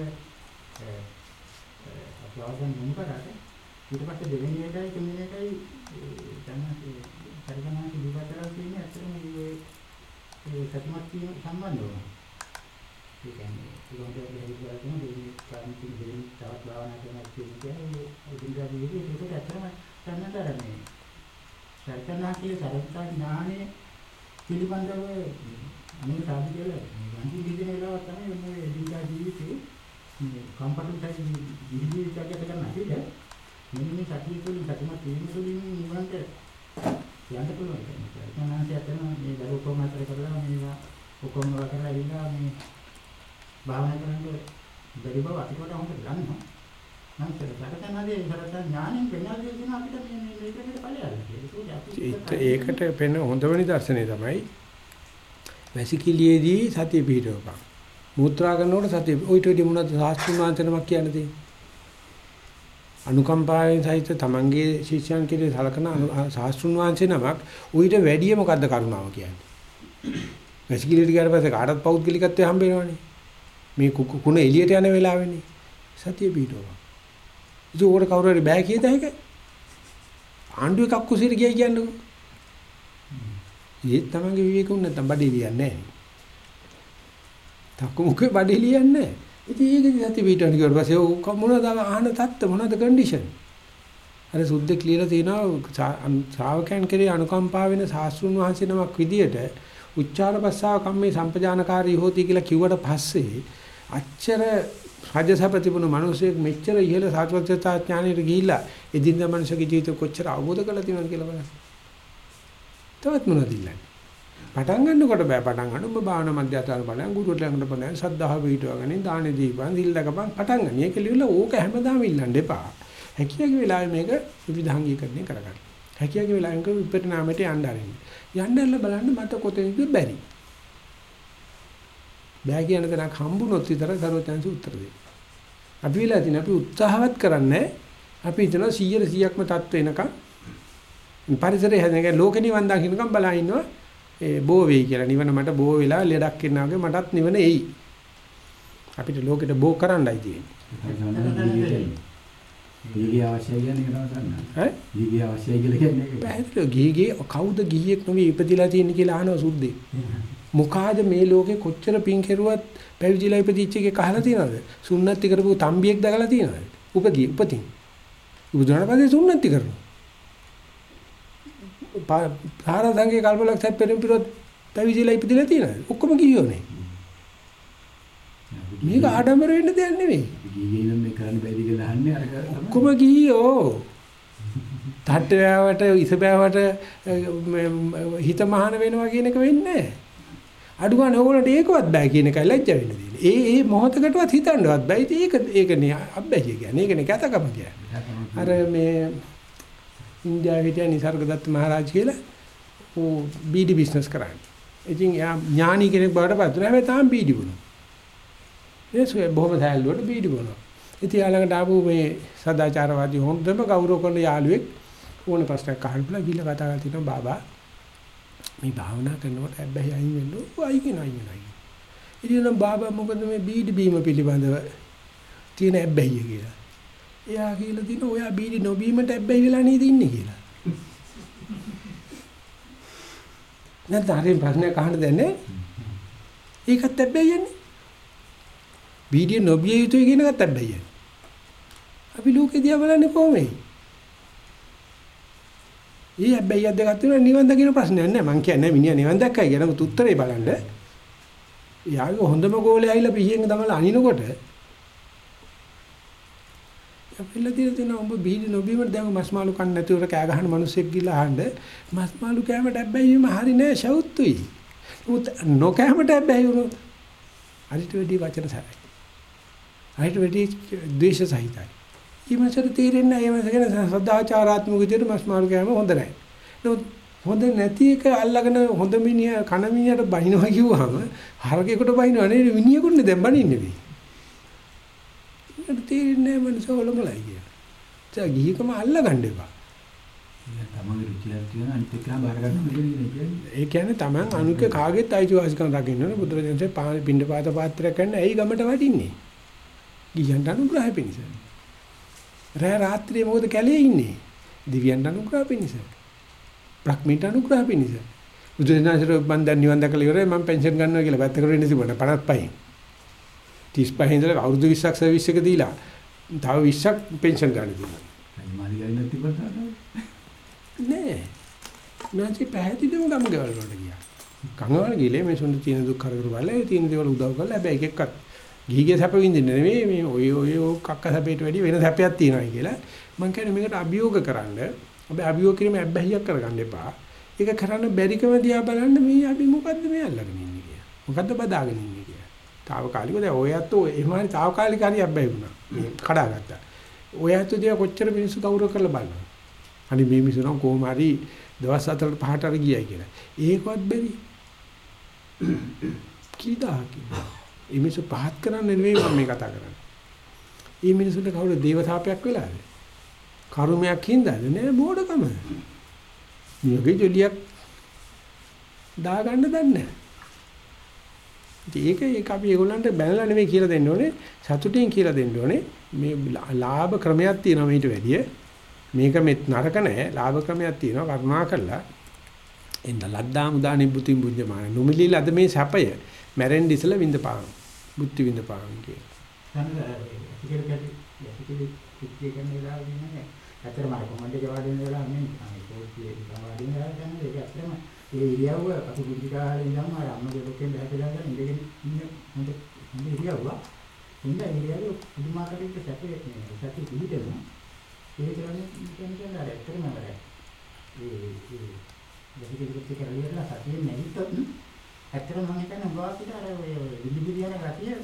අපවාදන් යොමු කරාට ඊට පස්සේ දෙවෙනි එකයි තුන්වෙනි එකයි දැන් පරිගණනා පිළිබඳව කියන්නේ ඇත්තටම මේ ඒ සතිමත් වීම සම්බන්ධ වෙනවා. ඒ කියන්නේ ඒකට දෙහිලා තියෙන දෙවි කාන්තින් දෙවි තවත් භාවනා කරනවා කියන්නේ ඉදිරියට ගියේ ඒකට ඇත්තටම සම්මතරන්නේ. සර්කනා කියලා සරත්තා ඥානෙ පිළිබඳව අනේ සාදු කියලා වන්දි දිදින වෙලාව තමයි මේ ඉදිරියට ජීවිතේ මේ කම්පටන් සයිඩ් ජීවිතයක් ගත කරන්න හිට මෙන්න මේ සතිය තුළින් සතිමත් වීම තුළින් නිවන්ට යන්න පුළුවන් කියන්නේ. සර්කනාන්සේ ඇත්තටම මේ දරුවෝ කොහොමද කරලා මේවා ඔක්කොම කරලා ඇවිල්ලා මේ භාවනා කරනකොට බැරි බව අපිට වඩා හොඳට දන්නවා. නම් සරතනදී සරතන ඥාණයෙන් වෙනවා කියන අපිට මේ මේකට ඵලයක්. ඒකට පෙන හොඳම නිදර්ශනය තමයි වැසිකිළියේදී සතිය පිහිටවපන්. මූත්‍රා කරනකොට සතිය ඔයිට වෙඩි මොනවද සාස්ත්‍රීය මාන්තනමක් කියන්නේ? අනුකම්පාවෙන් සහිත තමන්ගේ ශිෂ්‍යයන් කෙරේ සලකන සාස්ත්‍රුන් වහන්සේ නමක් ඌට වැඩිය මොකද්ද කරුණාව කියන්නේ? වැසිකිළියට ගියාට පස්සේ කාටවත් පෞද්ගලිකත්වය හම්බ වෙනවනේ. මේ කුණ එළියට යන වෙලාවෙනේ සතිය පිටවවා. ඉතින් ඕකට කවුරු හරි බෑ කියද ඒක? ආණ්ඩුව එකක් කුසිර ගියයි කියන්නකෝ. ඒත් තමන්ගේ විවේකුන් නැත්තම් බඩේ ලියන්නේ නැහැ. තක්කු මුඛේ බඩේ ලියන්නේ නැහැ. ඉතින් ඒකදී සතිය පිටවන කිව්වට පස්සේ ඔක මොනවද ආහන තත්ත මොනවද කන්ඩිෂන්? අර සුද්ධ කියලා තියෙනවා ශ්‍රාවකයන් කෙරේ අනුකම්පා වෙන සාස්ෘණ වහන්සේ නමක් විදියට උච්චාර භස්සාව කම්මේ සම්පජානකාරී හොති කියලා කිව්වට පස්සේ අච්චර රජසපතිබුණු මිනිසෙක් මෙච්චර ඉහළ සාත්වත්‍යතා ඥානෙට ගිහිල්ලා එදින්දා මනුෂ්‍යගේ ජීවිත කොච්චර අවබෝධ කරලා තියෙනවද කියලා බලන්න. තවත් මොනවද ඉල්ලන්නේ? පටන් ගන්නකොට බෑ පටන් ගන්න ඔබ භාවනා මධ්‍යස්ථාන බලයන් ගුරුවරට ළඟට බලයන් සද්ධාව පිටවගෙන දානේ දීපන් දිල් දකපන් පටන් ගන්න. ඒක ලියලා ඕක හැමදාම ඉල්ලන්න එපා. හැකියාවේ වෙලාවේ මේක විවිධාංගීකරණය කරගන්න. හැකියාවේ වෙලාවෙක විපරිණාමයට යන්න ආරින්න. යන්නilla බලන්න මට කොතෙන්ද බැරි. බෑ කියන තැනක් හම්බුනොත් විතර සරුවචන්සි උත්තර දෙයි. අපි වෙලා තියෙන අපි උත්සාහවත් කරන්නේ අපි හිතනවා 100 100ක්ම තත්ත්ව වෙනකම් පරිසරයේ හැදෙනක ලෝක නිවන් දකින්නකම් බලා ඉන්නවා ඒ බෝ වෙයි කියලා නිවන මට බෝ වෙලා ලෙඩක් එනවා වගේ මටත් නිවන එයි. අපිට ලෝකෙට බෝ කරන්නයි තියෙන්නේ. ගීගේ අවශ්‍යයි කියන්නේ ගීගේ කවුද ගීයක් නොවි ඉපදිලා තියෙන්නේ කියලා අහනවා සුද්දේ. මොකාද මේ ලෝකේ කොච්චර පින් කෙරුවත් පැවිදිලා ඉපදිච්ච එකේ කහලා තියනවද? සුන්නත්ති කරපු තම්බියෙක් දැකලා තියනවද? උපදී උපතින්. පස්සේ සුන්නත්ති කරනවා. පාරාදංගේ කල්පලක් සැප්පෙරම් පිරොත් පැවිදිලා ඉපදිලා තියනවද? ඔක්කොම ගියෝනේ. මේක ආඩම්බර වෙන්න දෙයක් නෙවෙයි. ගීගේ නම් මේ කරන්න බැරි කියලා අහන්නේ අර ඔක්කොම ගියෝ. තට්ට බෑවට ඉස බෑවට හිත මහාන වෙනවා කියන එක වෙන්නේ නැහැ. අඩු ගන්න ඕගොල්ලන්ට ඒකවත් බෑ කියන එකයි ලැජ්ජ වෙන්න දෙන්නේ. ඒ ඒ මොහොතකටවත් හිතන්නවත් බෑ. ඉතින් ඒක ඒකනේ අබ්බැහිය කියන්නේ. ඒකනේ කැතකම කියන්නේ. අර මේ ඉන්දියාවේ හිටිය නිසර්ගදත්ත මහරජා කියලා ඌ බීඩි බිස්නස් කරන්නේ. ඉතින් එයා ඥානි කෙනෙක් බවට පත් වුණා. හැබැයි තාම බීඩි බොනවා. ඒසෙ බොහොම සෑල්ලුවට බීඩි බොනවා. ඉතින් යාළඟට ආපු මේ සදාචාරවාදී හොඳම ගෞරව කරන යාළුවෙක් ඕන ප්‍රශ්නයක් අහන්න බලා ගිහලා කතා කරලා තිනවා බාබා මේ භාවනා කරනකොට හැබැයි අයින් වෙන්න ඕ අයින් වෙනවා අයින් වෙනවා. ඉතින් නම් බාබා මොකද මේ බීඩි බීම පිළිබඳව තියෙන හැබැයි කියලා. එයා කියලා දින ඔයා බීඩි නොබීමට හැබැයි වෙලා නේද ඉන්නේ කියලා. නැත්නම් හරිය ප්‍රශ්නයක් අහන්න දෙන්නේ. ඒකත් හැබැයි යන්නේ. බීඩි නොබිය යුතුයි කියන එකත් හැබැයි යන්නේ. අපි ලෝකේ දිහා බලන්නේ කොහොමද? ඊ හැබැයි අද දෙකක් තියෙනවා නිවන් දකින්න ප්‍රශ්නයක් නෑ මං කියන්නේ මිනිහා නිවන් දැක්කයි කියන උත් උත්තරේ බලන්න යාගේ හොඳම ගෝලේ ඇවිල්ලා පිහියෙන් තමල අනිනකොට අපිලා තියෙන තියෙන උඹ බීඩි නොබීමට දැන් මස් මාළු කන්න නැතුව කෑ ගහන මිනිස්සෙක් ගිහලා අහන්න මස් මාළු කෑමට හැබැයි වීම හරි නෑ ෂවුත්තුයි උත් නොකෑමට හැබැයි වුණොත් අරිට වෙඩි වචන සරයි අයිට වැඩි ද්වේෂ සහිතයි. ඊමසට තේරෙන්නේ නැහැ ඒ මසගෙන සදාචාරාත්මක විදිහට මස් මාරු කෑම හොඳ නැහැ. නමුත් හොඳ නැති එක අල්ලගෙන හොඳ මිනිහා කන මිනිහට බනිනවා කිව්වහම හරකෙකුට බනිනවා නෙවෙයි මිනිහෙකුට දැන් බනින්නේ නෙවෙයි. ඒකට තේරෙන්නේ නැහැ මනස ඔලොමලයි කියලා. ඒ ගිහිකම අල්ලගන්න එපා. තමන්ගේ රුචියක් තියෙන අනිත් එක බාර ගන්න කියන්නේ. ඒ කියන්නේ Taman අනුක කාගෙත් අයිතිවාසිකම් රකින්න ඕනේ බුදුරජාණන්සේ පාන පින්ඩ පාත පාත්‍රයක් ගන්න ඇයි ගමට වටින්නේ? ගියන්ට අනුග්‍රහය පිණිස. රෑ රාත්‍රියේ මොකද කැලේ ඉන්නේ? දිව්‍යයන්ට අනුග්‍රහ පිණිස. බ්‍රහ්මීට අනුග්‍රහ පිණිස. බුදුරජාණන්සේ මම දැන් නිවන් දැකලා ඉවරයි මම පෙන්ෂන් ගන්නවා කියලා පැත්තකට වෙන්න තිබුණා 55. 35 ඉඳලා අවුරුදු 20ක් සර්විස් එක දීලා තව 20ක් පෙන්ෂන් ගන්න දුන්නා. මාලිගාවේ නැති බතාද? නෑ. නැති පැහැදිලිවම ගම ගෙවල් වලට ගියා. කංගවල ගිහලා මේ සුන්දර තියෙන දුක් කරදර බලලා ඒ තියෙන දේවල් උදව් කරලා හැබැයි එක එක්කත් ගිහිගේ සැප විඳින්න නෙමෙයි මේ ඔය ඔය කක්ක සැපේට වැඩි වෙන සැපයක් තියෙනවා කියලා මම කියන්නේ මේකට අභියෝග කරන්න හැබැයි අභියෝග කිරීම ඇබ්බැහියක් කරගන්න එපා. ඒක කරන්න බැරිකම දිහා බලන්න මේ අපි මොකද්ද මේ අල්ලගෙන ඉන්නේ කියලා. මොකද්ද බදාගෙන ඉන්නේ. తాවකාලිකව දැන් ඔයත් එහෙම හරි తాවකාලික හරි අබ්බැහි වුණා. මේ කඩාගත්තා. ඔයත් දිහා කොච්චර මිනිස්සු ගෞරව කරලා බලනවා. අනිත් මේ මිනිස්සු නම් කොහොම හරි දවස් හතරට පහට හරි ගියයි කියලා. ඒකවත් බැරි. කීදා කිව්වා. මේ මිනිස්සු පහත් කරන්න නෙවෙයි මම මේ කතා කරන්නේ. මේ මිනිස්සුන්ට කවුරු දේවතාවයක් වෙලාද? කර්මයක් හින්දාද නෑ මෝඩකම. නියෝගේ ජොලියක් දාගන්න දන්නේ නැහැ. ඒක ඒක අපි ඒගොල්ලන්ට බැලලා නෙවෙයි කියලා දෙන්න ඕනේ. සතුටින් කියලා දෙන්න ඕනේ. මේ ලාභ ක්‍රමයක් තියෙනවා මීට වැඩිය. මේක මෙත් නරක නැහැ ලාභ ක්‍රමයක් තියෙනවා කරුණා කරලා. එන්න ලද්දා මුදා නිබ්බුති බුද්ධමාන. නොමිලීල අද මේ සැපය මැරෙන්න ඉසලා විඳපාන බුද්ධි විඳපාන කිය. සංග ඉතින් කිච්චේ කරන වෙලාව ඉන්නේ ඇත්තටම අර කොමන්ඩ් එක වාඩි වෙන වෙලාව නෙමෙයි අනේ පොඩි වාඩි වෙන වෙලාව ගන්න ඒක ඇත්තටම ඒ ඉරියව්ව අපි බුද්ධිකාලේ ඉඳන්ම අර අම්මගේ ලොකෙන් බහැලා ගන්න ඉඳගෙන ඉන්න හොඳ හොඳ ඉරියව්ව ඉන්න ඉරියව්ව පුදුමාකාර විදිහට සැපේ සැපේ පිළිදෙනවා ඒ කියන්නේ කියන්නේ අර ඇත්තටම අර ඒ ඒ දෙහිවිලි කරලා සතිය නැගිට්ටොත් ඇත්තටම මම හිතන්නේ උගාසිට අර ඔය විදිවිදි යන ගතිය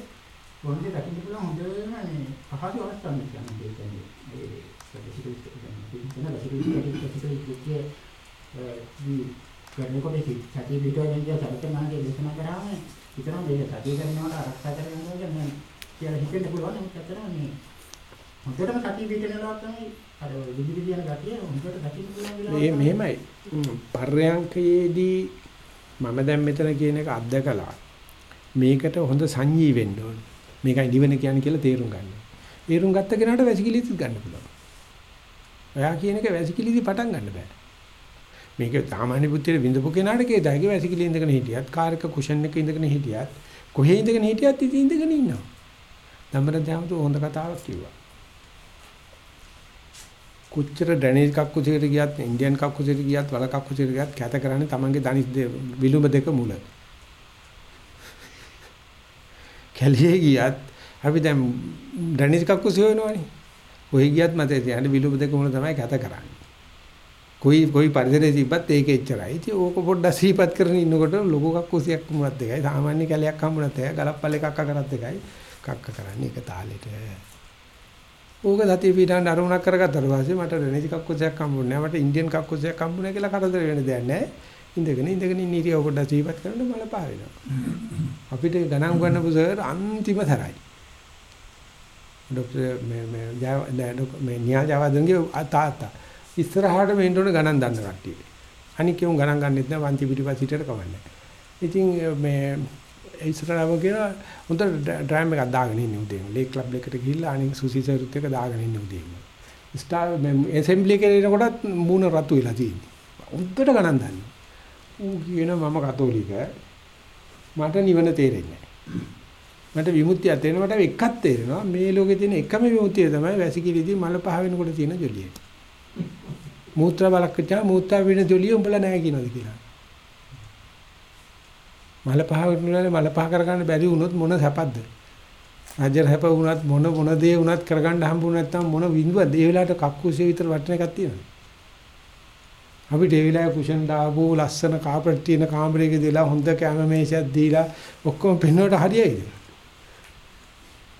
පොන්දේ දකින්න පුළුවන් හොඳම මේ පහසු අවස්ථාවක් කියන්නේ ඒ කියන්නේ ඒ සතිසිත කියන්නේ සතිසිත සතිසිත දී කරනකොට සතිය පිටවෙන් ගිය සරතනාගේ දේශනා කරාම විතරම මේක සතිය කරනවට ආරක්ෂා කරගන්නවා කියන්නේ කියලා හිතෙන්න පුළුවන් නමුත් ඇත්තටම මේ හොඳටම සතිය පිටවෙනවා තමයි අර විදිවිදි යන ගතිය හොඳට දකින්න පුළුවන් මේ මෙහෙමයි පර්යංකයේදී මම දැන් මෙතන කියන එක අත්දකලා මේකට හොඳ සංජී වෙන්න ඕන. මේකයි නිවන කියන්නේ කියලා තේරුම් ගන්න. තේරුම් ගත්ත කෙනාට වැසිකිලිත් ගන්න පුළුවන්. ඔයා කියන එක වැසිකිලිදි පටන් ගන්න බෑ. මේක සාමාන්‍ය බුද්ධියේ විඳපු කෙනාට කේදාගේ වැසිකිලි ඉඳගෙන හිටියත් කාර් එක කුෂන් එක ඉඳගෙන හිටියත් කොහේ ඉඳගෙන හිටියත් ඉතින් ඉඳගෙන ඉන්නවා. ධම්මර දැමතු හොඳ කතාවක් කිව්වා. කොච්චර ඩැනේජ් කක්කුසෙට ගියත් ඉන්දියන් කක්කුසෙට ගියත් වල කක්කුසෙට ගියත් කැත කරන්නේ Tamange දනිස් විලුඹ දෙක මුල. කැලියේ ගියත් අපි දැන් ඩැනේජ් කක්කුසෙ වෙනවනේ. කොහේ ගියත් මතේ තියන්නේ විලුඹ දෙක මුල තමයි කැත කරන්නේ. කොයි කොයි පරිසරයේ තිබ්බත් ඒක එච්චරයි. ඉතින් ඕක පොඩ්ඩක් සිහිපත් කරගෙන ඉන්නකොට ලොකු කක්කුසියක් මුලත් දෙකයි. සාමාන්‍ය කැලයක් හම්බුනත් එකයි. ගලප්පල් එකක් අකරත් එකයි. කක්ක කරන්නේ ඒක තාලෙට. ඕක දතිය පිටාන්න අරමුණක් කරගත්තට පස්සේ මට රෙනේජ් කක්කුසයක් හම්බුනේ නැහැ. මට ඉන්දියන් කක්කුසයක් හම්බුනේ කියලා කරදර වෙන දෙයක් නැහැ. ඉඳගෙන ඉඳගෙන ඉන්න ඉරියව පොඩ්ඩක් සිහිපත් කරනකොට මල පහ වෙනවා. අපිට ගණන් ගන්නපු සර් අන්තිම තරයි. ડોક્ટર මේ මේ මේ න්‍යායවාදන්ගේ තාත්තා ඉස්සරහට මෙන්න ඕන ගණන් දන්න කට්ටිය. අනික උන් ගණන් ගන්නෙත් නෑ වන්ති පිටිපස්සිටට කවන්නේ. ඉතින් මේ ඉස්සරහව කියලා හොඳ ඩ්‍රයිම් එකක් දාගෙන ඉන්නේ උදේ. ලේක් ක්ලබ් එකට ගිහිල්ලා අනික සුසි සර්ත් එක දාගෙන ඉන්නේ උදේ. ස්ටාර් මේ ඇසෙම්බලි එකේ ඉනකොටත් මූණ රතු වෙලා තියෙන්නේ. හොඳට ගණන් දන්නේ. ඌ කියන මම කතෝලික. මට නිවන තේරෙන්නේ මට විමුක්තිය තේරෙනවා මට එකක් තේරෙනවා මේ ලෝකේ තියෙන එකම විමුක්තිය තමයි වැසිකිලිදී මල පහ වෙනකොට තියෙන ජොලිය. මූත්‍රා බලක්කචා මූත්‍රා වෙන ජොලිය උඹලා නැහැ කියනවාද කියලා. මල පහ වෙනුනානේ මල පහ කරගන්න බැරි වුණොත් මොන සැපද? රාජ්‍ය හැප වුණත් මොන මොන දේ වුණත් කරගන්න හම්බුනේ නැත්නම් මොන විඳුවද? ඒ වෙලාවට කක්කුසේ විතර වටින එකක් තියෙනවා. අපිට ඒ වෙලාවේ කුෂන් දාපු ලස්සන කාපට් තියෙන කාමරයක දීලා හොඳ කැම මේසයක් දීලා ඔක්කොම පෙන්වන්නට හරියයිද?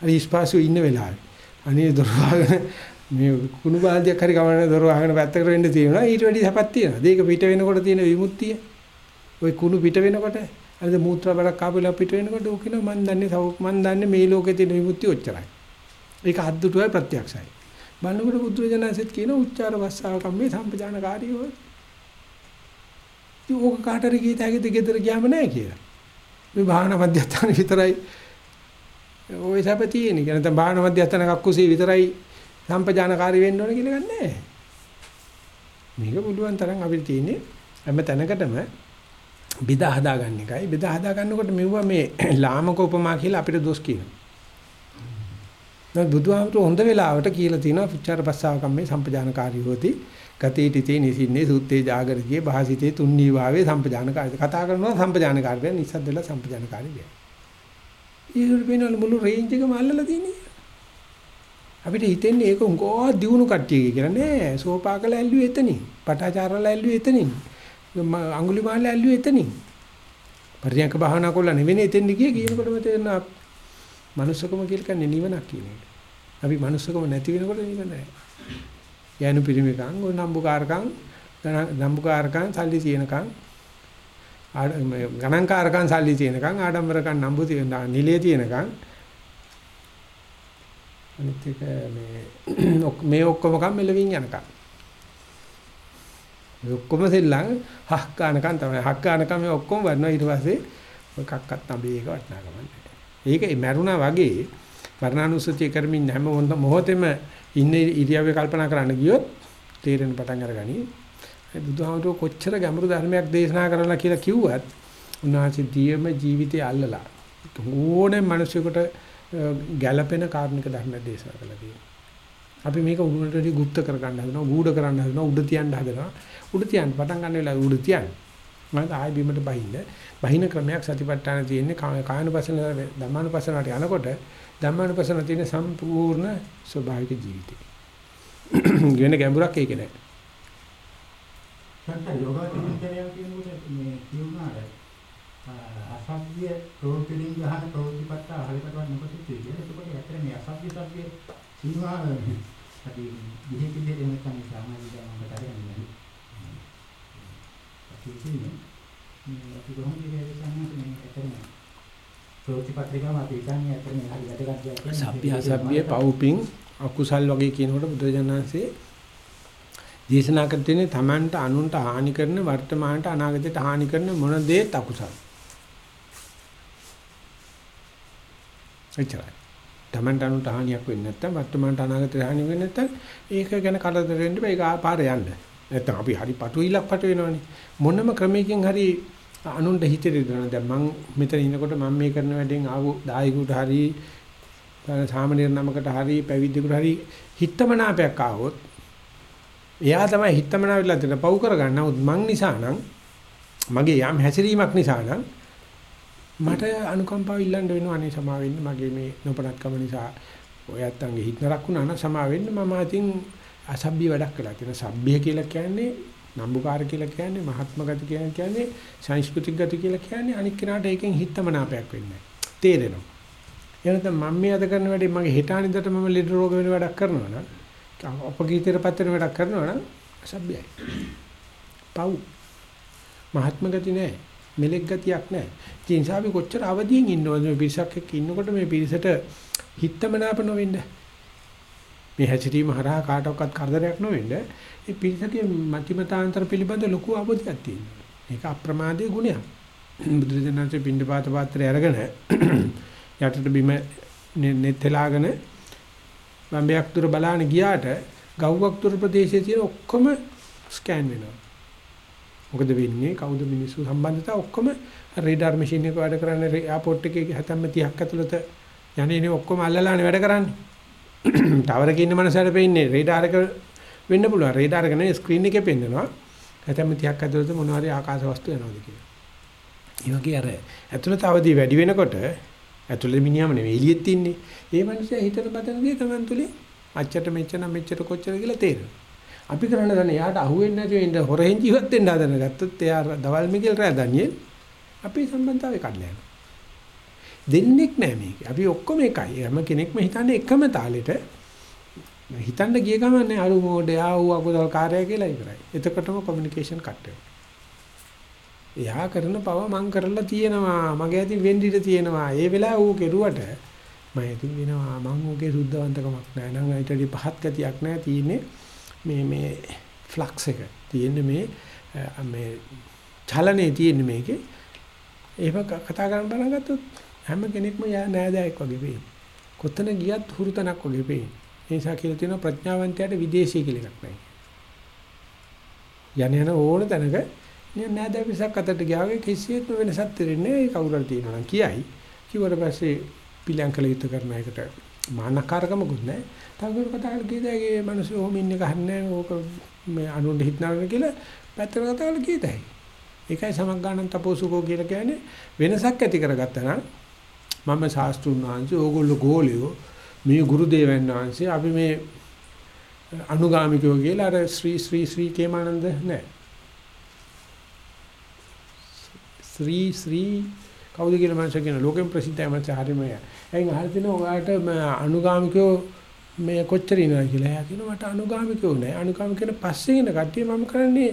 අර ඉස්පාසු ඉන්න වෙලාවේ. අනේ දොර වහගෙන මේ කුණු බාල්දියක් හරි කවන්න දොර වහගෙන පැත්තකට වෙන්න තියෙනවා. ඊට වැඩි සපක් තියෙනවා. දෙයක පිට වෙනකොට තියෙන විමුක්තිය. ওই කුණු පිට වෙනකොට අර මූත්‍රා බරක් ආපෙලා පිට වෙනකොට ඕක කියනවා මන් දන්නේ සවුක් මන් දන්නේ මේ ලෝකේ තියෙන විමුක්තිය ඔච්චරයි. ඒක අද්දුටුවයි ප්‍රත්‍යක්ෂයි. බලනකොට බුදුරජාණන්සෙත් කියන උච්චාර වස්සාව කම්මේ සම්පජානකාරී හොය. ඉතින් ඕක කාටරි කීතාගෙද ගෙදර ගියාම නැහැ කියලා. මේ භාවනා මධ්‍යස්ථාන විතරයි ওই සැප තියෙන්නේ. කියන නැත්නම් භාවනා මධ්‍යස්ථාන කක්කුසේ විතරයි සම්පජානකාරී වෙන්න ඕන කියලා ගන්නෑ. මේක පුළුවන් තරම් අපිට තියෙන්නේ හැම තැනකටම බෙදා හදා ගන්න එකයි. බෙදා හදා ගන්නකොට මෙවුවා මේ ලාමක උපමා කියලා අපිට දොස් කියනවා. දැන් බුදුහාමුදුරු හොඳ වෙලාවට කියලා තිනවා පුච්චාර පස්සාව කම්මේ සම්පජානකාරී හොති. ගතේටිතේ නිසින්නේ සූත්තේ ජාගරතියේ භාසිතේ තුන්නී වාවේ සම්පජානකාරී. කතා කරනවා සම්පජානකාරී වෙන නිසද්දලා සම්පජානකාරී වෙන. ඊට වෙනවල මුළු රේන්ජ් එකම අල්ලලා තියෙන්නේ. අපිට හිතෙන්නේ ඒක උංගෝ දියුණු කට්ටියගේ කියලා නෑ. සෝපාකල ඇල්ලුවේ එතනින්. පටාචාරල ඇල්ලුවේ එතනින්. අඟුලිමාල ඇල්ලුවේ එතනින්. පරියන්ක භාවනා කළා නෙවෙයි එතෙන්දි ගියේ කියනකොටම තේරෙනවා මනුස්සකම කියලා කියන්නේ නිවනක් කියන එක. අපි මනුස්සකම නැති වෙනකොට නිවන නැහැ. යනු පිරිමිකම් ඔය නම්බුකාරකම් නම්බුකාරකම් සල්ලි තියෙනකම් ගණන්කාරකම් සල්ලි තියෙනකම් ආඩම්බරකම් නම්බු තියෙන නිලයේ තියෙනකම් අනිත් එක මේ මේ ඔක්කොම කම් මෙලවින් යනකම්. මේ ඔක්කොම සෙල්ලම් හක් ගන්නකම් තමයි. හක් ගන්නකම් මේ ඔක්කොම වඩනවා. ඊට පස්සේ ඔය කක්කත් නැබේ එක වටනාකම නැහැ. ඒක මැරුණා වගේ මරණානුස්සතිය කරමින් හැම මොහොතෙම ඉන්නේ ඉරියව්වේ කල්පනා කරන්න ගියොත් තේරෙන පටන් අරගනි. බුදුහාමුදුරුවෝ කොච්චර ගැඹුරු ධර්මයක් දේශනා කරලා කියලා කිව්වත් උන්වහන්සේ දියම ජීවිතය අල්ලලා ඕනෙම මිනිසෙකුට ගැළපෙන කාරණික ධර්ම දේශනා කළා තියෙනවා. අපි මේක උඩට වැඩි গুপ্ত කරගන්න හදනවා, ගූඪ කරන්න හදනවා, උඩ තියන්න හදනවා. උඩ තියන්න පටන් ගන්න වෙලාව උඩ තියන්න. මම ආයෙ බීමට බහින්න. බහින ක්‍රමයක් සතිපට්ඨාන තියෙන්නේ කායනුපසන ධම්මානුපසනට යනකොට ධම්මානුපසන තියෙන සම්පූර්ණ ස්වභාවික ජීවිතේ. <coughs> වෙන ගැඹුරක් ඒකේ නැහැ. සංත යෝගාචරණය කියනකොට මේ කියුණාට අසභ්‍ය ප්‍රවෘත්ති වලින් ගහන ප්‍රවෘත්තිපත්ත අහලකටවත් නොකෙච්චි කියලා. ඒකෝට ඇත්තට මේ අසභ්‍ය සභ්‍ය සිංහා අපි දිහි කිලි එහෙම නැත්නම් සාමාජික ගමකට හරියන්නේ නැහැ. අපි කියන්නේ මේ අපි කොහොමද කියලා සම්මත මේ ඇත්තටම ප්‍රවෘත්ති පත්‍රිකාව අපි හිතන්නේ ඇත්තටම හරි වැදගත් දෙයක් කියලා. සභ්‍ය අසභ්‍ය පවුපින් අකුසල් වගේ කියනකොට බුදුජානන්සේ දේශනා කර තියෙන්නේ Tamanට අනුන්ට හානි කරන වර්තමානට අනාගතයට හානි කරන මොන දේත් අකුසල්. එච්චරයි. Tamanට අනුන්ට හානියක් වෙන්නේ නැත්නම් වර්තමානට අනාගතයට හානි වෙන්නේ නැත්නම් ඒක ගැන කරදර වෙන්න බෑ ඒක ආපාර යන්න. නැත්නම් අපි හරි පටුවිලක් පටු වෙනවනේ. මොනම ක්‍රමයකින් හරි අනුන්ට හිතේ දෙනවා. දැන් මම මෙතන ඉනකොට මම මේ කරන වැඩෙන් ආව දායකුට හරි සාමාන්‍ය නමකට හරි පැවිද්දෙකුට හරි හිතමනාපයක් ආවොත් එයා තමයි හිතමනාපෙලා දෙන පව් කරගන්න. නමුත් මං නිසා නම් මගේ යම් හැසිරීමක් නිසා නම් මට අනුකම්පාව ඉල්ලන්න වෙනවා අනේ සමා වෙන්න මගේ මේ නොපනත්කම නිසා ඔයත් අංගෙ හිත නරක් වුණා නම් සමා වෙන්න මම අතින් අසභ්‍ය වැඩක් කළා. කියන සભ્ય කියලා කියන්නේ නම්බුකාර කියලා කියන්නේ මහත්ම ගති කියලා කියන්නේ සංස්කෘතික ගති කියලා කියන්නේ අනික් කෙනාට ඒකෙන් හිතමනාපයක් වෙන්නේ නැහැ. තේරෙනවා. එහෙනම් මම මේ අද කරන වැඩේ මගේ හෙට අනිද්දාට මම ලෙඩ රෝග වෙන වැඩක් කරනවා නම් අපගීතයට පත් වෙන වැඩක් කරනවා නම් අසභ්‍යයි. පව්. මහත්ම ගති නැහැ. මෙලෙක් ගතියක් නැහැ. ඒ නිසා අපි කොච්චර අවදියෙන් ඉන්නවද මේ පිරිසක් එක්ක ඉන්නකොට මේ පිරිසට හිතමනාප නොවෙන්න. මේ හැසිරීම හරහා කාටවත් කරදරයක් නොවෙන්න. ඒ පිරිසකේ මතිමතාන්තර පිළිබඳ ලොකු අවබෝධයක් තියෙනවා. ඒක අප්‍රමාදයේ ගුණයක්. බුදුරජාණන්සේ පින්ඩපාත පාත්‍රය අරගෙන <clears throat> යටට බිම නෙත්ලාගෙන බම්බයක් දුර බලාන ගියාට ගව්වක් දුර ප්‍රදේශයේ තියෙන ඔක්කොම ස්කෑන් වෙනවා. මොකද වෙන්නේ කවුද මිනිස්සු සම්බන්ධතාව ඔක්කොම රේඩාර් මැෂින් එක වැඩ කරන්නේ එයාපෝට් එකේ 70 30ක් ඇතුළත යන්නේ ඔක්කොම අල්ලලානේ වැඩ කරන්නේ. <clears throat> ටවර් එකේ ඉන්න මනසට පෙන්නේ රේඩාර් එක වෙන්න පුළුවන්. රේඩාර් එක නෙවෙයි ස්ක්‍රීන් එකේ පෙන්නනවා. 70 30ක් ඇතුළත මොනවා හරි ආකාශ වස්තු යනවාද කියලා. ඒ වගේ අර ඇතුළත අවදි වැඩි වෙනකොට ඇතුළේ මිනිහම නෙවෙයි එළියෙත් ඉන්නේ. ඒ මනුස්සයා හිතට බතන දේ Taman තුලින් අච්චට මෙච්චර මෙච්චර කොච්චර කියලා තේරෙනවා. අපි කරන්න දන්නේ යාට අහුවෙන්නේ නැතුව ඉන්න හොරෙන් ජීවත් වෙන්න හදන ගත්තොත් එයා දවල් මිගෙල් රෑ දනියෙල් අපේ සම්බන්ධතාවය කඩලා යනවා. දෙන්නෙක් නෑ මේක. අපි ඔක්කොම එකයි. හැම කෙනෙක්ම හිතන්නේ එකම තාලෙට හිතන්න ගිය ගමන් නේ අරු මොඩයා වූ අකුසල කාර්යය කියලා ඉවරයි. එතකොටම කොමියුනිකේෂන් කට් වෙනවා. එයා කරන පව මං කරලා තියෙනවා. මගේ අතින් වෙන්ඩිට තියෙනවා. ඒ වෙලාව ඌ කෙරුවට මම ඉතින් වෙනවා මං ඌගේ සුද්ධවන්තකමක් නෑ. නම් ඊටදී පහත් ගතියක් නෑ තියෙන්නේ. මේ මේ ෆ්ලක්ස් එක. තියෙන්නේ මේ මේ චලනේ තියෙන්නේ මේකේ. එහෙම කතා කරන්න පටන් ගත්තොත් හැම කෙනෙක්ම නෑදෑයෙක් වගේ වෙයි. කොතන ගියත් හුරුතනක් වගේ වෙයි. ඒ නිසා කියලා තියෙනවා ප්‍රඥාවන්තයාට විදේශී කියලා එකක් නැහැ. යන යන ඕන තැනක නෑදෑ පිසක් අතට ගියාගේ කිසියෙත්ම වෙනසක් තේරෙන්නේ නැහැ. කවුරු හරි තියෙනවා නම් කියයි. කිව්වට පස්සේ පිළියම් කළ යුතු කරන එකට මානකාරකමකුත් නැහැ. තවදුර කතා කරලා කීයදගේ මිනිස්සු ඔහොම ඉන්නේ කහන්නේ ඕක මේ අනුන් හිටනවද කියලා පැත්තට කතා කරලා කීයදයි. ඒකයි සමග්ගාණන් තපෝසුකෝ කියලා කියන්නේ. වෙනසක් ඇති කරගත්තා නම් මම ශාස්ත්‍රුන් වහන්සේ ඕගොල්ලෝ ගෝලියෝ මේ ගුරු දේවයන් වහන්සේ අපි මේ අනුගාමිකයෝ කියලා අර ශ්‍රී ශ්‍රී ශ්‍රී කේමානන්ද නෑ ශ්‍රී ශ්‍රී කවුද කියලා මම කියන ලෝකෙන් ප්‍රසිද්ධයි මම හරිම එයින් අහලා තිනවා ඔයාලට අනුගාමිකයෝ මේ කොච්චර ඉනවද කියලා. එයා කියනවා මට අනුගාමිකයෝ නෑ. අනුගාමිකයන් පස්සේ ඉන කට්ටිය මම කරන්නේ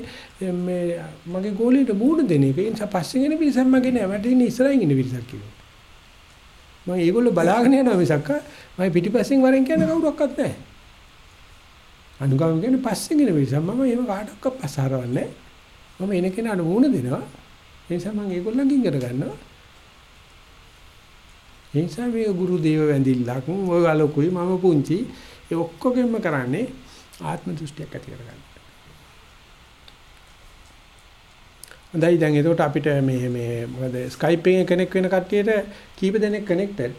මේ මගේ ගෝලියට මූණ දෙන එක. ඒ නිසා පස්සේ ඉන පිරිසක් මගේ නෑ. මට ඉන්නේ ඉස්සරහින් ඉන්න පිරිසක් කිව්වා. මම ඒගොල්ලෝ බලාගෙන යනවා මිසක් මම පිටිපස්සෙන් වරෙන් කියන කවුරක්වත් නැහැ. අනුගාමී කියන්නේ පස්සෙන් එන නිසා මම එහෙම කාටවත් පස්සහරවන්නේ මම එන කෙනාට වුණ දෙනවා. ඒ නිසා මම ඒගොල්ලන්ගෙන් ඉගෙන ගන්නවා. ඒ නිසා මේ ගුරු දේව වැඳිල්ලක් ඔය අලකුයි මම පුංචි ඒ ඔක්කොගෙම කරන්නේ ආත්ම දෘෂ්ටියක් ඇති කරගන්න. හොඳයි දැන් එතකොට අපිට මේ මේ මොකද Skype එකේ කනෙක්ට් වෙන කට්ටියට කීප දෙනෙක් කනෙක්ටඩ්.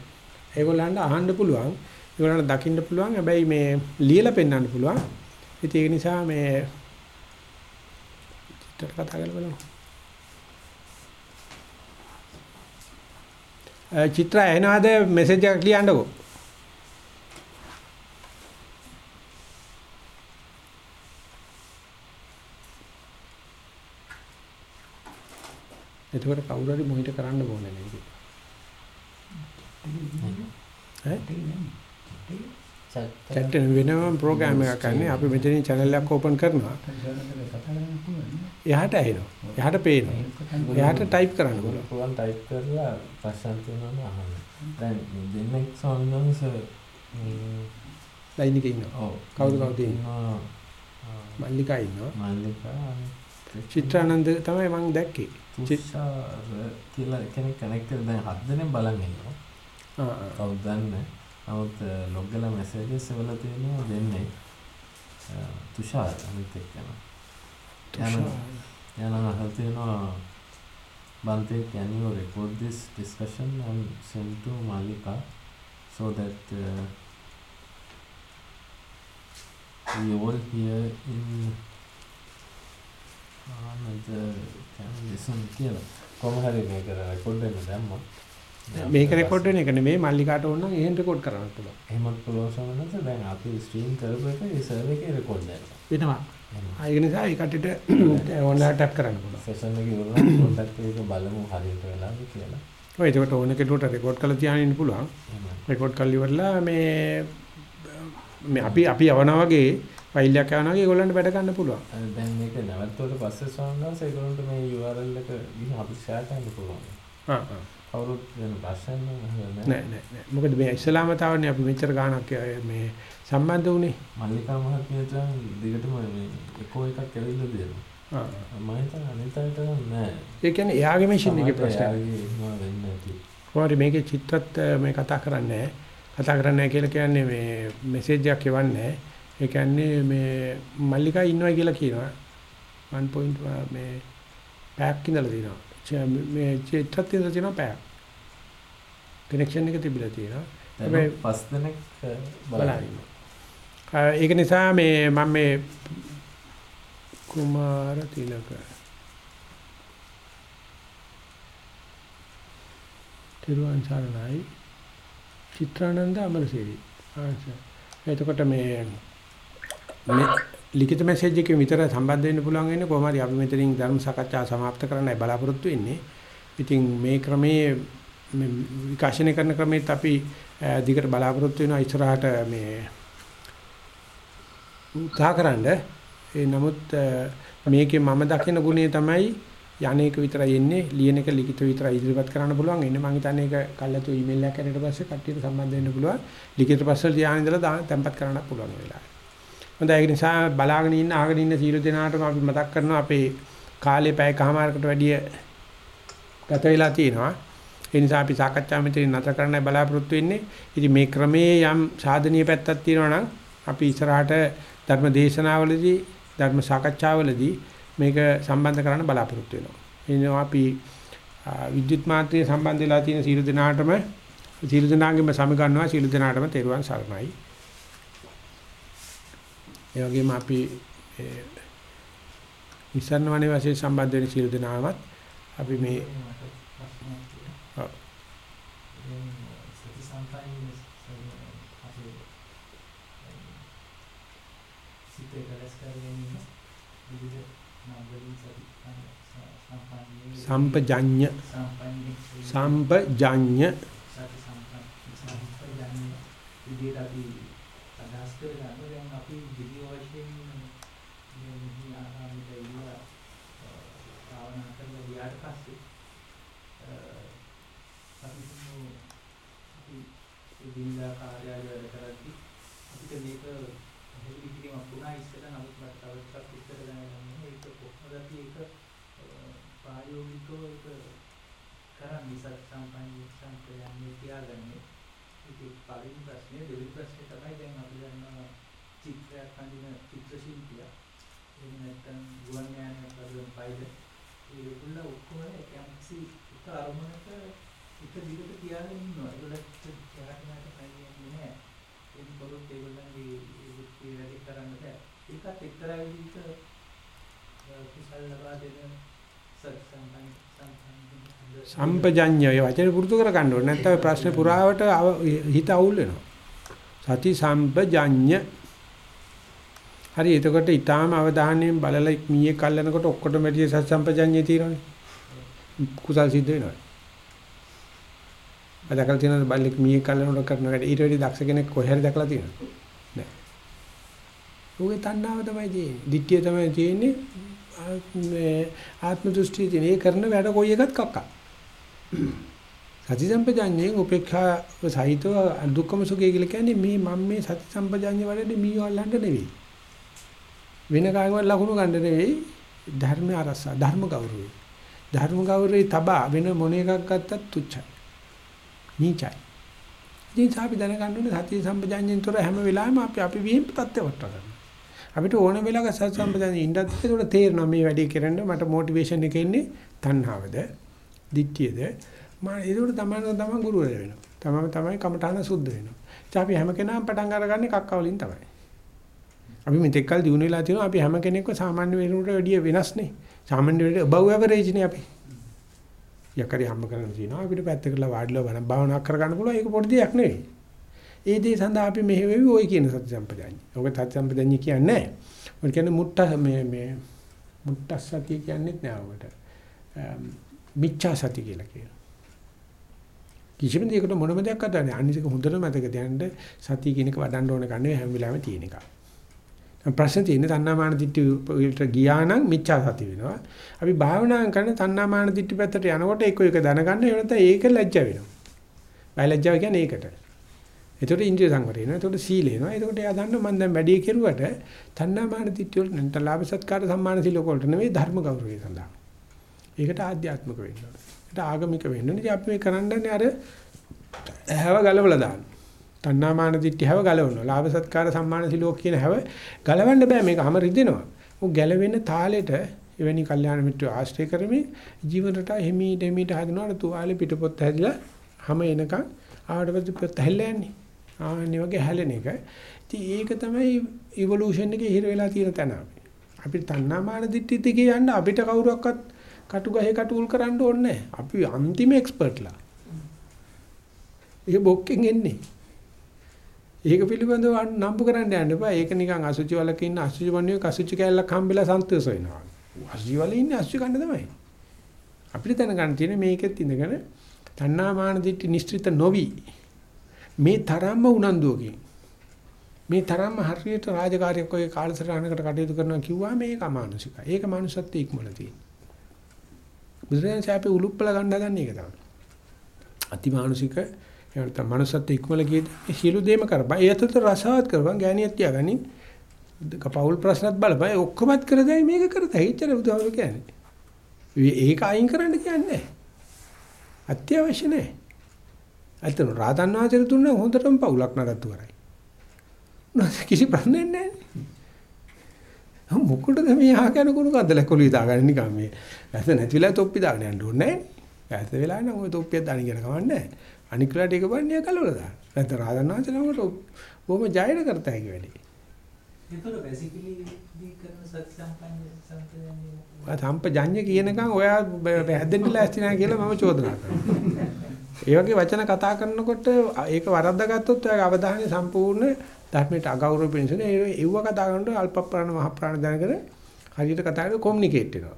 ඒගොල්ලන්ට අහන්න පුළුවන්. ඒගොල්ලන්ට දකින්න පුළුවන්. හැබැයි මේ ලියලා පෙන්වන්න පුළුවන්. ඉතින් ඒක නිසා මේ චිත්‍ර කතා කරලා බලමු. චිත්‍ර එනවාද මෙසේජ් එකක් ලියන්නකෝ. එතකොට කවුරු හරි මොහිට කරන්න ඕනේ නේද? ඈ? Chat වෙනම ප්‍රෝග්‍රෑම් එකක් ගන්න අපි මෙතනින් channel එකක් open කරනවා. එහාට ඇහෙනවා. එහාට පේනවා. එහාට type කරන්න පුළුවන්. පුළුවන් type කරලා ප්‍රශ්න තියෙනවම අහන්න. දැන් දෙන්නෙක් ස්වාමීන් වහන්සේ ලයින් එකේ ඉන්නවා. ඔව්. කවුද කවුද ඉන්නවා? මල්ලිකා ඉන්නවා. මල්ලිකා චිත්‍රානන්ද තමයි මම දැක්කේ. තුෂාර කියලා කෙනෙක් කනෙක්ට් දැන් හත් දෙනෙක් බලන් ඉන්නවා. ආ ආ. කවුද දන්නේ නමුත් ලොග් කරලා මැසේජස් එවලා තියෙනවා දෙන්නේ තුෂාර අනිත් එක්කන යන යන අහල් තියෙනවා Bante can you record this discussion and send to Malika so that uh, we all hear in another can listen කියලා. කොහොම හරි මේක රෙකෝඩ් වෙන්න දැම්මා මේක රෙකෝඩ් වෙන එක නෙමෙයි මල්ලිකාට ඕන නම් එහෙන් රෙකෝඩ් කරන්න පුළුවන්. එහෙමත් පුළුවන් සමනස දැන් අපි ස්ට්‍රීම් කරපු එක ඒ සර්වර් එකේ රෙකෝඩ් වෙනවා. වෙනවා. ඒක නිසා ඒ කට්ටියට ඕනෑම ටැප් කරන්න පුළුවන්. සෙෂන් එක ඉවරලා පොඩ්ඩක් ඒක බලමු හරියට වෙලාද කියලා. ඔය ඒකට ඕන කෙනෙකුට රෙකෝඩ් කරලා තියාගෙන ඉන්න පුළුවන්. රෙකෝඩ් කරලා ඉවරලා මේ මේ අපි අපි යවනා වගේ ෆයිල් එකක් යවනා වගේ ඒගොල්ලන්ට වැඩ ගන්න පුළුවන්. දැන් මේක නැවතුවට පස්සේ සෝන්දාස ඒගොල්ලන්ට මේ URL එක ගිහින් අපි ෂෙයා කරන්න පුළුවන්. ආ ආ. කවුරුත් වෙන ප්‍රශ්න. නෑ නෑ. මොකද මේ ඉස්ලාම තාවනේ අපි මෙච්චර ගාණක් මේ සම්බන්ධ වුණේ. මල්ලිකා මහත්මියට දිගටම මේ එකෝ එකක් ඇවිල්ලා දෙනවා. මම හිතන්නේ අනිත් අයට නෑ. ඒ කියන්නේ එයාගේ මැෂින් එකේ. කොහොමද මේකේ චිත්‍රත් මේ කතා කරන්නේ. කතා කරන්නේ කියලා කියන්නේ මේ මෙසේජ් එකක් එවන්නේ. ඒ කියන්නේ මේ මල්ලිකා ඉන්නවා කියලා කියනවා. 1. මේ පැයක් ඉඳලා. ච- මේ චිත්‍රත් ඉඳලා තියෙනවා පැයක්. කනෙක්ෂන් එක තිබිලා තියෙනවා. හැබැයි පස් දෙනෙක් බලන්න. බලන්න. ඒක නිසා මේ මම මේ කුමාර තිලක තිරුවන් සරණයි චිත්‍රානන්ද අමරසිරි ආස එතකොට මේ මේ ලිඛිත මැසේජ් එකේ විතර සම්බන්ධ වෙන්න පුළුවන් වෙන්නේ කොහොම හරි අපි මෙතනින් ධර්ම සාකච්ඡා સમાપ્ત කරන්නයි බලාපොරොත්තු වෙන්නේ. ඉතින් මේ ක්‍රමයේ මේ විකාශනය කරන ක්‍රමෙත් අපි දිගට බලාපොරොත්තු වෙනවා ඉස්සරහට මේ උත්සාහකරනද ඒ නමුත් මේකේ මම දකින ගුණය තමයි යන්නේක විතරයි එන්නේ ලියන එක ලිඛිත විතරයි ඉදිරිපත් කරන්න පුළුවන්. එන්නේ මම හිතන්නේ ඒක කල්ලාතු ඊමේල් එකක් කරේට පස්සේ කට්ටියට සම්බන්ධ වෙන්න පුළුවන්. ලිඛිත පස්සෙ ධ්‍යාන ඉඳලා තැම්පත් කරන්න පුළුවන් වෙලාවට හොඳයි ඒක නිසා බලාගෙන ඉන්න අහගෙන ඉන්න සීල දෙනාටම අපි මතක් කරනවා අපේ කාලේ පැය කමාරකට වැඩිය ගත වෙලා තියෙනවා. ඒ නිසා අපි සාකච්ඡා මෙතන නතර කරන්නයි බලාපොරොත්තු වෙන්නේ ඉතින් මේ ක්‍රමයේ යම් සාධනීය පැත්තක් තියෙනවා නම් අපි ඉස්සරහට ධර්ම දේශනාවලදී ධර්ම සාකච්ඡාවලදී මේක සම්බන්ධ කරන්න බලාපොරොත්තු වෙනවා. එනවා අපි විද්‍යුත් මාත්‍රිය සම්බන්ධ වෙලා තියෙන සීල දනාටම සීල දනාගෙම සමගන්නවා සීල දනාටම තෙරුවන් සරණයි. ඒ වගේම අපි ඉස්සන්න වනේ වශයෙන් සම්බන්ධ වෙන සීල දනාවත් අපි මේ සම්පජඤ්ඤ. සම්පජඤ්ඤ. විදියට අපි අදහස් කරගන්න දැන් අපි විදිය වශයෙන් මේ මෙහි ආරම්භ ඉන්නවා භාවනා කරලා ගියාට පස්සේ අපි හිතමු අපි විඳා කාර්යාලය වැඩ කරද්දී අපිට මේක හැලි කිරීමක් වුණා ඉස්සෙල්ලා නමුත් මට තව ටිකක් විස්තර දැනගන්න ඒක කොහොමද අපි ඒක ප්‍රායෝගිකව ඒක කරන්නේ සත් සම්පන්න සම්ප්‍රදාය තියාගන්නේ ඉතින් පළවෙනි ප්‍රශ්නේ දෙවෙනි ප්‍රශ්නේ තමයි දැන් අපි ගන්න චිත්‍රයක් අඳින චිත්‍ර ශිල්පියා එහෙම නැත්නම් ගුවන් යානයක් වගේ පයිලට් ඒගොල්ල ඔක්කොම කැම්ප්සි එක අරමුණක එක දිගට තියාගෙන ඉන්නවා. ඒගොල්ලන්ට එහාට මෙහාට පයින්නේ නැහැ ඒක පොළොත් ඒගොල්ලන්ගේ ඒ වැඩේ කරන්න බෑ. ඒකත් එක්තරා විදිහට කුසල ලබා දෙන සම්පජඤ්ඤය වචනේ පුරුදු කර ගන්න ඕනේ. නැත්නම් ප්‍රශ්නේ පුරාවට හිත අවුල් වෙනවා. සති සම්පජඤ්ඤ හරි එතකොට ඊටාම අවධානයෙන් බලලා මීයේ කල්ලනකොට ඔක්කොටම වැඩි සති සම්පජඤ්ඤය තියෙනවනේ. කුසල් සිද්ධ වෙනවා අදකල් තියෙන බල්ලෙක් මීයේ කල්ලනකොට කරන වැඩ. ඊට වැඩි දක්ෂ කෙනෙක් කොහේ හරි දැකලා තියෙනවා. නෑ. ඌගේ තණ්හාව තමයි තියෙන්නේ. ditthිය තමයි තියෙන්නේ. මේ ආත්ම දෘෂ්ටිය තියෙන ඒ කරන වැඩ කොයි එකත් කක්කා. සති සම්පජාඤ්ඤයෙන් උපේක්ෂා සහිතව දුක්ඛම සුඛය කියලා කියන්නේ මේ මම මේ සති සම්පජාඤ්ඤ වලදී මී වල්ලන්න නෙවෙයි. වෙන කායවත් ලකුණු ගන්න නෙවෙයි ධර්ම අරසා ධර්ම ගෞරවය. ධර්ම ගෞරවය තබා වෙන මොන එකක් ගත්තත් තුච්චයි. නීචයි. ඉතින් අපි දැනගන්න ඕනේ සති සම්පජාඤ්ඤයෙන් තොර හැම වෙලාවෙම අපි අපි විහිම් තත්ත්වයට ගන්නවා. අපිට ඕන වෙලාවක සත් සම්පදාන ඉන්නත් ඒකට තේරෙනවා මේ වැඩේ කරන්න මට මොටිවේෂන් එක එන්නේ තණ්හාවද දිට්ඨියද මම ඒකට තමයි තමයි ගුරුවරයා වෙනවා තමයි තමයි කමඨාන සුද්ධ වෙනවා ඉතින් අපි හැම කෙනාම පටන් අරගන්නේ කක්ක වලින් තමයි අපි මෙතෙක් කල් දිනු වෙලා තියෙනවා අපි හැම කෙනෙක්ම සාමාන්‍ය වෙනුවට වැඩිය වෙනස් නේ සාමාන්‍ය වෙලට above average නේ අපි යකරි හම්බ කරගෙන තියෙනවා අපිට පැත්තකට වාඩිලා බණ භාවනා කරගන්න පුළුවන් ඒක පොඩි දෙයක් නෙවෙයි ඒ දේ සඳහා අපි මෙහෙවෙවි ওই කියන සති සම්පදාඤ්ඤය. ඔක සති සම්පදාඤ්ඤය කියන්නේ නැහැ. මොකද කියන්නේ මුට්ට මේ මේ මුට්ට සතිය කියන්නේ නැහැ ඔකට. මිච්ඡා සති කියලා කියනවා. කිසිම දෙයකට මොනම දෙයක් අදන්නේ අනිත් එක හොඳට මතක තියාගන්න සතිය කියන එක වඩන්න ඕන කන්නේ හැම වෙලාවෙම තියෙන එක. ප්‍රශ්න තියෙන්නේ තණ්හාමාන දිට්ඨි වලට ගියා නම් මිච්ඡා සති වෙනවා. අපි භාවනාවෙන් කරන තණ්හාමාන දිට්ඨි පැත්තට යනකොට ඒක එක දැනගන්න එහෙම නැත්නම් ඒක ලැජ්ජ වෙනවා. බය ලැජ්ජාව කියන්නේ ඒකට. එතකොට ඉන්ද්‍රිය සංවරය වෙනවා. එතකොට සීල එනවා. එතකොට එයා දන්නවා මම දැන් වැඩි කෙරුවට තණ්හාමාන දිට්ඨිය වල නැත්නම් ලාභ සත්කාර සම්මාන සිලෝක වලට නෙවෙයි ධර්ම ගෞරවය සඳහා. ඒකට ආධ්‍යාත්මික වෙන්න ඕනේ. ඒකට ආගමික වෙන්න ඕනේ. අපි මේ කරන්නේ අර හැව ගලවලා දාන්න. තණ්හාමාන දිට්ඨිය හැව ගලවනවා. ලාභ සත්කාර සම්මාන සිලෝක කියන හැව ගලවන්න බෑ. මේක හැම රිදෙනවා. ਉਹ ගැලවෙන තාලෙට එවැනි කල්යාණ මිත්‍ර ආශ්‍රය කරමින් ජීවිතයට හිමීට හිමීට හදනවට තුවාලේ පිටපොත් හැදිලා හැම එනකන් ආවට පස්සේ හැල්ලා යන්නේ. ආන්නේ වගේ හැලෙන එක. ඉතින් ඒක තමයි ඉවොලුෂන් එකේ හිර වෙලා තියෙන තැන අපි. අපිට තණ්හාමාන දිට්ඨි දිගේ යන්න අපිට කවුරක්වත් කටු ගහේ කටුල් කරන්න ඕනේ අපි අන්තිම එක්ස්පර්ට්ලා. ඒක බොක්කෙන් එන්නේ. ඒක පිළිබඳව නම්බු කරන්න යන්න එපා. ඒක නිකන් අසුචි වලක ඉන්න අසුචි වන්නේ අසුචි කැලලක් හම්බෙලා සන්තෝෂ වෙනවා. අසුචි වල ඉන්නේ අසුචි කන්න තමයි. අපිට දැනගන්න තියෙන්නේ මේකෙත් ඉඳගෙන තණ්හා මාන දිට්ඨි නිස්ත්‍රිත නොවි මේ තරම්ම උනන්දුවකින් මේ තරම්ම හරියට රාජකාරියක් ඔය කාලසටහනකට කටයුතු කරනවා කිව්වා මේක අමානුෂිකයි. ඒක මනුස්සත්වයේ ඉක්මවල තියෙන. බුදුරජාණන් ශාපේ උලුප්පල ගන්න හදන්නේ ඒක තමයි. අතිමානුෂික එහෙනම් මනුස්සත්වයේ ඉක්මවල කීයද සියලු දේම කරපන්. ඒ අතට රසවත් කරපන් ගෑණියක් තියාගනින්. කපවුල් ප්‍රශ්නත් බලපන්. ඔක්කොමත් කරදයි මේක කරදයි. එච්චර බුදුහාමුදුරු කියන්නේ. ඒක අයින් කරන්න කියන්නේ අත්‍යවශ්‍ය නැහැ. අතන රාතන් වාචර දුන්න හොඳටම පවුලක් නඩත්තු කරයි. කිසි ප්‍රශ්නයක් නැහැ. මොකටද මේ ආගෙන කුණු කන්දල කොළු දාගන්න නිකන් මේ. ඇස නැතිලා තොප්පි දාගෙන යන්න ඕනේ නැහැ. ඇස වෙලා නම් ඔය තොප්පියක් දාන ඉගෙන ගමන් නැහැ. අනික් වෙලාවට ඒක බන්නේ කලවල දාන්න. නැත්නම් රාදන්නාච නමකට බොහොම ජයන කරත හැකි වැඩි. ඒතර බේසිකලි දී කරන සත්‍ය සම්පන්න සම්පජඤ්ඤ කියනකම් ඔයා හැදෙන්න ලෑස්ති නැහැ කියලා මම චෝදනා කරනවා. ඒ වගේ වචන කතා කරනකොට ඒක වරද්දාගත්තොත් ඔයාගේ අවධානය සම්පූර්ණ ධර්මයට අගෞරව පිණිසන ඒව කතා කරනකොට අල්ප ප්‍රාණ මහ ප්‍රාණ දැනගෙන හරියට කතා කරලා කොමියුනිකේට් වෙනවා.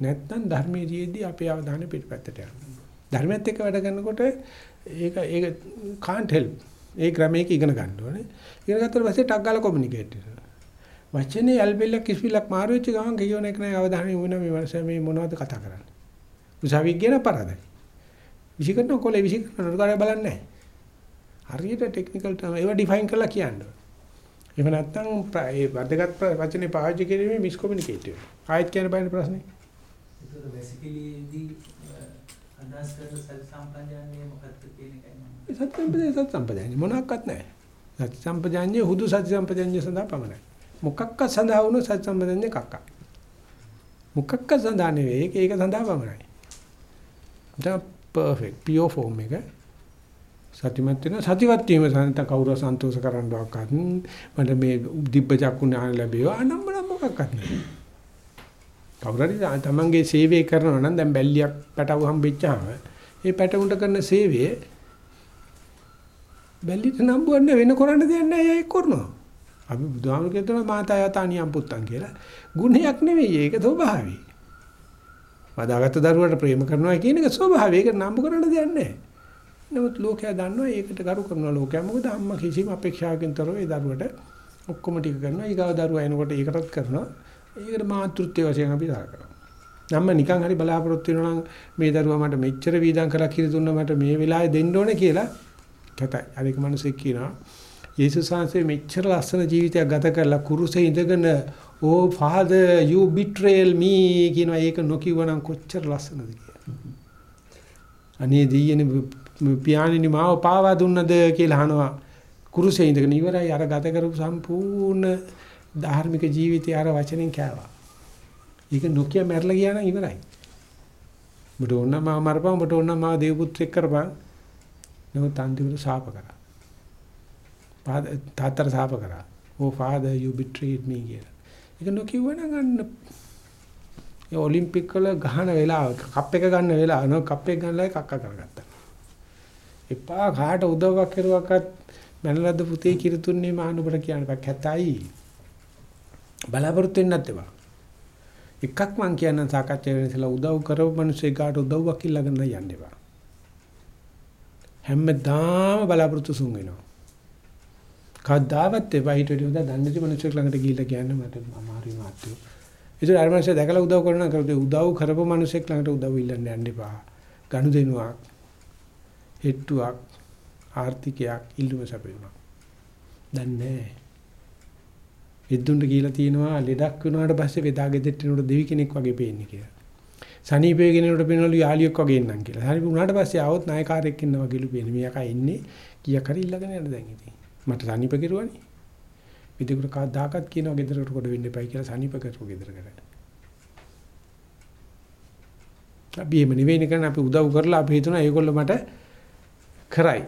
නැත්නම් ධර්මයේදී අපේ අවධානය පිටපැත්තට යනවා. ධර්මයත් එක්ක වැඩ කරනකොට ඒක ඒක can't help. ඒ ක්‍රමයක ඉගෙන ගන්න ඕනේ. ඉගෙන ගත්තට පස්සේ ටක් ගාලා කොමියුනිකේට් වෙනවා. වචනේ ඇල්බෙල්ලක් කිස්විලක් මාරු වෙච්ච ගමන් කියෝන එක නෑ අවධානය යොමු වෙන මේ වර්ෂ මේ මොනවද කතා කරන්නේ. උසාවිය කියන පරදයි. විසිකරන කොලේ විසිකරන රුකාරය බලන්නේ නැහැ. හරියට ටෙක්නිකල් ටර්ම් ඒවා ඩිෆයින් කරලා කියන්න ඕනේ. එහෙම නැත්නම් ඒ වැදගත් වචනේ පාවිච්චි කිරීමේ මිස්කොමියුනිකේට් වෙනවා. ආයෙත් කියන බයින ප්‍රශ්නේ. ඒතර බේසිකලි දී අදහස් කරන සත්‍ය සම්පන්නන්නේ මොකක්ද කියන එකයි මම. සත්‍ය සම්පදේ සත්‍ය සම්පදන්නේ මොනක්වත් නැහැ. සත්‍ය සම්පදන්නේ හුදු සත්‍ය සම්පදන්නේ සඳහා පමණයි. මොකක්ක සඳහා වුණු සත්‍ය සම්පදන්නේ කක්ක. මොකක්ක සඳහා නෙවෙයි ඒක ඒක සඳහා පමණයි. දැන් පර්ෆෙක්ට් පියෝ ෆෝම් එක සතිමත් වෙන සතිවත් වීම සන්ත කවුරු සන්තෝෂ කරන්නවක්වත් මට මේ දිබ්බ චක්කුණ ආන ලැබේවා අනම්මන මොකක්වත් නැහැ. කවුරු හරි තමන්ගේ සේවය කරනවා නම් දැන් බැල්ලියක් පැටව හම්බෙච්චාම ඒ පැටවුන්ට කරන සේවය බැල්ලිට නම්බුවන්න වෙන කරන්න දෙයක් නැහැ ඒක කරනවා. අපි බුදුහාමුදුරු කියනවා මාතා යතානියම් පුත්තන් කියලා. ගුණයක් නෙවෙයි ඒක ස්වභාවයි. වදාගත්ත දරුවට ප්‍රේම කරනවා කියන එක ස්වභාවය. ඒක නම්බු කරන්න දෙයක් නැහැ. නමුත් ලෝකයා දන්නවා ඒකට කරු කරනවා ලෝකයා. මොකද අම්මා කිසිම අපේක්ෂාවකින් තොරව ඒ දරුවට ඔක්කොම ටික කරනවා. ඊගාව දරුවා එනකොට ඒකටත් කරනවා. ඒකට මාතෘත්වයේ වශයෙන් අපි සලකනවා. අම්මා නිකන් හරි බලාපොරොත්තු වෙනවා නම් මේ දරුවා මට මෙච්චර වීදම් කරලා කිරි දුන්නා මට මේ වෙලාවේ දෙන්න ඕනේ කියලා කතයි. අර එක මිනිහෙක් කියනවා යේසුස් වහන්සේ මෙච්චර ලස්සන ජීවිතයක් ගත කරලා කුරුසේ ඉඳගෙන oh father you betrayal me කියනවා ඒක නොකියවනම් කොච්චර ලස්සනද කියලා. අනේ දෙයියනේ පියාණනි මාව පාවා දුන්නද කියලා අහනවා. කුරුසේ ඉඳගෙන ඉවරයි අර ගත කරපු සම්පූර්ණ ධාර්මික ජීවිතය අර වචනෙන් කෑවා. ඒක නොකිය මැරලා ගියා නම් ඉවරයි. ඔබට ඕන නම් මාව මරපන් ඔබට ඕන නම් මාව දේව පුත්‍රෙක් කරපන්. නමුත් අන්තිමට ශාප කරා. තාත්තට සාප කරා. Oh father you betrayed me කියලා. ඒක නොකියුවනම් අන්න ඒ ඔලිම්පික් වල ගහන වෙලාව කප් එක ගන්න වෙලාව නෝ කප් එක ගන්නලා කක්ක කරගත්තා. එපා කාට උදව්වක් කරුවක්වත් මනලද්ද පුතේ කිරිතුන්නේ මහනුබර කියන එකක් ඇත්තයි. බලාපොරොත්තු වෙන්නත් එපා. එකක් මං කියන්න සාකච්ඡා වෙන ඉතලා උදව් කරව මිනිස්සෙක්ට උදව්වක් ඉල්ලගෙන යන්න එපා. හැමදාම බලාපොරොත්තු සුන් වෙනවා. කවදාවත් එපා හිට වෙඩි හොඳ දන්නේ නැති මිනිස්සුක් ළඟට ගිහිල්ලා කියන්න මට අමාරුයි මාත්‍යෝ. ඒතර අර මිනිස්සු දැකලා උදව් කරනවා කරද්දී උදව් කරපු මිනිස්සෙක් ළඟට උදව් ඉල්ලන්න යන්න එපා. ගනුදෙනුවක්, හෙට්ටුවක්, ආර්ථිකයක් ඉල්ලුම සැපයුමක්. දැන් නෑ. විදුන්ට කියලා තියෙනවා ලෙඩක් වුණාට පස්සේ වෙදා ගෙදෙට්ට එනකොට දෙවි කෙනෙක් වගේ පේන්නේ කියලා. සනීපේ ගෙනනකොට පේනවලු යාලියෙක් වගේ ඉන්නම් කියලා. හරි වුණාට පස්සේ ආවොත් නායකාරයෙක් ඉන්නවා වගේලු පේන්නේ. මෙයාකා ඉන්නේ කීයක් හරි ඉල්ලගෙන යන දැන් ඉතින්. මට සනීප කෙරුවනේ. විදුකට කවදාකවත් කියනවා ගෙදරකට කොට වෙන්න එපයි කියලා සනීප කරුව ගෙදරකට. අපි එහෙම නෙවෙයි කරන්නේ අපි උදව් කරලා අපි හිතනවා ඒගොල්ලෝ මට කරයි.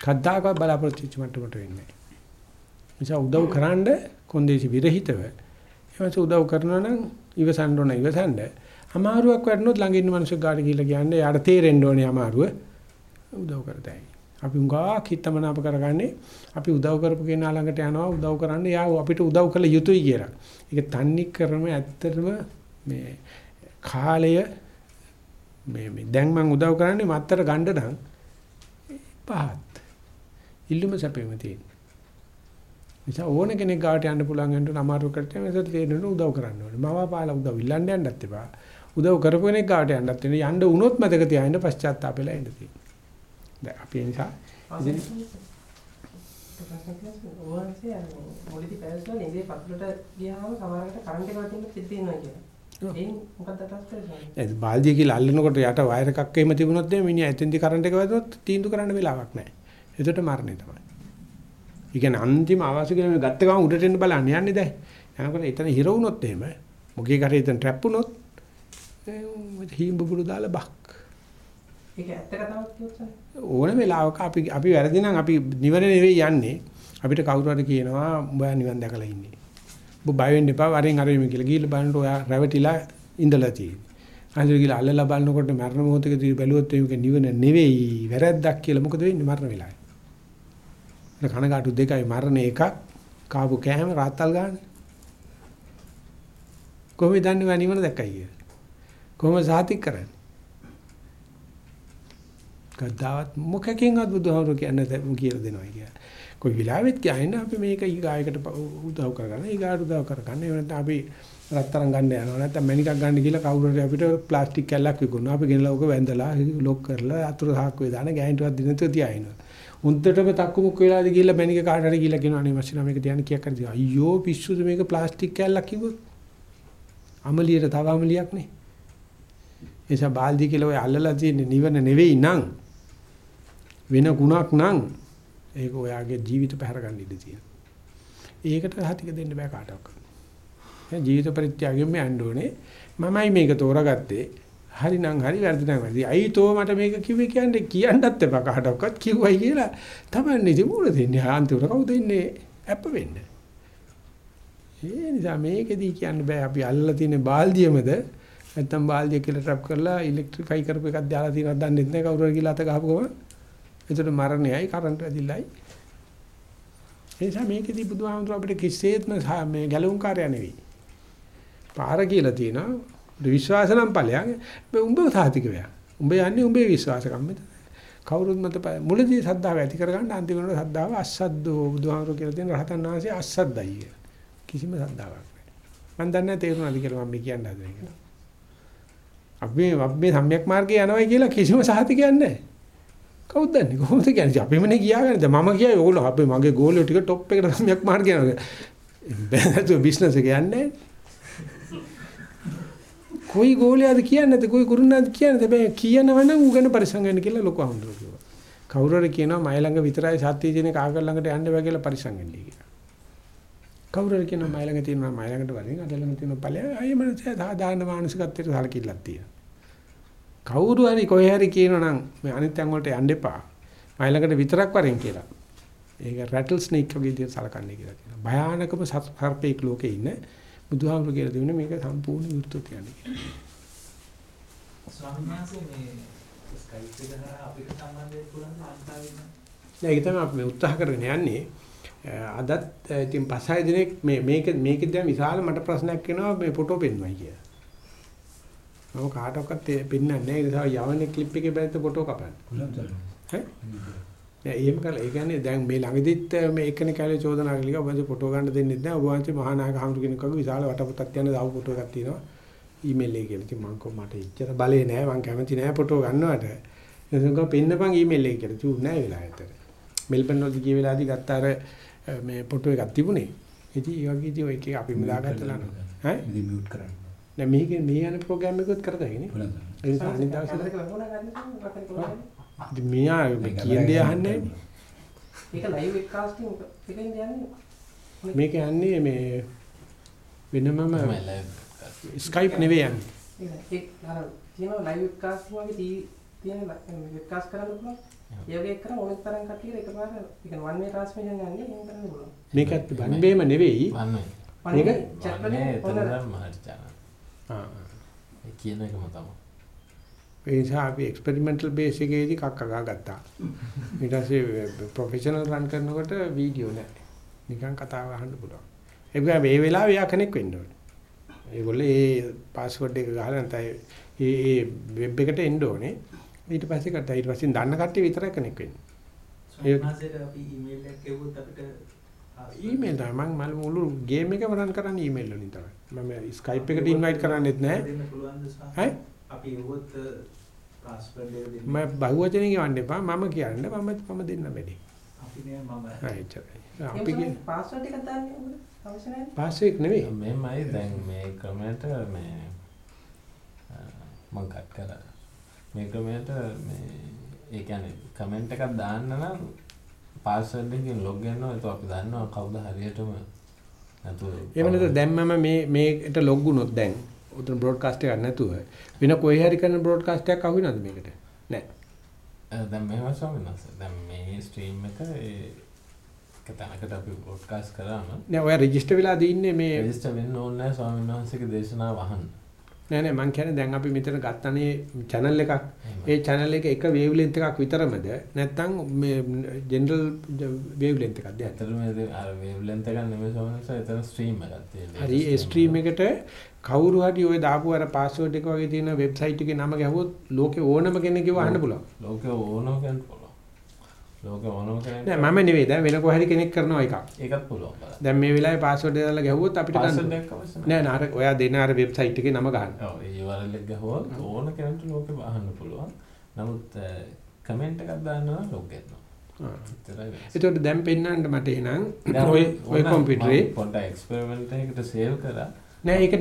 කද්දාකවත් බලාපොරොත්තු වෙච්ච මට්ටමට වෙන්නේ නැහැ. නිසා උදව් කරන්න කොන්දේසි විරහිතව එවස උදව් කරනවා නම් ඉවසන්න ඕන ඉවසන්න. අමාරුවක් වටනොත් ළඟ ඉන්න මිනිස්සු ගාඩ ගිහිල්ලා කියන්නේ යාට තේරෙන්න ඕනේ අමාරුව උදව් කරතයි. අපි උඟා කිත්තමනාප කරගන්නේ අපි උදව් කරපු කෙනා ළඟට යනවා උදව් කරන්න යා අපිට උදව් කළ යුතුයි කියලා. ඒක තන්නේ කරම ඇත්තටම මේ කාලය මේ මේ දැන් මම උදව් කරන්නේ මත්තර ගන්න නම් පහත්. ඉල්ලුම සැපෙම තියෙන. නිසා ඕන කෙනෙක් ගාවට යන්න පුළුවන් වෙනට අමාරු කරට මේසත් තේරෙන්න උදව් කරන්න ඕනේ. මම පාලා උදව් ඉල්ලන්න යන්නත් එපා. උදව් කරපු කෙනෙක් ගාවට යන්නත් වෙන යන්න වුණොත් මතක තියාගන්න පශ්චාත්තාපෙලා ඉන්න තියෙනවා. දැන් අපි ඒ නිසා ඉතින් ඕවන්සේ මොඩිති පැල්ස්වල ඉඳේ පතුලට ගියාම සමහරකට කරන්ට් එක වදින්න සිද්ධ වෙනවා කියලා. ඒ බාල්දිය කියලා අල්ලනකොට යට වයර් එකක් එහෙම තිබුණොත් එimhe මිනිහා එතෙන්දි කරන්ට් එක වැදුනොත් තීන්දුව කරන්න වෙලාවක් නැහැ. එතකොට මරණය තමයි. ඒ කියන්නේ අන්තිම ආවාස කියලා ගත්ත ගමන් උඩට එන්න බලන්න යන්නේ දැන්. යනකොට එතන හිර වුණොත් එහෙම මොකේ කරේ එතන ට්‍රැප් වුණොත් හීම් බුබුලු දාලා බක්. ඒක ඇත්ත කතාවක් කියොත් ඕන වෙලාවක අපි අපි වැරදි නම් අපි නිවන නෙවෙයි යන්නේ. අපිට කවුරු හරි කියනවා උඹ නිවන් දැකලා ඉන්නේ. ඔබ බය වෙන්න එපා වරෙන් අර එමු කියලා. ගිහිල්ලා බලනකොට ඔයා රැවටිලා ඉඳලා තියෙන්නේ. අන්තිමට ගිහිල්ලා අල්ලලා බලනකොට මරණ මොහොතකදී බැලුවොත් ඒක නිවන නෙවෙයි වැරද්දක් කියලා මොකද වෙන්නේ මරණ වෙලාවේ. ඒක කනගාටු දෙකයි මරණ එකක් කාපු කෑම රාත්තල් ගන්න. කොහොමද දන්නේ මම නිවන දැක්කයි කියලා. කොහොමද සාතික් කරන්නේ? කද්දාවත් මොකකින්වත් බුදුහාමුදුරු කියන්නේ නැත කියලා දෙනවා කියලා. කොයි වෙලාවෙත් කියන්නේ අපි මේක ඊගායකට උදව් කරගන්න ඊගාට උදව් කරගන්න එහෙම නැත්නම් අපි රත්තරන් ගන්න යනවා නැත්නම් මැනිකක් ගන්න ගිහලා කවුරු හරි අපිට ප්ලාස්ටික් කැල්ලක් විකුණනවා අපි ගෙනලා ඔක වැඳලා ලොක් කරලා අතුරු සාක්කුවේ දාන ගෑනිටවත් දිනතෝ තියාිනවා උන්ටටම තක්කු මුක් වෙලාද ගිහලා මැනික කාට හරි ගිහලා කියනවා අනේ මස්සිනා මේක තියන්න කීයක් හරි අයියෝ පිස්සුද මේක ප්ලාස්ටික් කැල්ලක් කිව්වොත් අමලියට තව අමලියක් නේ එසා බාල්දි කියලා ඔය අල්ලලා තියෙන නිවන නෙවෙයි නං වෙන ගුණක් නං ඒක ඔයාගේ ජීවිත පැහැර ගන්න ඉඩ තියෙනවා. ඒකට හතික දෙන්න බෑ කාටවත්. දැන් ජීවිත පරිත්‍යාගයෙන් මේ යන්න ඕනේ. මමයි මේක තෝරාගත්තේ. හරි නම් හරි වැරදි නම් වැරදි. අයි තෝ මට මේක කිව්වේ කියන්නේ කියන්නත් එපා කාටවත් කිව්වයි කියලා. තමයි ඉතින් මොන දෙන්නේ අන්තිමට කවුද ඉන්නේ අප්ප වෙන්න. ඒ නිසා මේකෙදී කියන්න බෑ අපි අල්ලලා තියෙන බාල්දියමද නැත්තම් බාල්දිය කියලා ට්‍රැප් කරලා ඉලෙක්ට්‍රිෆයි කරපු එකක් දාලා තියෙනවද දන්නේ නැහැ කවුරු හරි කියලා අත ගහපු ගමන් එතකොට මරණයයි කරන්ට් ඇදිල්ලයි. ඒ නිසා මේකෙදී බුදුහාමුදුර අපිට කිසිසේත්ම මේ ගැලවුම් කාර්යය නෙවෙයි. පාර කියලා තියෙනවා විශ්වාස නම් ඵලයන් උඹ සාතික වෙනවා. උඹ යන්නේ උඹේ විශ්වාසකම් මෙතන. කවුරුත් මත මුලදී සද්ධාව ඇති කරගන්න අන්තිමට සද්ධාව අස්සද්දෝ බුදුහාමුදුර කියලා තියෙන රහතන් වහන්සේ අස්සද්දයි. කිසිම සද්ධාාවක් නැහැ. මම දන්නේ තේරුණාද කියලා මම කියන්න හදන එක. අපි අපි සම්‍යක් මාර්ගේ යනවායි කියලා කිසිම සහතිකයක් නැහැ. කවුද දන්නේ කොහොමද කියන්නේ අපිමනේ කියාගන්නද මම කියයි ඕගොල්ලෝ අපේ මගේ ගෝලියෝ ටික টොප් එකට සම්‍යක් මාර්ග යනවා බෑතු <laughs> බිස්නස් එක යන්නේ කොයි ගෝලියාද කියන්නේ නැත්නම් කොයි කුරුණාද කියන්නේ හැබැයි කියනවනම් උගන පරිසං වෙන්න කියලා ලොකු අහුඳුර කිව්වා කවුරු හරි කියනවා මයි ළඟ විතරයි සත්‍ය කියන කාගල් ළඟට යන්න බෑ කියලා පරිසං වෙන්නයි කියලා කවුරු හරි කියනවා මයි ළඟ තියෙනවා මයි ළඟට වරින් අද ළඟ තියෙනවා ඵලය අය මනස සාධාරණ මානසිකත්වයට සලකිල්ලක් තියෙනවා කවුරු හරි කොහේ හරි කියනනම් මේ අනිත්යන් වලට යන්න එපා. මයිලකට විතරක් වරෙන් කියලා. ඒක රැටල් ස්නේක් වගේ විදිහට සලකන්නේ කියලා කියනවා. භයානකම සර්පෙක් ලෝකේ ඉන්න බුදුහාමුදුරු කියලා දෙන්නේ මේක සම්පූර්ණ විරුද්ධ කියන්නේ. ස්වාමීන් වහන්සේ මේ ස්කයිප් එක කරා අපිට සම්බන්ධ වෙන්න ලංකාවේ ඒක තමයි අපි උත්සාහ කරගෙන යන්නේ. අදත් ඉතින් පස්හය දිනක් මේ මේක මේකෙන් දැන් විශාල මට ප්‍රශ්නයක් එනවා මේ ෆොටෝ පෙන්වයි කියලා. මම කාටවත් පෙන්නන්නේ නැහැ. ඒ නිසා යවන්නේ ක්ලිප් එකේ බැලුත් ෆොටෝ කපන්න. ඈ? නෑ එහෙම කරලා ඒ කියන්නේ දැන් මේ ළඟදිත් මේ එකනේ කාලේ චෝදනා කළා ඔබ වහන්සේ ෆොටෝ ගන්න දෙන්නේ නැහැ. ඔබ වහන්සේ මහා නායක හඳු කෙනෙක් වගේ විශාල වටපොතක් යන දාව ෆොටෝ එකක් තියෙනවා. ඊමේල් එකේ කියලා. ඉතින් මම කො මට ඉච්චර බලේ නැහැ. මම කැමති නැහැ ෆොටෝ ගන්නවට. එතකොට පෙන්නපන් ඊමේල් එකේ කියලා. තුන් නැහැ වෙලා ඇතර. මෙල්බන් වලදී ගිය වෙලාවදී ගත්ත අර මේ ෆොටෝ එකක් තිබුණේ. ඉතින් ඒ වගේ ඉතින් ඔය එකේ අපිම දාගත්තලා නෝ. ඈ? ඉතින් මියුට් කරන්න. දැන් මේකේ මේ යන ප්‍රෝග්‍රෑම් එකකුත් කරතයි නේ. ඒ නිසා අනිත් දවසේ ඉතින් මෙයා කියන දේ අහන්නේ ඒක ලයිව් එක් කාස්ටිං එකෙන් යන්නේ මේක යන්නේ මේ වෙනමම ස්කයිප් නෙවෙයි යන්නේ. ඒක අර තියෙනවා ලයිව් එක් කාස්ටිං වගේ තියෙන වෙබ් කාස්ට් කරන්න පුළුවන්. ඒ වගේ කරා ඕනෙත් තරම් කටියට එකපාර ඒ කියන්නේ වන් වේ ට්‍රාන්ස්මිෂන් යන්නේ එහෙම කරන්න පුළුවන්. මේකත් වන්බේම නෙවෙයි. වන්නේ. මේක chat වලින් වන්නේ ඔන්න හරි channel. ආ ඒ කියන එකම තමයි. ඒ නිසා අපි එක්ස්පෙරිමන්ටල් බේස් එකේදී කක්ක ගහගත්තා. ඊට පස්සේ ප්‍රොෆෙෂනල් රන් කරනකොට වීඩියෝ නැහැ. නිකන් කතාව අහන්න පුළුවන්. ඒක මේ වෙලාවේ යා කෙනෙක් වෙන්න ඕනේ. ඒගොල්ලෝ ඒ පාස්වර්ඩ් එක ගහලා නැත්නම් ඒ ඒ වෙබ් එකට එන්න ඕනේ. ඊට පස්සේ කරලා ඊට පස්සේ දන්න කට්ටිය විතරයි කනෙක්ට් වෙන්නේ. ඊමේල් තමයි මම මල් මුළු ගේම් එකම රන් කරන්නේ ඊමේල් වලින් තමයි. මම ස්කයිප් එකට ඉන්වයිට් කරන්නේත් නැහැ. දෙන්න පුළුවන්ද සහ හයි? අපි එවුවොත් පාස්වර්ඩ් එක දෙන්න මම බහුවචනෙන් කියවන්න එපා. මම කියන්නේ මම මම දෙන්න වැඩි. අපි නේ මම හරි එච්චරයි. අපි අපි කිය පාස්වර්ඩ් එකක් දාන්නේ මොකද අවශ්‍ය නැහැ පාස්වර්ඩ් නෙවෙයි. මෙමයි දැන් මේ ක්‍රමයට මේ අ, මං කට් කරා මේ ක්‍රමයට මේ ඒ කියන්නේ කමෙන්ට් එකක් දාන්න නම් පාස්වර්ඩ් එකකින් ලොග් වෙනවා ඒක අපි දන්නවා කවුද හරියටම නැතු එහෙම නැත්නම් දැන් මම මේ මේකට ලොග් වුණොත් දැන් උතන බ්‍රෝඩ්කාස්ට් එකක් නැතුව වෙන කොයි හරි කරන බ්‍රෝඩ්කාස්ට් එකක් අහු වෙනවද මේකට? නැහැ. දැන් මෙහෙම ස්වාමීන් වහන්සේ දැන් මේ ස්ට්‍රීම් එක ඒ එක තැනකට අපි බ්‍රෝඩ්කාස්ට් කරාම නෑ ඔයා රෙජිස්ටර් වෙලා දින්නේ මේ රෙජිස්ටර් වෙන්න ඕනේ නැහැ ස්වාමීන් වහන්සේගේ දේශනාව අහන්න නෑ නෑ මං කියන්නේ දැන් අපි මෙතන ගත්තනේ channel එකක්. ඒ channel එක එක wavelength එකක් විතරමද නැත්නම් මේ general wavelength එකක්ද? ඇත්තටම අර වේව්ලෙන්ත් එකක් නෙමෙයි වහන්සේ එතන ස්ට්‍රීම් එකක් තියෙනවා හරි ඒ ස්ට්‍රීම් එකට කවුරු හරි ඔය දාපු අර පාස්වර්ඩ් එක වගේ තියෙන වෙබ්සයිට් එකේ නම ගැහුවොත් ලෝකේ ඕනම කෙනෙක් ඒව අහන්න පුළුවන්. ලෝකේ ඕනම කෙනෙක් පුළුවන් ලෝකේ ඕනම කෙනෙක් නෑ මම නෙවෙයි. දැන් වෙන කොහරි කෙනෙක් කරනවා එකක්. ඒකත් පුළුවන් බලන්න. දැන් මේ වෙලාවේ පාස්වර්ඩ් එක දාලා ගැහුවොත් අපිට පාස්වර්ඩ් එකක් අවශ්‍ය නෑ නෑ අර ඔයා දෙන අර වෙබ්සයිට් එකේ නම ගන්න. ඔව් ඒ URL එක ගහුවොත් ඕන කෙනෙකුට ලෝකේ අහන්න පුළුවන්. නමුත් කමෙන්ට් එකක් නම් ලොග් වෙනස. ඒතකොට දැන් පෙන්නන්න මට එහෙනම් ඔය ඔය කම්පියුටරේ පොඩ්ඩක් එක්ස්පෙරිමන්ට් එකකට සේව් කරා. නෑ ඒක